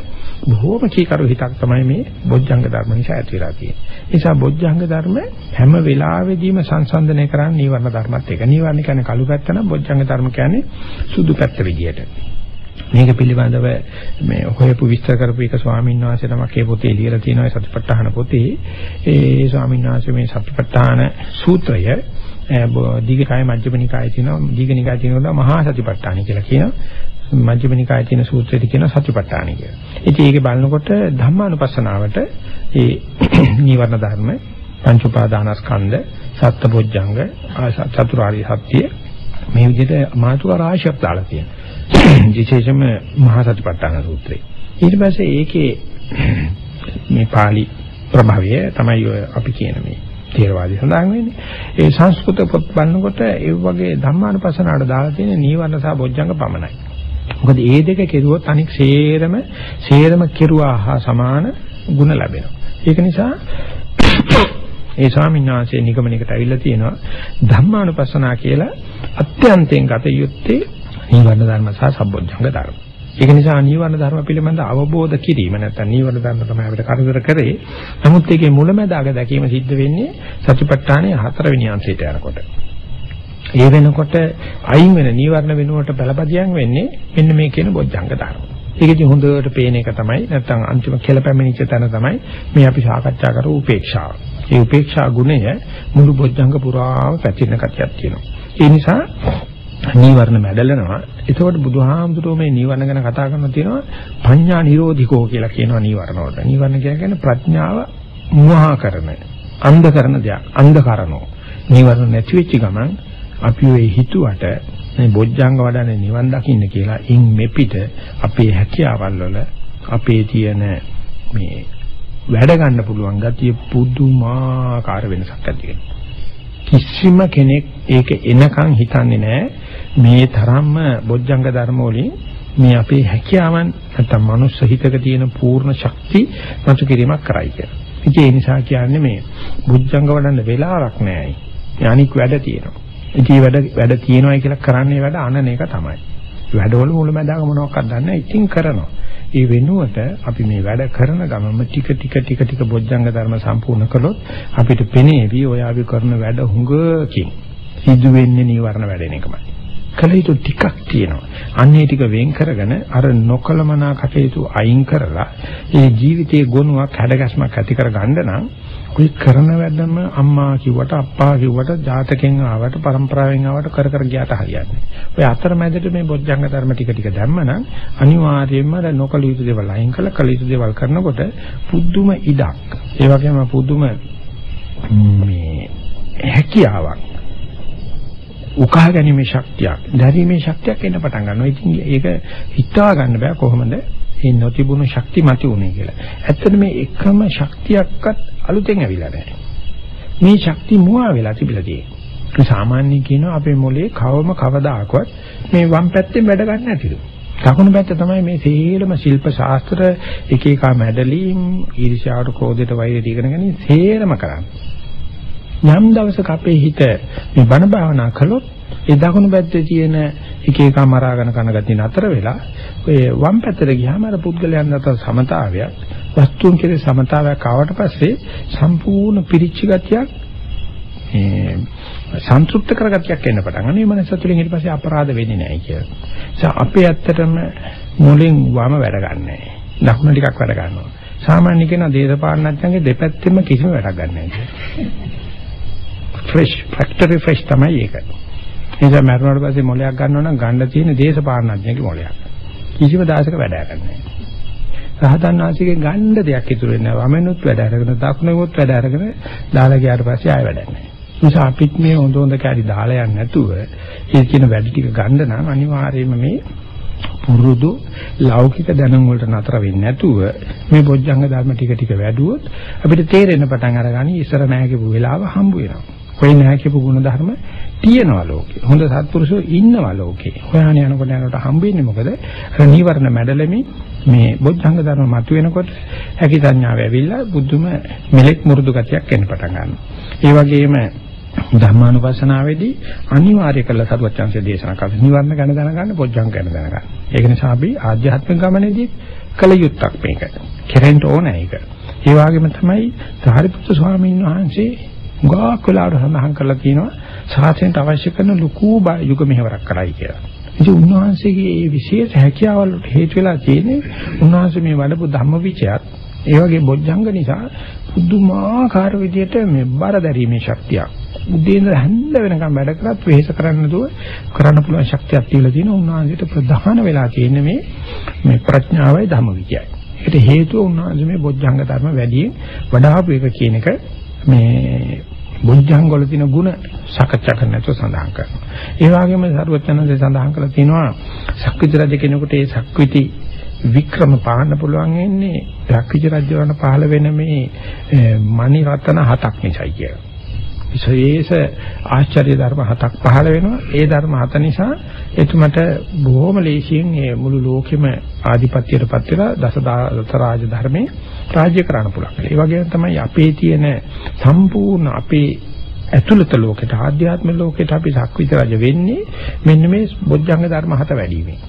බොහෝම කීකරු හිතක් තමයි මේ බොජ්ජංග ධර්ම නිසා ඇති වෙලා තියෙන්නේ. ඒ නිසා බොජ්ජංග ධර්ම හැම වෙලාවෙදීම සංසන්දනය කරන්නේ නීවරණ ධර්මත් එක. නීවරණ කියන්නේ කළු පැත්ත නම් බොජ්ජංග ධර්ම කියන්නේ සුදු පැත්ත විදියට. මේක පිළිබඳව මේ හොයපු විස්තර කරපු එක ස්වාමීන් වහන්සේ තමක් ඒ පොතේ ලියලා තියෙනවා සතිපට්ඨාන පොතේ. ඒ ස්වාමීන් වහන්සේ මේ සතිපට්ඨාන සූත්‍රය දීඝකාය මජ්ක්‍ධිමනිකායේ තියෙනවා දීඝනිකායේ තියෙනවා මහා සතිපට්ඨාන කියලා කියනවා මජ්ක්‍ධිමනිකායේ තියෙන සූත්‍රෙදි කියනවා සතිපට්ඨාන කියලා. ඉතින් ඒකේ බලනකොට ධම්මානුපස්සනාවට ඒ නීවරණ ධර්ම පංච උපාදානස්කන්ධ සත්බොජ්ජංග චතුරාර්ය සත්‍ය මේ විදිහට මාතුකා රාශියක් දාලා තියෙනවා. විශේෂම මහා සතිපට්ඨාන සූත්‍රය. ඊට පස්සේ ඒකේ මේ pāli ප්‍රභවය තමයි ඔය අපි කියන මේ තේරවාදී සඳහන් වෙන්නේ. ඒ සංස්කෘත පොත් බලනකොට ඒ වගේ ධම්මානුපස්සනාවට දාලා තියෙන නීවරණ සහ බොජ්ජංග පමණයි. මොකද මේ දෙක කෙරුවොත් අනික් සේරම සේරම කෙරුවා හා සමාන ಗುಣ ලැබෙනවා. ඒක නිසා ඒ ස්වාමීන් වහන්සේ නිගමනයකට අවිල්ල තියෙනවා ධම්මානුපස්සනා කියලා අත්‍යන්තයෙන් ගත යුත්තේ නීවරණ ධර්ම සහ සම්බොජ්ජංග ධර්ම. ඒක නිසා නීවරණ ධර්ම පිළිබඳ අවබෝධ කිරීම නැත්නම් නීවරණ ධර්ම තමයි අපිට කරදර කරේ. නමුත් ඒකේ මුලැමැදාග දැකීම සිද්ධ වෙන්නේ සතිපට්ඨානයේ හතරවෙනි අංශයට යනකොට. ඒ වෙනකොට අයින් වෙන නීවරණ වෙනුවට බලපදියම් වෙන්නේ මෙන්න මේ කියන බොජ්ජංග ධර්ම. ඒකදී හොඳට පේන එක තමයි නැත්නම් අන්තිම කෙලපැමිණිච්ච තැන තමයි මේ අපි සාකච්ඡා කරපු උපේක්ෂාව. ඒ උපේක්ෂා ගුණය මුළු බොජ්ජංග පුරාම පැතිරෙන කතියක් තියෙනවා. ඒ නිසා නීවරණ මැඩලනවා. එතකොට බුදුහාමුදුරුවෝ මේ නීවරණ ගැන කතා කරනවා තියෙනවා පඤ්ඤා නිරෝධිකෝ කියලා කියනවා නීවරණ වලට. නීවරණ කියන්නේ ප්‍රඥාව මුවහා කරන, අන්ධ කරන දෙයක්, අන්ධ කරනෝ. නීවරණ නැති වෙච්ච ගමන් අපි ඔය හිතුවට මේ බොජ්ජංග වඩන්නේ නිවන් දකින්න කියලා ඉන් මෙපිට අපේ හැකියාවල් වල අපේ තියෙන මේ වැඩ ගන්න පුළුවන් ගතිය පුදුමාකාර වෙනසක් ඇති වෙනවා. කිසිම කෙනෙක් ඒක එනකන් හිතන්නේ නැහැ මේ තරම්ම බොජ්ජංග ධර්ම වලින් මේ අපේ හැකියාවන් නැත්නම් මනුස්ස හිතක තියෙන පූර්ණ ශක්ති මතු කිරීමක් කරයි කියලා. ඉතින් ඒ නිසා කියන්නේ මේ බොජ්ජංග වඩන්න වෙලාවක් නැහැයි. අනික් වැඩ තියෙනවා. ඉතින් වැඩ වැඩ තියෙනවායි කියලා කරන්නේ වැඩ අනන එක තමයි. වැඩවල මුලමඳාක මොනවක්වත් දන්නේ නැහැ. ඉතින් කරනවා. ඒ වෙනුවට අපි මේ වැඩ කරන ගමම ටික ටික ටික ටික බොජ්ජංග ධර්ම සම්පූර්ණ කළොත් අපිට පෙනේවි ඔය අපි කරන වැඩ හුඟකින් සිදු වෙන්නේ නීවරණ වැඩෙන එකමයි. කල යුතු ටිකක් තියෙනවා. අන්නේ ටික වෙන් කරගෙන අර නොකලමනා කටයුතු අයින් කරලා ඒ ජීවිතයේ ගුණයක් හැඩගැස්මක් ඇති කර ගන්න නම් ඔය කරන වැඩම අම්මා කිව්වට අප්පා කිව්වට ජාතකෙන් ආවට પરම්පරාවෙන් ආවට කර කර ගියාට හරියන්නේ. ඔය අතරමැදට මේ බොජ්ජංග ධර්ම ටික ටික දැම්මනම් අනිවාර්යයෙන්ම දැන් නොකල යුතු දේවල් අයින් කළා කල යුතු දේවල් කරනකොට පුදුම ඉඩක්. ඒ වගේම පුදුම මේ හැකියාවක් උකහා ගැනීමේ ශක්තියක්, දැරීමේ ශක්තියක් එන්න පටන් ගන්නවා. ඉතින් ඒක හිතා ගන්න බෑ කොහොමද මේ නොතිබුණු ශක්ති මත උනේ කියලා. ඇත්තට මේ එකම ශක්තියක්වත් අලුතෙන් ඇවිල්ලා නැහැ. මේ ශක්ති මුවා වෙලා තිබිලා තියෙන්නේ. සාමාන්‍ය කියනවා අපේ මොලේ කවම කවදාකවත් මේ වම් පැත්තෙන් වැඩ ගන්න නැතිලු. දකුණු පැත්ත තමයි මේ සේලම ශිල්ප ශාස්ත්‍ර එක එක මැඩලීම් ඊර්ෂ්‍යාවට ක්‍රෝධයට වෛරයට ඉගෙන ගැනීම සේරම කරන්නේ. යම් දවසක අපේ හිත මේ බණ භාවනා කළොත් ඒ දකුණු පැත්තේ තියෙන එක එක මරාගෙන කන ගතිය නතර වෙලා ඔය වම් පැත්තට ගියාම අර පුද්ගලයන් අතර සමතාවයක් වස්තුන් කෙරේ සමතාවයක් ආවට පස්සේ සම්පූර්ණ පිරිච්ච ගතියක් මේ සන්තුෂ්ත කරගතියක් එන්න පටන් ගන්න. මේ මනස තුළින් ඊට පස්සේ අපරාධ වෙන්නේ නැහැ කියලා. ඒ අපේ ඇත්තටම මුලින් වම වැඩ ගන්නෑ. දකුණ ටිකක් වැඩ ගන්නවා. සාමාන්‍ය කෙනා දේශපාලනඥයන්ගේ දෙපැත්තෙම කිසිම වැඩක් ගන්නෑ කියන්නේ. ෆ්‍රෙෂ් ෆැක්ටරි ෆ්‍රෙෂ් තමයි ඒක. ඒ නිසා මරුණාට පස්සේ මොලයක් ගන්නවා නම් ගන්න තියෙන දේශපාලනඥයෙක්ගේ මොලයක්. කිසිම දායක වැඩ කරන්නේ නැහැ. රහතන් වහන්සේගේ ගන්න දෙයක් ඉතුරු වෙන්නේ නැහැ. වමෙනුත් වැඩ අරගෙන දකුණෙමුත් වැඩ අරගෙන දාලා ගියාට පස්සේ ආයෙ වැඩ නැහැ. නිසා අපිත් මේ හොඳ හොඳ කැරි දාලා යන්නේ නැතුව ඒ කියන වැඩ ටික ගන්න නම් අනිවාර්යයෙන්ම මේ පුරුදු ලෞකික දැනුම් වලට නතර වෙන්නේ නැතුව මේ බොජ්ජංග ධර්ම ටික ටික වැඩුවොත් අපිට තේරෙන පටන් අරගනි ඉස්සර නැහැ කියපු වෙලාව හම්බ වෙනවා. ඔය නැහැ කියපු ගුණ ධර්ම තියෙනවා ලෝකේ. හොඳ සත්පුරුෂෝ ඉන්නවා ලෝකේ. හොයාන යනකොට යනකොට හම්බ වෙන්නේ මොකද? අර නීවරණ මැඩලෙමි මේ බොජ්ජංග ධර්ම මතුවෙනකොට හැකි සංඥාව ඇවිල්ලා බුදුම මෙලෙක් මුරුදු ගතියක් එන්න පටන් ගන්නවා. ඒ වගේම ධර්මානුපස්සනාවේදී අනිවාර්ය කළ සරුවචාන්සේ දේශනා කරන නිවර්ණ ගැන දැනගන්න පොඥං ගැන දැනගන්න. ඒක නිසා අපි ආධ්‍යාත්මික ගමනේදී කල යුත්තක් මේක. කෙරෙන්න ඕන ඒක. ඒ වගේම තමයි සාරිපුත්‍ර ස්වාමීන් වහන්සේ ගාක් වෙලාවට සඳහන් කරලා තියෙනවා සාසනයට අවශ්‍ය කරන ලুকু යුග මෙහෙවරක් කරයි කියලා. ඉතින් උන්වහන්සේගේ මේ විශේෂ හැකියාවල් හේතු වෙලා තියෙන්නේ උන්වහන්සේ මේ වඩපු ධම්මවිචයත් ඒ වගේ බොජ්ජංග නිසා පුදුමාකාර විදියට මේ බර දැරීමේ ශක්තියක්. උදේ ඉඳලා හැන්ද වෙනකම් වැඩ කරත් වෙහෙස කරන්න නැතුව කරන්න පුළුවන් ශක්තියක් තියලා තියෙන උන්වහන්සේට ප්‍රධාන වෙලා තියෙන්නේ මේ මේ ප්‍රඥාවයි ධම්මවිචයයි. ඒකට හේතුව උන්වහන්සේ මේ බොජ්ජංග ධර්ම වැඩියෙන් වඩාපු එක කියන එක මේ බොජ්ජංග වල තියෙන ಗುಣ සාකච්ඡා කරන්න නැතුව සඳහන් කරනවා. ඒ වගේම සරුවචනන්සේ සඳහන් කරලා තියෙනවා සක්විති රජ කෙනෙකුට ඒ සක්විති වික්‍රම පාන්න පුළුවන් වෙන්නේ සක්විති රජවන පහළ වෙන මේ මණි රත්න හතක් නිසායි කියලා. විශේෂ ආශ්චර්ය ධර්ම හතක් පහළ වෙනවා. ඒ ධර්ම හත නිසා එතුමට බොහොම ලේසියෙන් මේ මුළු ලෝකෙම ආධිපත්‍යයටපත් වෙලා දසදාස රාජ ධර්මේ රාජ්‍ය කරන්න පුළුවන්. ඒ වගේම තමයි අපේ තියෙන සම්පූර්ණ අපේ ඇතුළත ලෝකෙට ආධ්‍යාත්ම ලෝකෙට අපි සක්විත රජ වෙන්නේ මෙන්න මේ බොජ්ජංග ධර්ම හත වැඩිවීමෙන්.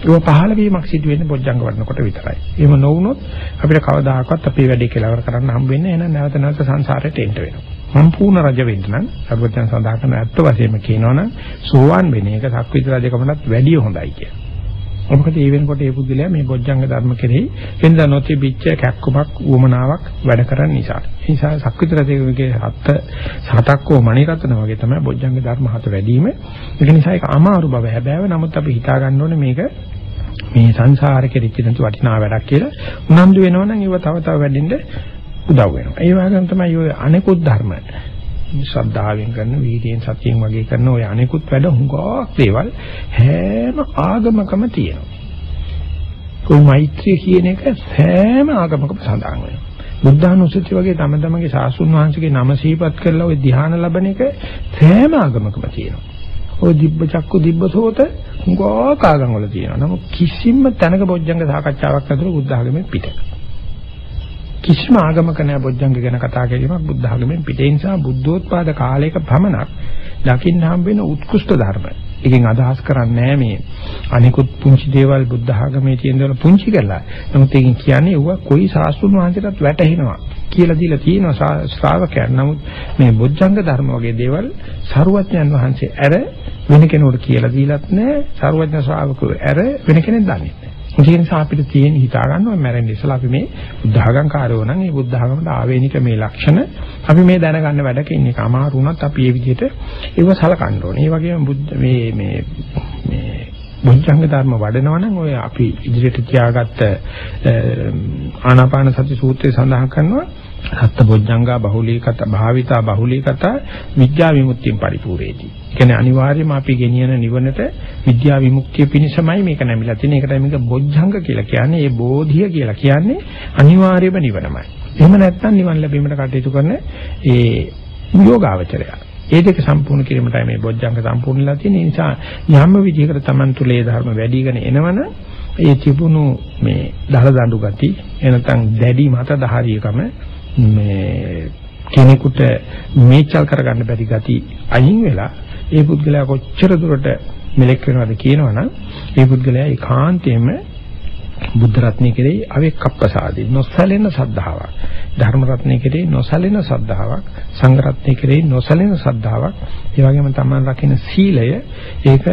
ඒක පහළ වීමක් සිදු වෙන්නේ බොජ්ජංග වඩනකොට විතරයි. එහෙම නොවුනොත් අපිට කවදාකවත් අපේ වැඩේ කෙලවර කරන්න හම්බ වෙන්නේ නැහැ. එහෙනම් නැවත නැවත සංසාරයට එන්න වෙනවා. සම්පූර්ණ රජ වෙන්න නම් සර්වඥ සඳහන් කරන ඇත්ත වශයෙන්ම කියනවනම් සෝවාන් වෙන එක සක්විත රජකමටත් වැඩිය හොඳයි කියලා. මොකද ඒ වෙනකොට ඒ පුද්ගලයා මේ බොජ්ජංග ධර්ම කෙරෙහි වෙනදා නොතිබිච්ච කැක්කමක් උවමනාවක් වැඩ කරන නිසා. ඒ නිසා සක්විත රජකමගේ හත සතක් හෝ මණිරත්න වගේ තමයි බොජ්ජංග ධර්ම හත වැඩිම. ඒක නිසා ඒක අමාරු බව හැබෑව. නමුත් අපි හිතා ගන්න ඕනේ මේක මේ සංසාරේ කෙරෙච්ච දන්ත වටිනා වැඩක් කියලා. උනන්දු වෙනවනම් ඒව තව තව වැඩිෙන්න උදව් වෙනවා. ඒ වගේම තමයි ඔය අනෙකුත් ධර්ම ශ්‍රද්ධාවෙන් කරන වීර්යයෙන් සතියෙන් වගේ කරන ඔය අනෙකුත් වැඩ හුඟක් දේවල් හැම ආගමකම තියෙනවා. કોઈ මෛත්‍රිය කියන එක හැම ආගමකම සඳහන් වෙනවා. බුද්ධානුස්සතිය වගේ තම තමන්ගේ සාසුන් වහන්සේගේ නම සිහිපත් කරලා ওই ධ්‍යාන ලැබෙන එක හැම ආගමකම තියෙනවා. ওই දිබ්බ චක්කු දිබ්බ සෝත හුඟක් ආගම් වල තියෙනවා. නමුත් කිසිම තැනක බොජ්ජංග සාකච්ඡාවක් නැතුව බුද්ධ ආගමෙන් පිටක. කිසිම ආගමක නැහැ බොජ්ජංග ගැන කතා කිරීමක් බුද්ධ ආගමෙන් පිටේ නිසා බුද්ධෝත්පාද කාලයක පමණක් දකින්න හම් වෙන උත්කෘෂ්ඨ ධර්ම. එකෙන් අදහස් කරන්නේ මේ අනිකුත් පුංචි දේවල් බුද්ධ ආගමේ තියෙන දේවල් පුංචි කරලා. නමුත් ඒකෙන් කියන්නේ ඌව කොයි සාස්ත්‍රුන් වහන්සේටත් වැටහෙනවා කියලා දීලා තියෙනවා ශ්‍රාවකයන්. නමුත් මේ බොජ්ජංග ධර්ම වගේ දේවල් සරුවඥන් වහන්සේ ඇර වෙන කෙනෙකුට කියලා දීලත් නැහැ. සරුවඥ ශ්‍රාවකයෝ ඇර වෙන කෙනෙක් දන්නේ නැහැ. ඒ නිසා අපිට තියෙන හිතා ගන්නවා මැරෙන්න ඉස්සලා අපි මේ බුද්ධඝංකාරයෝ නම් මේ බුද්ධඝමට ආවේනික මේ ලක්ෂණ අපි මේ දැනගන්න වැඩක ඉන්නේ අමාරු වුණත් අපි මේ විදිහට ඒව සලකන්න ඕනේ. ඒ වගේම බුද්ධ මේ මේ මේ බුද්ධංග ධර්ම වඩනවා නම් ඔය අපි ඉදිරියට තියාගත්ත ආනාපාන සති සූත්‍රය සඳහන් කරනවා සත්ත බොජ්ජංගා බහුලීකත භාවිතා බහුලීකත විද්‍යා විමුක්තිය පරිපූර්ණේති. කියන්නේ අනිවාර්යයෙන්ම අපි ගෙනියන නිවනට විද්‍යා විමුක්තිය පිණිසමයි මේක නැමිලා තියෙන්නේ. ඒකටයි මේක බොජ්ජංග කියලා කියන්නේ. ඒ බෝධිය කියලා කියන්නේ අනිවාර්යම නිවනමයි. එහෙම නැත්නම් නිවන් ලැබීමට කටයුතු කරන ඒ යෝගාවචරය. ඒ දෙක සම්පූර්ණ කිරීමටයි මේ බොජ්ජංග සම්පූර්ණලා තියෙන්නේ. ඒ නිසා යම් විදිහකට Taman තුලේ ධර්ම වැඩිගෙන එනවන ඒ තිබුණු මේ දහල දඬු ගති එනතන් දැඩි මත දහරියකම මේ කෙනෙකුට මේචල් කරගන්න බැරි ගති අයින් වෙලා ඒ පුද්ගලයා කොච්චර දුරට මෙලෙක් වෙනවද කියනවනම් ඒ පුද්ගලයා ඒකාන්තයෙන්ම බුද්ධ රත්නයේ කෙරෙහි අවෙක්කප්පසාදී නොසැලෙන සද්ධාාවක්. ධර්ම රත්නයේ කෙරෙහි නොසැලෙන සද්ධාාවක්. සංඝ රත්නයේ කෙරෙහි නොසැලෙන සද්ධාාවක්. ඒ වගේම තමන් රකින්න සීලය ඒක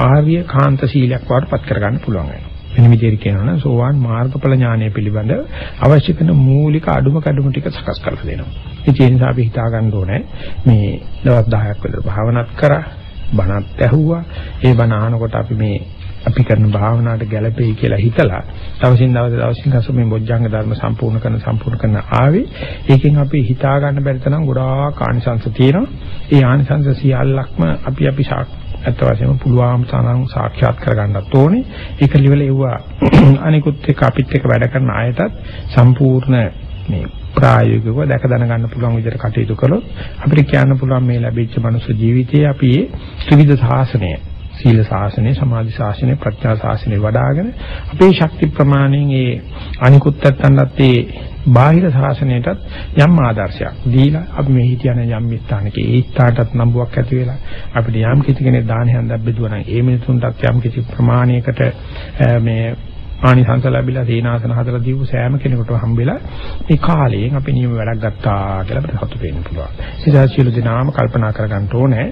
ආර්ය කාන්ත සීලයක් වඩපත් කරගන්න පුළුවන් වෙනවා. වෙන විදිහට කියනවා නම් සෝවාන් මාර්ගඵල ඥානය පිළිබඳ අවශ්‍ය කරන මූලික අඩුම කඩුම ටික සකස් කරලා දෙනවා. ඒ නිසා අපි හිතා ගන්න ඕනේ මේ දවස් 10ක් විතර භාවනාත් කරා බණත් ඇහුවා. ඒ බණ අහනකොට අපි මේ අපි කරන භාවනාවට ගැළපෙයි කියලා හිතලා දවසින් දවස දවසින් දවස මේ බොජ්ජංග ධර්ම සම්පූර්ණ කරන සම්පූර්ණ කරන ආවේ ඒකෙන් අපි හිතා ගන්න බැරි තරම් ගොඩාක් ආනිසංශ තියෙනවා ඒ ආනිසංශ සියල්ලක්ම අපි අපි ඇත්ත වශයෙන්ම පුළුවන් තරම් සාක්ෂාත් කරගන්නත් ඕනේ. ඒක livel එවුවා අනිකුත් එක්ක අපිත් එක්ක වැඩ කරන අයටත් සම්පූර්ණ මේ ප්‍රායෝගිකව දැක දැනගන්න පුළුවන් විදිහට කටයුතු කළොත් අපිට කියන්න පුළුවන් මේ ලැබිච්ච මනුස්ස ජීවිතයේ අපි මේ ත්‍රිවිධ සාසනය සීල ශාසනය, සමාධි ශාසනය, ප්‍රඥා ශාසනය වඩ아가න අපේ ශක්ති ප්‍රමාණයෙන් ඒ අනිකුත් පැත්තන්ටත් ඒ බාහිර ශාසනයටත් යම් ආදර්ශයක් දීලා අපි මේ හිටියන යම් ස්ථානක ඒ ස්ථානටත් නම්බුවක් ඇති වෙලා අපිට යම් කිසි කෙනෙක් දානයක් දැබ්බෙදුවා නම් ඒ මිනිසුන්ටත් යම් කිසි ප්‍රමාණයකට මේ ආනිසංස ලැබිලා සීනාසන හදලා දීපු සෑම කෙනෙකුටම හම්බෙලා මේ කාලයෙන් අපි නියම වැඩක් ගත්තා කියලා අපිට හසු වෙන්න පුළුවන්. ඒ නිසා සියලු දෙනාම කල්පනා කරගන්න ඕනේ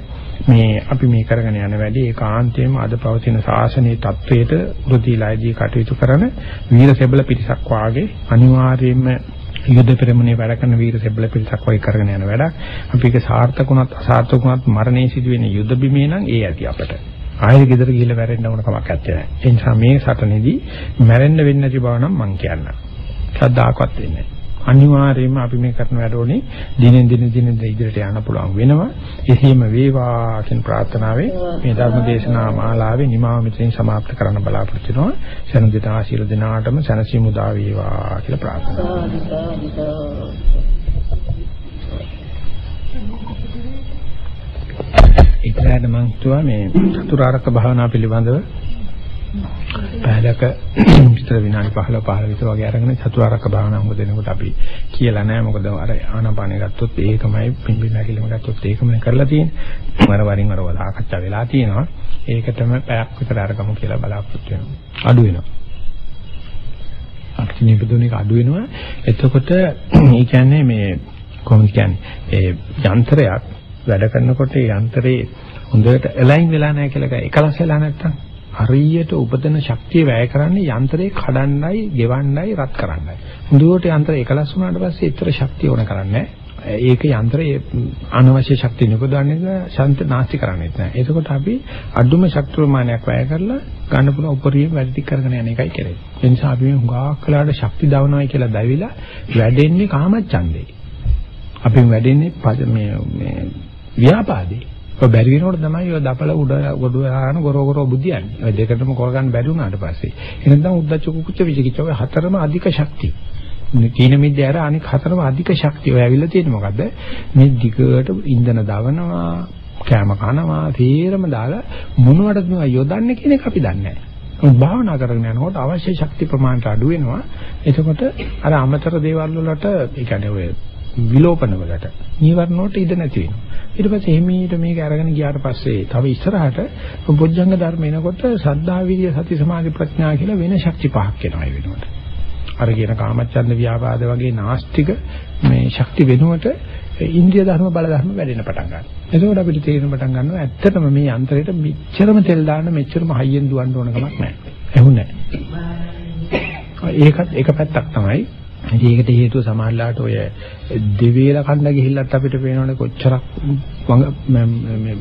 මේ අපි මේ කරගෙන යන වැඩි ඒකාන්තයෙන්ම අද පවතින ශාසනීය තත්වයට වෘතිලායදී කටයුතු කරන වීර සෙබල පිරිසක් වාගේ අනිවාර්යයෙන්ම යුද්ධ පෙරමුණේ වැඩ කරන වීර සෙබල පිරිසක් වගේ කරගෙන යන වැඩක්. අපි ඒක සාර්ථකුණත් අසාර්ථකුණත් මරණේ සිදුවෙන යුද්ධ බිමේ නම් ඒ ඇති අපට. ආයෙ ගෙදර ගිහිල්ලා මැරෙන්න ඕන කමක් නැත්තේ. ඒ නිසා මේ සටනේදී මැරෙන්න වෙන්නේ නැති බව නම් මම කියන්නම්. සද්දාකවත් වෙන්නේ නැහැ. අනිවාර්යයෙන්ම අපි මේ කරන වැඩෝනේ දිනෙන් දින දින ඉදිරියට යන්න පුළුවන් වෙනවා. එසේම වේවා කියන ප්‍රාර්ථනාවෙන් මේ ධර්ම දේශනා මාලාවේ නිමාව මෙතනින් સમાપ્ત කරන්න බලාපොරොත්තු වෙනවා. සනුදිතා ආශීර්වාද දිනාටම සනසි මුදා වේවා කියලා ප්‍රාර්ථනා කරනවා. ඉතරට මම හිතුවා මේ චතුරාර්යක භාවනා පිළිබඳව පැයක විතර විනාඩි 15 15 විතර වගේ අරගෙන චතුරාර්යක භාවනා මොකද දෙනකොට අපි කියලා නැහැ මොකද අර ආනාපානෙ ගත්තොත් ඒකමයි පිම්බි නැගිලිම ගත්තොත් ඒකමනේ කරලා තියෙන්නේ. මර වරින් වර සාකච්ඡා වෙලා තියෙනවා. ඒකටම පැයක් විතර අරගමු කියලා බලාපොරොත්තු වෙනවා. අඩු වෙනවා. අක්ෂිනී බදුණේක අඩු වෙනවා. එතකොට ඒ කියන්නේ මේ කොහොමද කියන්නේ? ඒ යන්ත්‍රයක් වැඩ කරනකොට ඒ යන්ත්‍රේ හොඳට ඇලයින් වෙලා නැහැ කියලා එකලස් වෙලා නැත්තම් හරියට උපදින ශක්තිය වැය කරන්නේ යන්ත්‍රේ කඩන්නයි, ගෙවන්නයි, රත් කරන්නයි. හොඳට යන්ත්‍රය එකලස් වුණාට පස්සේ ඒතර ශක්තිය ඕන කරන්නේ ඒක යන්ත්‍රයේ අනවශ්‍ය ශක්තිය නිපදවන්නේ ශාන්ත නාස්ති කරන්නේ නැහැ. එතකොට අපි අඩුම ශක්ති ප්‍රමාණයක් වැය කරලා ගන්න පුළුවන් උපරිම වැඩි ටික කරගෙන යන එකයි කරන්නේ. ඒ නිසා අපි මේ හුඟක් කලකට ශක්ති දවනවයි කියලා දැවිලා වැඩෙන්නේ කාමච්ඡන්දේ. අපි වැඩෙන්නේ මේ මේ ව්‍යාපාදේ. ඔය බැරි වෙනකොට තමයි ඔය දපල උඩ ගොඩ ආන ගොරෝ ගොරෝ බුදියන්නේ. ඔය දෙකටම කරගන්න බැරි වුණාට පස්සේ. එහෙනම් උද්දච්ච කුකුච්ච විචිකිච්ඡ ඔය හතරම අධික ශක්තිය. තීන මිද්‍ය අර අනික හතරම අධික ශක්තිය. ඔය ඇවිල්ලා තියෙන්නේ මොකද්ද? මේ දිගට ඉන්ධන දවනවා, කෑම කනවා, තීරම දාලා මොනවටද මේවා යොදන්නේ කියන එක අපි දන්නේ නැහැ. භාවනා කරගෙන යනකොට අවශ්‍ය ශක්ති ප්‍රමාණයට අඩු වෙනවා. එතකොට අර අමතර දේවල් වලට ඒ කියන්නේ ඔය විලෝපන වලට නීවරණ වලට ඉඩ නැති වෙනවා. ඊට පස්සේ එහිමීට මේක අරගෙන ගියාට පස්සේ තව ඉස්සරහට බොජ්ජංග ධර්ම එනකොට සද්ධා විරිය සති සමාධි ප්‍රඥා කියලා වෙන ශක්ති පහක් එනවා ඒ වෙනුවට. අර කියන කාමච්ඡන්ද ව්‍යාපාද වගේ නාස්තික මේ ශක්ති වෙනුවට ඉන්ද්‍රිය ධර්ම බල ධර්ම වැඩෙන පටන් ගන්නවා. එතකොට අපිට තේරෙන පටන් ගන්නවා ඇත්තටම මේ යන්ත්‍රයට මෙච්චරම තෙල් දාන්න මෙච්චරම හයියෙන් දුවන්න ඕන කමක් නැහැ. ඇහුන්නේ නැහැ. ඒකත් එක පැත්තක් තමයි ඉතින් ඒකට හේතුව සමහරලාට ඔය දෙවේල කන්න ගිහිල්ලත් අපිට පේනවනේ කොච්චරක් මේ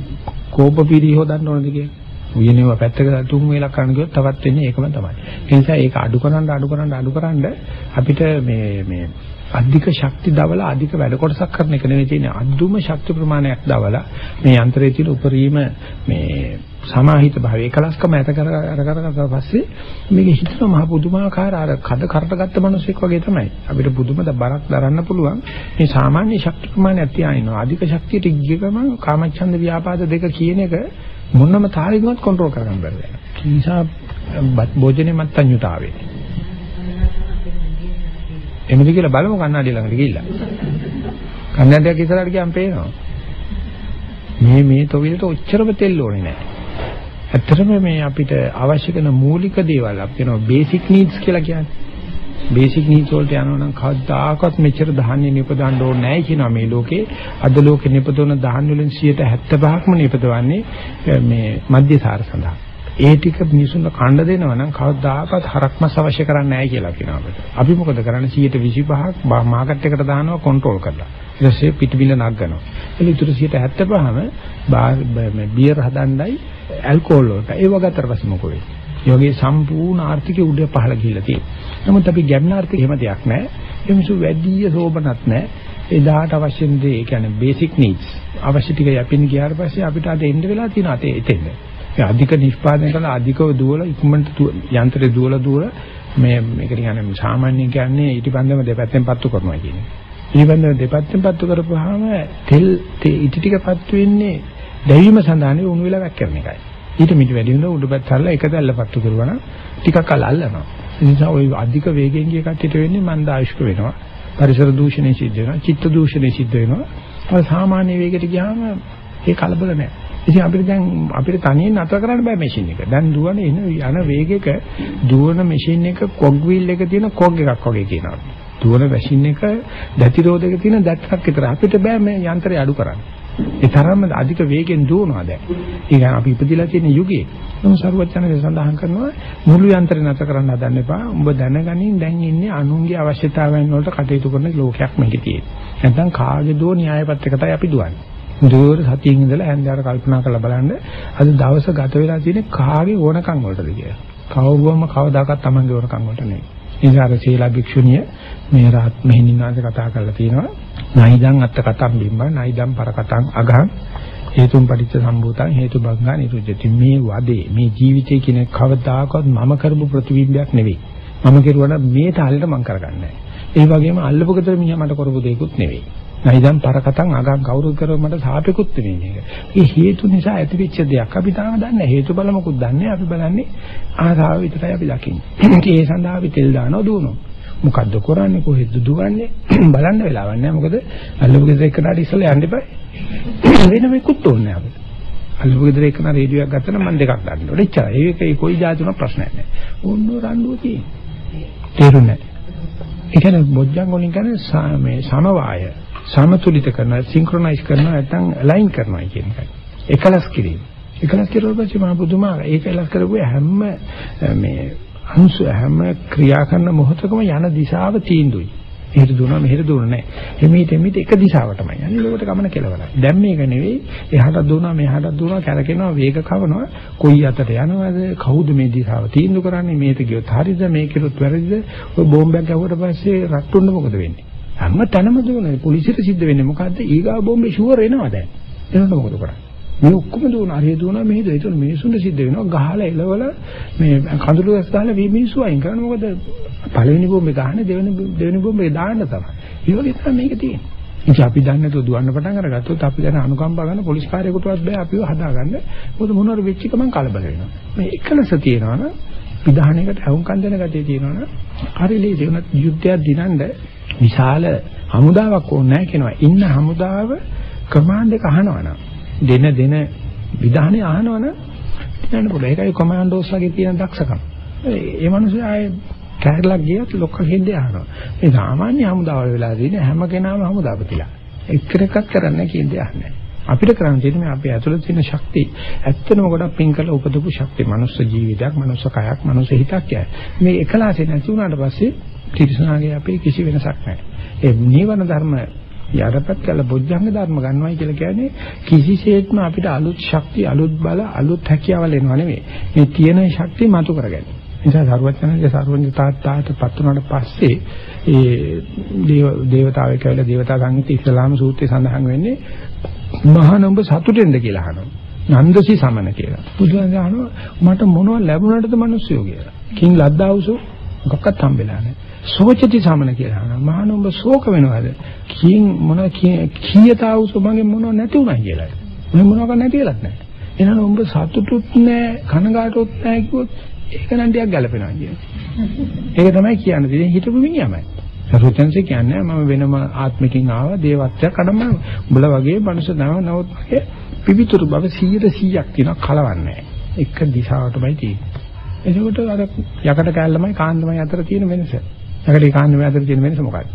කෝප පිරි හොදන්න ඕනද කියලා. උයනේව පැත්තක තුන් වේලක් කරන්න ගියොත් තවත් වෙන්නේ ඒකම තමයි. ඒ නිසා ඒක අඩු කරන්න අඩු කරන්න අඩු කරන්න අපිට මේ මේ අධික ශක්ති දවලා අධික වැඩ කොටසක් කරන එක නෙවෙයි තියෙන්නේ අදුම ශක්ති ප්‍රමාණයක් දවලා මේ යන්ත්‍රයේ තියෙන උපරිම මේ සමාහිත භාවය එකලස්කම ඇත කර අර කරගත්තා පස්සේ මේක හිතන මහ පුදුමාකාර අර කඩ කරට ගත්ත මිනිසෙක් වගේ තමයි අපිට පුදුම බරක් දරන්න පුළුවන් මේ සාමාන්‍ය ශක්ති ප්‍රමාණයක් තියාිනවා අධික ශක්තියට ගිය ගමන් කාමච්ඡන්ද ව්‍යාපාද දෙක කියන එක මොනම තාලෙකවත් කන්ට්‍රෝල් කරගන්න බැහැ ඒ නිසා භෝජනේ මත්තඤ්‍යතාවේ එමුද කියලා බලමු කන්නඩිය ළඟට ගිහිල්ලා. කන්නඩියක් ඉස්සරහට ගියාම පේනවා. මේ මේ තොවිලට ඔච්චරම තෙල් ඕනේ නැහැ. ඇත්තටම මේ අපිට අවශ්‍ය කරන මූලික දේවල් අපි කියනවා බේසික් නීඩ්ස් කියලා කියන්නේ. බේසික් නීඩ්ස් වලට යනවා නම් කවදාකවත් මෙච්චර ධාන්‍ය නිපදවන්න ඕනේ නැහැ කියනවා මේ ලෝකේ. අද ලෝකේ නිපදවන ධාන්‍ය වලින් 75%ක්ම නිපදවන්නේ මේ මධ්‍යසාර සඳහා. ඒ ටික මිනිසුන්ට කණ්ඩ දෙනවා නම් කවදාකවත් හරක්මස් අවශ්‍ය කරන්නේ නැහැ කියලා කියනවා අපිට. අපි මොකද කරන්නේ 125ක් මාකට් එකට දානවා කන්ට්‍රෝල් කරලා. ඊට පස්සේ පිටිබිල නගනවා. එළ ඉතුරු 75ම මේ බියර් හදන්නයි ඇල්කොහොල් වලට. ඒ වගේ අතර පස්සේ මොකෝ වෙන්නේ? ඒ වගේ සම්පූර්ණ ආර්ථිකය උඩ පහළ ගිහිල්ලා තියෙනවා. නමුත් අපි ගැඹුරු ආර්ථික එහෙම දෙයක් නැහැ. ඒ මිනිස්සු වැඩි සෝබනත් නැහැ. එදාට අවශ්‍ය දේ ඒ කියන්නේ බේසික් නීඩ්ස් අවශ්‍ය ටික යැපෙන්න ගියාට පස්සේ අපිට අද එන්න වෙලා තියෙන අතේ එතෙන්ද. ඒ අධික නිෂ්පාදනය කරලා අධිකව දුවල ඉක්මනට යන්ත්‍රේ දුවල දුවල මේ මේක කියන්නේ සාමාන්‍යයෙන් කියන්නේ ඊටිපන්දම දෙපැත්තෙන් පත්තු කරනවා කියන්නේ. ඊටිපන්දම දෙපැත්තෙන් පත්තු කරපුවාම තෙල් ඉටි ටිකපත් වෙන්නේ දැවීම සඳහානේ උණු වෙලා වැක්කරන එකයි. ඊට මිට වැඩි හොඳ උඩපැත්ත හරලා එක දැල්ල පත්තු කරුවා නම් ටිකක් කල අල්ලනවා. ඒ නිසා ওই අධික වේගයෙන් ගිය කට්ටියට වෙන්නේ මන්ද ආයුෂ්ක වෙනවා. පරිසර දූෂණය සිද්ධ වෙනවා. චිත්ත දූෂණය සිද්ධ වෙනවා. අර සාමාන්‍ය වේගයට ගියාම ඒ කලබල නැහැ. ඉතින් අපිට දැන් අපිට තනියෙන් නතර කරන්න බෑ මැෂින් එක. දැන් දුවන එන යන වේගයක දුවන මැෂින් එක කොග් වීල් එක තියෙන කොග් එකක් වගේ කියනවා. දුවන මැෂින් එක දැතිරෝධක තියෙන දැට් එකක් විතර. අපිට බෑ මේ යන්ත්‍රය අඩු කරන්න. ඒ තරම්ම අධික වේගෙන් දුවනවා දැන්. ඒ කියන්නේ අපි ඉපදිලා තියෙන යුගයේ. නමුත් සරුවචනසේ සඳහන් කරනවා මුළු යන්ත්‍රය නැතර කරන්න හදන්න එපා. උඹ දැනගනින් දැන් ඉන්නේ අනුන්ගේ අවශ්‍යතාවයන් වලට කටයුතු කරන ලෝකයක් මේකේ තියෙන්නේ. නැත්නම් කාගේ දෝ න්‍යාය පත්‍රයකටයි අපි දුවන්නේ. දුවර සතියින් ඉඳලා හැන්දෑවට කල්පනා කරලා බලන්න අද දවස ගත වෙලා තියෙන්නේ කාගේ ඕනකම් වලටද කියලා. කවුරුවම කවදාකවත් Tamange ඕනකම් වලට නෙවෙයි. ඉන්සාර සීලා භික්ෂුණිය මේ රාත් මෙහිණින්නාද කතා කරලා තියෙනවා. නයිදං අත්ත කතම් බිම්බ නයිදං පර කතං අගං හේතුම් පටිච්ච සම්භූතං හේතු බංගා නිරුද්ධති මේ වදේ මේ ජීවිතේ කියන කවදාකවත් මම කරපු ප්‍රතිබිම්බයක් නෙවෙයි. මම කෙරුවා මේ තාලෙට මම කරගන්නේ ඒ වගේම අල්ලපු ගෙදර මිනිහා මට කරපු දෙයක්වත් නෙවෙයි. නැයිදම් පරකටන් අගක් කවුරුත් කරව මට සාපේකුත් වෙන්නේ මේක. ඒ හේතු නිසා ඇතිවෙච්ච දෙයක්. අපි තාම දන්නේ හේතු බල මොකුත් දන්නේ අපි බලන්නේ ආසාව විතරයි අපි දකින්නේ. ඒ සඳහා අපි තෙල් දානවා දුවනවා. මොකද්ද කරන්නේ? කොහෙද දුවන්නේ? බලන්න වෙලාවක් නැහැ. මොකද අල්ලපු ගෙදර එක්කනට ඉස්සලා යන්න එපා. වෙන මේකුත් ඕනේ අපිට. අල්ලපු ගෙදර එක්කන රේඩියෝයක් ගත්තම මම දෙකක් ගන්න ඕනේ. එච්චරයි. ඒකේ කොයි જાතින ප්‍රශ්නයක් නැහැ. ඕන්න රණ්ඩුව තියෙන්නේ. තේරුණා. ඒ කියන්නේ බොජ්ජංග වලින් කියන්නේ සමවාය. සමතුලිත කරනවා සින්ක්‍රොනයිස් කරනවා නැත්නම් අලයින් කරනවා කියන එකයි. එකලස් කිරීම. එකලස් කරුවා පස්සේ මම පුදුමා ඒක එකලස් කරපුවා හැම මේ අංශ හැම ක්‍රියා කරන මොහොතකම යන දිශාව තීන්දුවයි. එහෙට දුවනවා මෙහෙට දුවන්නේ නැහැ. එමෙහිට එමෙහිට එක දිශාවටමයි යන්නේ. ඒකට ගමන කෙලවරයි. දැන් මේක නෙවෙයි එහාට දුවනවා මෙහාට දුවනවා කැරකෙනවා වේග කවනවා. කොයි අතට යනවද? කවුද මේ දිශාව තීන්දුව කරන්නේ? මේක ගියොත් හරිද? මේකෙලොත් වැරදිද? ඔය බෝම්බයක් ගැහුවට පස්සේ රට්ටුන්න මොකද වෙන්නේ? හැම තැනම දුවනවා. පොලිසියට සිද්ධ වෙන්නේ මොකද්ද? ඊගා බෝම්බේ ෂුවර් එනවා දැන්. එනකොට මොකද කරන්නේ? මේ ඔක්කොම දුවන හරිය දුවන මෙහෙද ඒතන මිනිසුන්ට සිද්ධ වෙනවා ගහලා එලවල මේ කඳුළු ගස් ගහලා මේ මිනිස්සු අයින් කරන මොකද පළවෙනි බෝම්බේ ගහන්නේ දෙවෙනි දෙවෙනි බෝම්බේ දාන්න තමයි. ඒ වගේ තමයි මේක තියෙන්නේ. ඉතින් අපි දන්නේ නැතුව දුවන්න පටන් අරගත්තොත් අපි දැන් අනුකම්පා ගන්න පොලිස් කාර්යයකටවත් බෑ අපිව හදාගන්න. මොකද මොනවාර වෙච්ච ගමන් කලබල වෙනවා. මේ එකලස තියෙනවනම් විධානයකට හවුම්කන් දෙන ගතිය තියෙනවනම් හරි ලේසි වුණත් යුද්ධයක් දිනන්න විශාල හමුදාවක් ඕනේ නැහැ කියනවා. ඉන්න හමුදාව කමාන්ඩ් එක අහනවනම් දෙන දෙන විධානය අහනවනම් කියන්න පුළුවන්. ඒකයි කොමාන්ඩෝස් වගේ තියෙන දක්ෂකම. ඒ මිනිස්සු ආයේ කැරලක් ගියත් ලොක්ක හෙන්දේ අහනවා. මේ සාමාන්‍ය හමුදාවල වෙලා තියෙන හැම කෙනාම හමුදාපතිලා. එක්කෙනෙක්වත් කරන්නේ කියන්නේ අහන්නේ. අපිට කරන්න තියෙන්නේ මේ අපේ ඇතුළත තියෙන ශක්තිය. ඇත්තනම ගොඩක් පින් කරලා උපදපු ශක්තිය. මනුස්ස ජීවිතයක්, මනුස්ස කයක්, මනුස්ස හිතක් යයි. මේ එකලාසේ නැති වුණාට පස්සේ තිරසනාගේ අපේ කිසි වෙනසක් නැහැ. ඒ නීවරණ ධර්ම යටපත් කළ බොජ්ජංග ධර්ම ගන්නවයි කියලා කියන්නේ කිසිසේත්ම අපිට අලුත් ශක්තිය, අලුත් බල, අලුත් හැකියාවල් එනවා නෙවෙයි. මේ තියෙන ශක්තිය මතු කරගන්න. නිසා සරුවචනගේ සරුවචනතාවට පත් වුණාට පස්සේ ඒ දේව දේවතාවෙක් කියලා දේවතා සංගීත ඉස්ලාම සූත්‍රයේ සඳහන් වෙන්නේ මහානඹ සතුටෙන්ද කියලා අහනවා. නන්දසි සමන කියලා. බුදුන් අහනවා මට මොනවද ලැබුණාටද මිනිස්සුયો කියලා. කිං ලද්දාවුසෝ මොකක්වත් හම්බෙලා නැහැ. සෝචති සමන කියලා අහනවා. මහාන උඹ ශෝක වෙනවද? කියින් මොන කීයතාවුස මගේ මොනව නැති උනා කියලා. මම මොනවක් නැතිලත් නැහැ. එහෙනම් උඹ සතුටුත් නැහැ, කනගාටුත් නැහැ කිව්වොත් ඒක නම් ටිකක් ගැලපෙනවා කියන්නේ. ඒක තමයි කියන්නේ. ඉතින් හිතපු මිනිහමයි. සරුවචන්සේ කියන්නේ මම වෙනම ආත්මකින් ආවා දේවත්වයක් අඩම උඹලා වගේ මනුෂ්‍ය දනව නවත් වගේ පිවිතුරු බව 100%ක් තියෙනවා කලවන්නේ එක දිශාවටමයි තියෙන්නේ එතකොට අර යකඩ කැල්ලමයි කාන්දමයි අතර තියෙන වෙනස යකඩ කාන්දමයි අතර තියෙන වෙනස මොකක්ද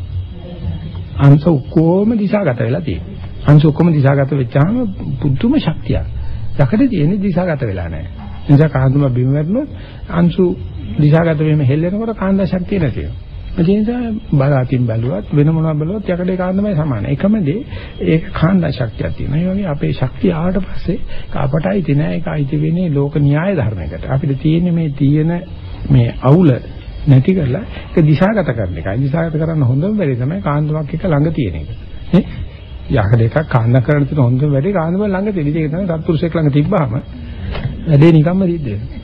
අංශ ඔක්කොම දිශාගත වෙලා තියෙනවා අංශ ඔක්කොම දිශාගත වෙච්චාම පුදුම ශක්තියක් යකඩ තියෙන්නේ දිශාගත වෙලා නැහැ නිසා කාන්දම බිම වැටුනොත් අංශු දිශාගත වීම හෙල්ලෙනකොට කාන්දා ශක්තිය නැති වෙනවා ඒ නිසා බලාතින් බැලුවත් වෙන මොනවා බැලුවත් යකඩේ කාන්දමයි සමාන. එකම දේ ඒක කාන්දා ශක්තියක් තියෙනවා. ඒ වගේ අපේ ශක්තිය ආවට පස්සේ අපටයි තියෙන ඒක අයිති වෙන්නේ ලෝක න්‍යාය ධර්මයකට. අපිට තියෙන්නේ මේ තියෙන මේ අවුල නැති කරලා ඒක දිශාගත කරන එකයි. දිශාගත කරන්න හොඳම වෙලේ තමයි කාන්දමක් එක ළඟ තියෙන එක. නේ? යකඩ එකක් කාන්ද කරන තියෙන හොඳ වැඩි කාන්ද බල ළඟ තියෙන. ඒක තමයි සත්පුරුෂයෙක් ළඟ තිබ්බාම වැඩේ නිකම්ම සිද්ධ වෙනවා.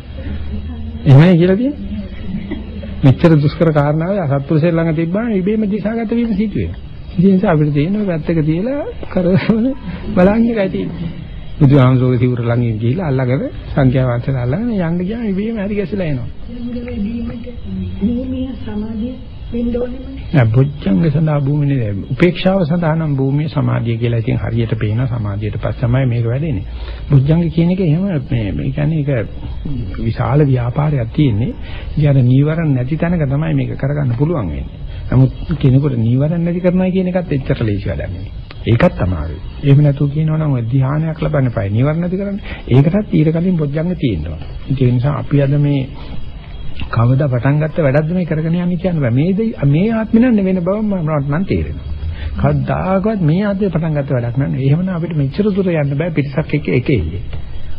එහෙමයි කියලා තියෙන්නේ. මෙච්චර දුෂ්කර කාරණාව අසත්පුරුෂයෙක් ළඟ තිබ්බාම ඉබේම දිශාගත වීම සිදු වෙනවා. ඒ නිසා අපිට තියෙන පැත්තක තියලා කරවල බලන්න එකයි තියෙන්නේ. බුදුහාමුදුරුවෝ සිවුර ළඟින් ගිහිල්ලා අල්ලගෙන සංඛ්‍යා වාචන අල්ලගෙන යන්න ගියාම ඉබේම හරි ගැසලා එනවා. නෑ බොජ්ජංග සඳහා භූමිනේ උපේක්ෂාව සඳහා නම් භූමිය සමාධිය කියලා ඉතින් හරියට පේන සමාධියට පස්සමයි මේක වැඩෙන්නේ. බොජ්ජංග කියන එක එහෙම මේ මේ කියන්නේ ඒක විශාල ව්‍යාපාරයක් තියෙන්නේ. අර නීවරණ නැති තැනක තමයි මේක කරගන්න පුළුවන් වෙන්නේ. නමුත් කෙනෙකුට නීවරණ නැති කරනවා කියන එකත් එච්චර ලේසි වැඩක් නෙවෙයි. ඒකත් අමාරුයි. එහෙම නැතුව කියනවා නම් ධ්‍යානයක් ලබන්න පයි නීවරණ නැති කරන්නේ. ඒකටත් ඊට කලින් බොජ්ජංග තියෙනවා. ඒ නිසා අපි අද මේ කවදා පටන් ගත්ත වැඩක්ද මේ කරගෙන යන්නේ කියන්න බෑ. මේ මේ ආත්මෙ නෑ වෙන බව මට නම් තේරෙනවා. කවදාකවත් මේ ආත්මෙ පටන් ගත්ත වැඩක් නෑ. එහෙමනම් අපිට මෙච්චර දුර යන්න බෑ පිටසක් එක එක එන්නේ.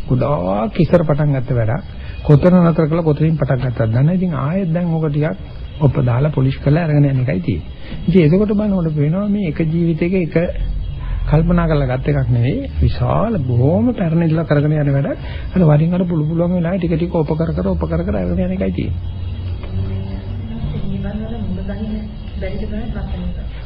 ගොඩාක් ඉස්සර පටන් ගත්ත වැඩක්. කොතන නතර කළා කොතනින් පටන් ගත්තද දන්නේ. ඉතින් ආයෙත් දැන් ඕක ටිකක් ඔප දාලා පොලිෂ් කරලා අරගෙන යන එකයි තියෙන්නේ. ඉතින් එතකොට බලනකොට පේනවා මේ එක ජීවිතයක එක කල්පනා කරලා ගත් එකක් නෙවෙයි විශාල බොහොම පැරණි ඉඳලා කරගෙන යන වැඩ අර වරින් අර පුළු පුළුවන් වෙලාවට ටික ටික උප කර කර උප කර කර අරගෙන යන එකයි තියෙන්නේ.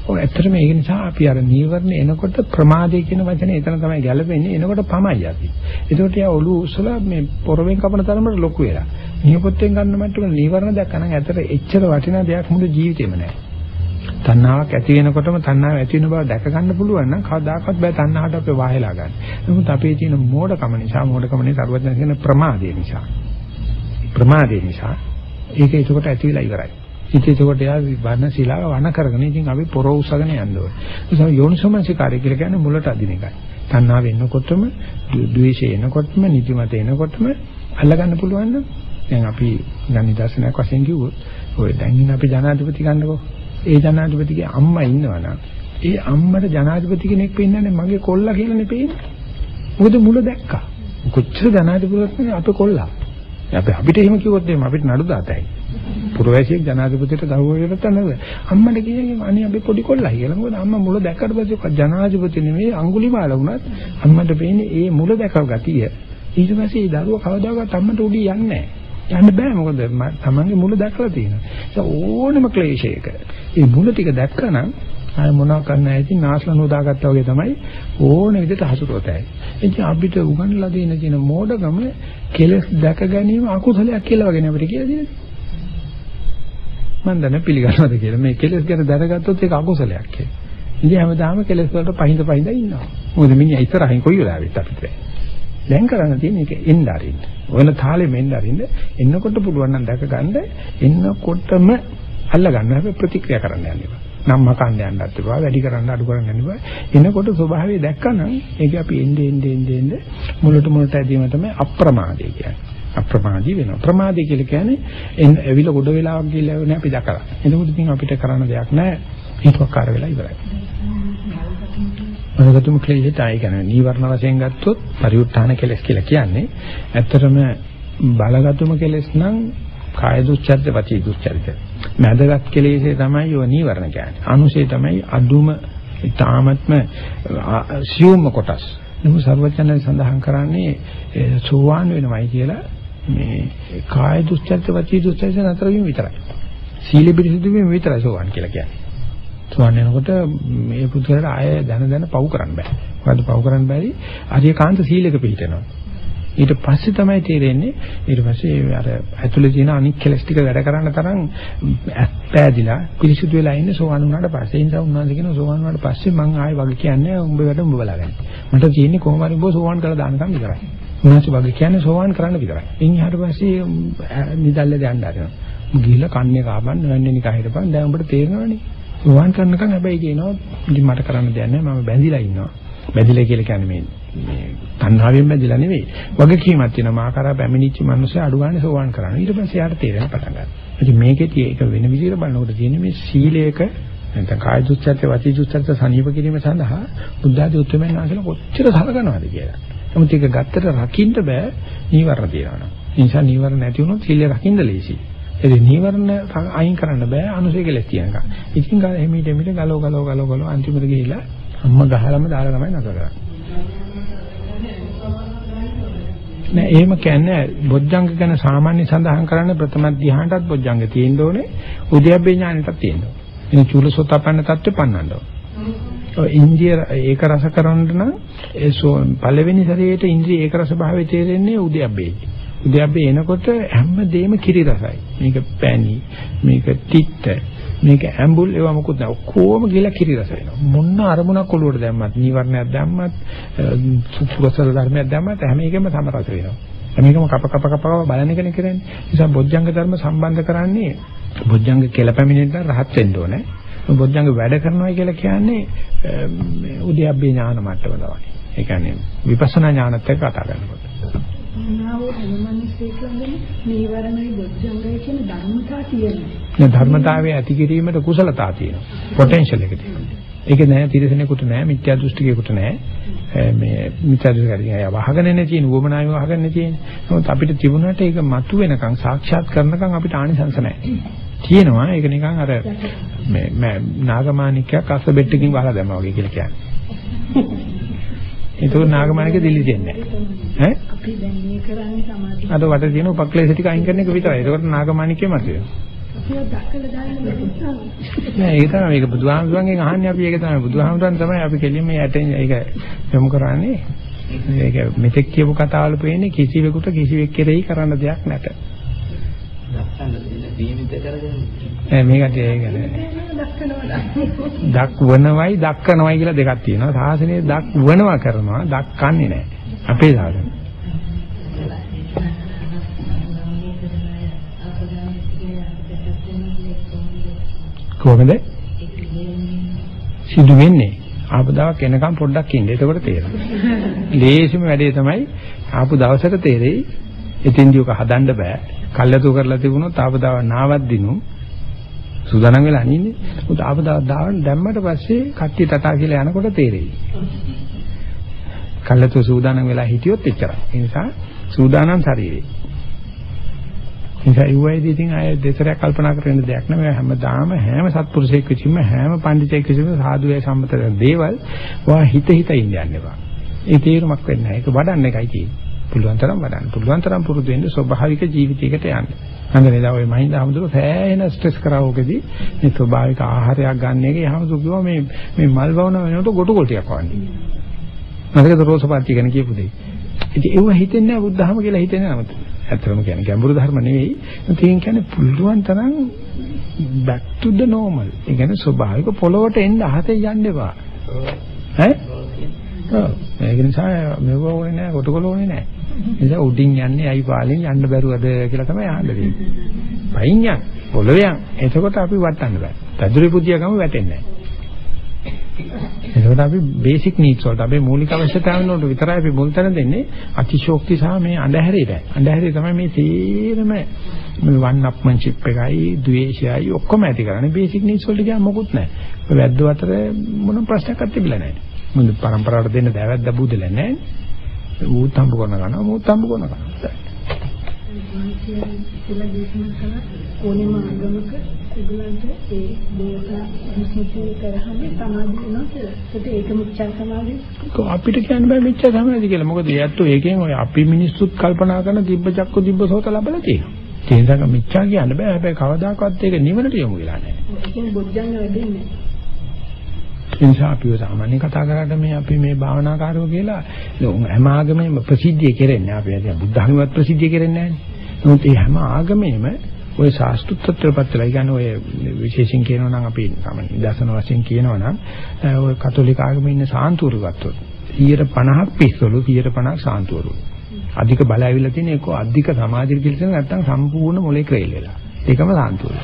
ඔව් ඇත්තටම ඒක නිසා අපි අර නීවරණ එනකොට ප්‍රමාදය කියන වචනේ එතන තමයි ගැලපෙන්නේ. එනකොට පමයි අපි. ඒකට යා ඔලු උසලා මේ පොරවෙන් කපන තරමට ලොකු වෙලා. නියපොත්තෙන් ගන්න මට්ටම නීවරණ දැක්කනම් ඇත්තට එච්චර වටිනා දෙයක් මුළු ජීවිතේම නැහැ. තණ්හාවක් ඇති වෙනකොටම තණ්හාව ඇති වෙන බව දැක ගන්න පුළුවන් නම් කවදාකවත් බෑ තණ්හාවට අපේ වාහෙලා ගන්න. නමුත් අපේ තියෙන මෝඩකම නිසා මෝඩකම නිසා සර්වඥයන් කියන ප්‍රමාදය නිසා. ප්‍රමාදය නිසා ඒක ඒකට ඇති වෙලා ඉවරයි. ඉතින් ඒකට යා වර්ණ ශිලාව වණ කරගෙන ඉතින් අපි පොර උසගෙන යන්න ඕනේ. ඒ නිසා යෝනිසෝමනසිකාරය කියලා කියන්නේ මුලට අදින එකයි. තණ්හාව එනකොටම, ද්වේෂය එනකොටම, නිදිමත එනකොටම අල්ලගන්න පුළුවන් නම් දැන් අපි ගන්න නිදර්ශනයක් වශයෙන් කිව්වොත් ඔය දැන් අපි ජනාධිපති ගන්නකො ඒ ජනාධිපතිගේ අම්මා ඉන්නවනම් ඒ අම්මට ජනාධිපති කෙනෙක් පෙන්නන්නේ මගේ කොල්ලා කියලානේ පේන්නේ. මොකද මුල දැක්කා. කොච්චර ජනාධිපතිවත් අපේ කොල්ලා. අපි අපිට එහෙම කිව්වොත් එහෙම අපිට නඩු දාතයි. පුරවැසියෙක් ජනාධිපතිට ගහුවකට නේද? අම්මට කියන්නේ අනේ අපි පොඩි කොල්ලා කියලා. මොකද අම්මා මුල දැක්කට පස්සේ ජනාධිපති නෙමෙයි අඟුලිමාල වුණත් අම්මට පේන්නේ ඒ මුල දැකව ගතිය. ඊට පස්සේ ඒ දරුවා කවදාකවත් අම්මට උඩින් යන්නේ නැහැ. යන්න බෑ මොකද තමන්ගේ මුල දැකලා තියෙනවා. ඒක ඕනම ක්ලේශයක. ඒ මුල ටික දැක්කනම් අය මොනවා කරන්න ඇති නාස්ලා නෝදාගත්තා වගේ තමයි ඕන විදිහට හසුරුවතයි. ඉතින් අපිට උගන්ලා දෙන තියෙන මෝඩකම කෙලස් දැක ගැනීම අකුසලයක් කියලා වගේ අපිට කියලා දෙන්නේ. මම දැන පිළිගන්නවද කියලා මේ කෙලස් ගැන දැනගත්තොත් ඒක අකුසලයක් කියලා. ඉතින් හැමදාම කෙලස් වලට පහින්ද පහින්ද ඉන්නවා. මොකද මිනිහා ඉස්සරහින් කොයි වෙලාවෙත් අපිට දැන් කරන්න තියෙන්නේ ඒක එන්න අරින්න. ඔයන තාලෙ මෙන්න අරින්න එන්නකොට පුළුවන් නම් දැක ගන්න එන්නකොටම අල්ල ගන්න හැබැයි ප්‍රතික්‍රියා කරන්න යන්න එපා. නම් මකන්න යන්නත් එපා. වැඩි කරන්න අඩු කරන්න යන්න එපා. එනකොට ස්වභාවය දැක්කනම් ඒක අපි එන්නේ එන්නේ එන්නේ මුලට මුලට ඇදීම තමයි අප්‍රමාදය කියන්නේ. අප්‍රමාදී වෙනවා. ප්‍රමාදී කියලා කියන්නේ එන්න ඇවිල්ලා ගොඩ වෙලාවක් ගිහලා වෙන්නේ අපි දැකලා. එතකොට ඉතින් අපිට කරන්න දෙයක් නැහැ. හිතවක්කාර වෙලා ඉවරයි. මනගතුම ක්ලේශයයි කියන්නේ නීවරණ වශයෙන් ගත්තොත් පරිඋත්ථාන කෙලස් කියලා කියන්නේ ඇත්තටම බලගතුම කෙලස් නම් කාය දුස්චරිත වචී දුස්චරිත. මැදගත් කෙලෙසේ තමයි ඔය නීවරණ කියන්නේ. අනුසේ තමයි අදුම ඊ타මත්ම සියුම්ම කොටස්. නමුත් සර්වඥයන් සඳහන් කරන්නේ සෝවාන් වෙනවයි කියලා මේ කාය දුස්චරිත වචී දුස්චරිත නතර වීම විතරයි. සීල පිරිසිදු වීම විතරයි සෝවාන් කියලා කියන්නේ. සෝවන් වෙනකොට මේ පුදුරට ආය දැන දැන පව් කරන්න බෑ. මොකද පව් කරන්න බැරි අරියකාන්ත සීලක පිළිටනවා. ඊට පස්සේ තමයි තේරෙන්නේ ඊට පස්සේ අර ඇතුලේ තියෙන අනික් කෙලස් ටික වැඩ කරන්න තරම් පෑදිලා පිරිසුදු වෙලා ඉන්නේ සෝවන් වුණාට පස්සේ ඒ නිසා උන්වහන්සේ කියනවා සෝවන් වුණාට පස්සේ මං ආයෙ වගේ කියන්නේ උඹ වැඩ උඹ බලාගන්න. මට තියෙන්නේ කොහොම හරි උඹ සෝවන් කරලා දාන්නකම් විතරයි. උන්වහන්සේ වගේ කියන්නේ සෝවන් කරන්න විතරයි. ඉන් ඊට පස්සේ නිදල්ල දෙන්න ආරනවා. ගිහිල්ලා කන්නේ කාපන් නැන්නේ නිකන් හිටපන් දැන් උඹට තේරෙනවනේ සෝවන් කරනකම් හැබැයි කියනවා ඉතින් මට කරන්න දෙයක් නැහැ මම බැඳිලා ඉන්නවා. බැඳිලා කියලා කියන්නේ මේ මේ තණ්හාවෙන් බැඳිලා නෙවෙයි. වගකීමක් තියෙනවා මා කරා පැමිණිච්ච මිනිස්සු අඩු ගන්න සෝවන් කරනවා. ඊට පස්සේ යාට තේරෙන පටන් ගන්නවා. ඉතින් මේකෙදී ඒක වෙන විදිහට බලනකොට තියෙන්නේ මේ සීලයක නැත්නම් කාය දුස්චර්ත වචී දුස්චර්ත සනීප කිරීම සඳහා බුද්ධ ආදී උත්තරමයන් ආසල කොච්චර සලකනවාද කියලා. නමුත් ඒක ගත්තට රකින්න බෑ නීවරණ තියනවා. ඒ නිසා නීවරණ නැති වුණොත් සීලය රකින්න ලේසියි. ඒ නීවරණ අයින් කරන්න බෑ අනුසය කියලා කියනකම්. ඉතින් ගා එහිමිට එමිට ගලව ගලව ගලව ගලව අන්තිමට ගිහිලා අම්ම ගහලම දාලා තමයි නතර කරන්නේ. නෑ එහෙම කියන්නේ බොජ්ජංග ගැන සාමාන්‍ය සඳහන් කරන්නේ ප්‍රථම ධ්‍යානටත් බොජ්ජංග තියෙන්න ඕනේ උද්‍යප්පේ ඥානෙටත් තියෙන්න ඕනේ. එනේ චූලසෝතපන්න තත්ත්වෙ පන්නන්න ඕනේ. ඔය ඉන්ද්‍රිය ඒක රස කරන්න නම් ඒ පළවෙනි සැරේට ඉන්ද්‍රිය ඒක රස භාවයේ තේරෙන්නේ උද්‍යප්පේදී. උද්‍යප්පේ එනකොට හැමදේම කිරි රසයි. මේක පැණි, මේක තිත්ත, මේක ඇඹුල් ඒවා මොකුත් නැහැ. ඔක්කොම ගිහලා කිරි රස වෙනවා. මොන්න අරමුණක් ඔලුවට දැම්මත්, නීවරණයක් දැම්මත්, සුසුසල ධර්මයක් දැම්මත් හැම එකෙම සම රස වෙනවා. හැම එකම කප කප කප බලන එකනේ කරන්නේ. ඒ නිසා බොජ්ජංග ධර්ම සම්බන්ධ කරන්නේ බොජ්ජංග කියලා පැමිණෙන්න රහත් වෙන්න ඕනේ. බොජ්ජංග වැඩ කරනවා කියලා කියන්නේ උද්‍යප්පේ ඥාන මට්ටම තමයි. ඒ කියන්නේ විපස්සනා ඥානත් එක්ක කතා කරනකොට. නාව හැමමිනිස්සෙක් ළඟම නීවරණයි බොජ්ජංගය කියන ධර්මතා තියෙනවා. දැන් ධර්මතාවයේ ඇති කිරීමට කුසලතා තියෙනවා. පොටෙන්ෂල් එක තියෙනවා. ඒක නෑ තිරසනෙකුට නෑ මිත්‍යා දෘෂ්ටිකයෙකුට නෑ. මේ මිත්‍යා දෘෂ්ටිකයන් අය වහගෙන නේ තියෙන උවමනායම වහගෙන තියෙන. නමුත් අපිට තිබුණාට ඒක මතු වෙනකන් සාක්ෂාත් කරනකන් අපිට ආනිසංස නෑ. තියෙනවා ඒක නිකන් අර මේ නාගමාණිකයක් අස්ස බෙට්ටකින් වහලා දැම්මා වගේ කියලා කියන්නේ. ඒක නාගමාණික දිලි දෙන්නේ නැහැ. ඈ? අපි දැන් මේ කරන්නේ සමාධිය. අද වට තියෙන උපක්ලේශ ටික අයින් කරන එක විතරයි. ඒකට නාගමාණිකේ මත වෙනවා. අපි දක්කලා දාන්න බැහැ. නෑ ඒක තමයි මේක බුදුහාමුදුරන්ගෙන් අහන්නේ අපි ඒක තමයි බුදුහාමුදුරන් තමයි අපි කෙලින්ම යටෙන් ඒක යොමු කරන්නේ. ඒක මෙතෙක් කියපු කතාවල පේන්නේ කිසිවෙකුට කිසිවෙක් කෙරෙහි කරන්න දෙයක් නැත. නෑ මේකට ඒක නෑ. දක්වනවයි දක්කනවයි කියලා දෙකක් තියෙනවා. සාසනයේ දක්වනවා කරනවා දක්කන්නේ නෑ. අපේ සාසනය. කොහොමද? සිදු වෙන්නේ. ආපදාවක් එනකම් පොඩ්ඩක් ඉන්න. එතකොට තේරෙනවා. ලේසිම වැඩේ තමයි ආපු දවසට තේරෙයි. එතෙන්දී ඔක හදන්න බෑ. කල්යතු කරලා තිබුණොත් ආපදාව නාවක් දිනු සූදානම් වෙලා අනින්නේ. උත් ආපදාව දාන්න දැම්මට පස්සේ කට්ටිය තටා කියලා යනකොට තේරෙයි. කල්යතු සූදානම් වෙලා හිටියොත් එච්චරයි. ඒ නිසා සූදානම් ශරීරේ. නිසා යුවයිදී ඉතින් අය දෙතරයක් කල්පනා කරන දෙයක් නෙමෙයි හැමදාම හැම සත්පුරුෂයෙක් විසින්ම හැම පඬිතෙක් විසින්ම සාදුවේ සම්මත කරන දේවල් වා හිත හිත ඉන්න යන්න එපා. ඒ තේරුමක් වෙන්නේ නැහැ. ඒක වඩන්න එකයි තියෙන්නේ. පුළුවන් තරම් වඩන්න. පුළුවන් තරම් පුරුදු වෙන්න ස්වභාවික ජීවිතයකට යන්න. හන්දනේදා ඔය මහින්ද හමුදුර සෑහෙන ස්ට්‍රෙස් කරවෝකදී මේ ස්වභාවික ආහාරයක් ගන්න එක යහමතු කිව්වා මේ මේ මල් වවන වෙනකොට ගොටු කොල් ටිකක් වන්නේ. මතකද රෝසපාටි ගැන කියපු දෙය. ඉතින් ඒව හිතෙන්නේ නැහැ බුද්ධහම කියලා හිතෙන්නේ නැහැ. ඇත්තම කියන්නේ ගැඹුරු ධර්ම නෙවෙයි. ඒකෙන් කියන්නේ පුළුවන් තරම් back to the normal. ඒ කියන්නේ ස්වභාවික පොළොවට එන්න අහතේ යන්න එපා. ඈ? ඔව්. ඒක නිසා මෙව ඕනේ නැහැ, කොටකොල ඕනේ නැහැ. ඒ නිසා උඩින් යන්නේ අයි පාලෙන් යන්න බැරුවද කියලා තමයි අහන්න තියෙන්නේ. පයින් යන්, පොළොවේ යන්. එතකොට අපි වටන්න බෑ. පැදුරේ පුදියා ගම වැටෙන්නේ නැහැ. එතකොට අපි බේසික් නීඩ්ස් වලට අපේ මූලික අවශ්‍යතාවන වලට විතරයි අපි මුල් තැන දෙන්නේ අතිශෝක්ති සහ මේ අඳුරේට. අඳුරේ තමයි මේ තේරම මේ වන් අප්මන්ෂිප් එකයි, ද්වේෂයයි ඔක්කොම ඇති කරන්නේ. බේසික් නීඩ්ස් වලට ගියාම මොකුත් නැහැ. ඔය වැද්දෝ අතර මොන ප්‍රශ්නයක්වත් තිබිලා නැහැ. මොකද પરම්පරාවට දෙන්න දැවැද්ද බුදලා නැහැ. ඌත් හම්බ කරන ගන්නවා, මූත් හම්බ කරන ගන්නවා. ඕනෙම ආගමක ඒගොල්ලන්ට ඒ දේවතා විශ්ිතී කරාම සමාධිය වෙනවා කියලා. ඒත් ඒක මිච්ඡා සමාධිය. අපිට කියන්න බෑ මිච්ඡා සමාධිය කියලා. මොකද ඒත් ඒකෙන් ඔය අපි මිනිස්සුත් කල්පනා කරන දිබ්බ චක්ක දිබ්බ සෝත ලැබලා තියෙනවා. ඒ නිසා මිච්ඡා කියන්න බෑ. හැබැයි කවදාකවත් ඒක නිවනට යොමු වෙලා නැහැ. ඒ කියන්නේ බොජ්ජංග වැඩින්නේ. ඒ නිසා අපි සාමාන්‍ය කතා කරාට මේ අපි මේ භාවනාකාරයෝ කියලා හැම ආගමෙම ප්‍රසිද්ධිය කෙරෙන්නේ. අපි බුද්ධ ධර්මවත් ප්‍රසිද්ධිය කෙරෙන්නේ නැහැ. නමුත් මේ හැම ආගමෙම ওই සාස්තුත්ත්වයටපත් වෙලා කියන්නේ ඔය විශේෂයෙන් කියනවා නම් අපි සාමාන්‍ය දර්ශන වශයෙන් කියනවා නම් ඔය කතෝලික ආගමේ ඉන්න සාන්තුවරු ගත්තොත් 150ක් පිස්සලු 150ක් සාන්තුවරු. අධික බල ඇවිල්ලා තියෙන එක අධික සමාජික පිළිසන නැත්තම් සම්පූර්ණ මොලේ ක්‍රේල් වෙලා. ඒකම සාන්තුවරු.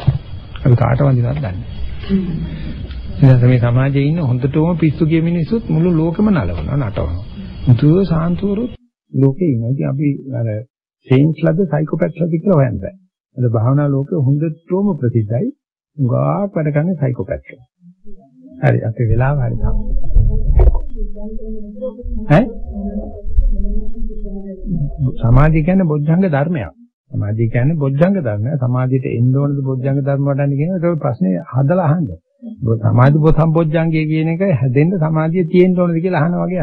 අපි කාට වඳිනවද දන්නේ. ඉතින් මේ සමාජයේ ඉන්න හොඳටම පිස්සු කිය මිනිස්සුත් මුළු ලෝකෙම නලවනවා නටවනවා. මුතුව සාන්තුවරුත් ලෝකේ ඉන්නවා. ඉතින් අපි අර සේන්ස්ලද සයිකෝපැත්ස්ලද කියලා හොයන්න බෑ. අද භාවනා ලෝකේ හොඳටම ප්‍රසිද්ධයි. උගාක් වැඩ කරන්නේ සයිකෝපැත්ස්ලා. හරි අපේ වෙලාව හරි තමයි. ඈ? සමාධිය කියන්නේ බොද්ධංග ධර්මයක්. සමාධිය කියන්නේ බොද්ධංග ධර්මයක්. සමාධියට එන්න ඕනද බොද්ධංග ධර්ම වඩන්න කියන ඒක ප්‍රශ්නේ හදලා අහන්න. සමාධි සම්පොඥංගය කියන එක හැදෙන්න සමාධිය තියෙන්න ඕනද කියලා අහනවා වගේ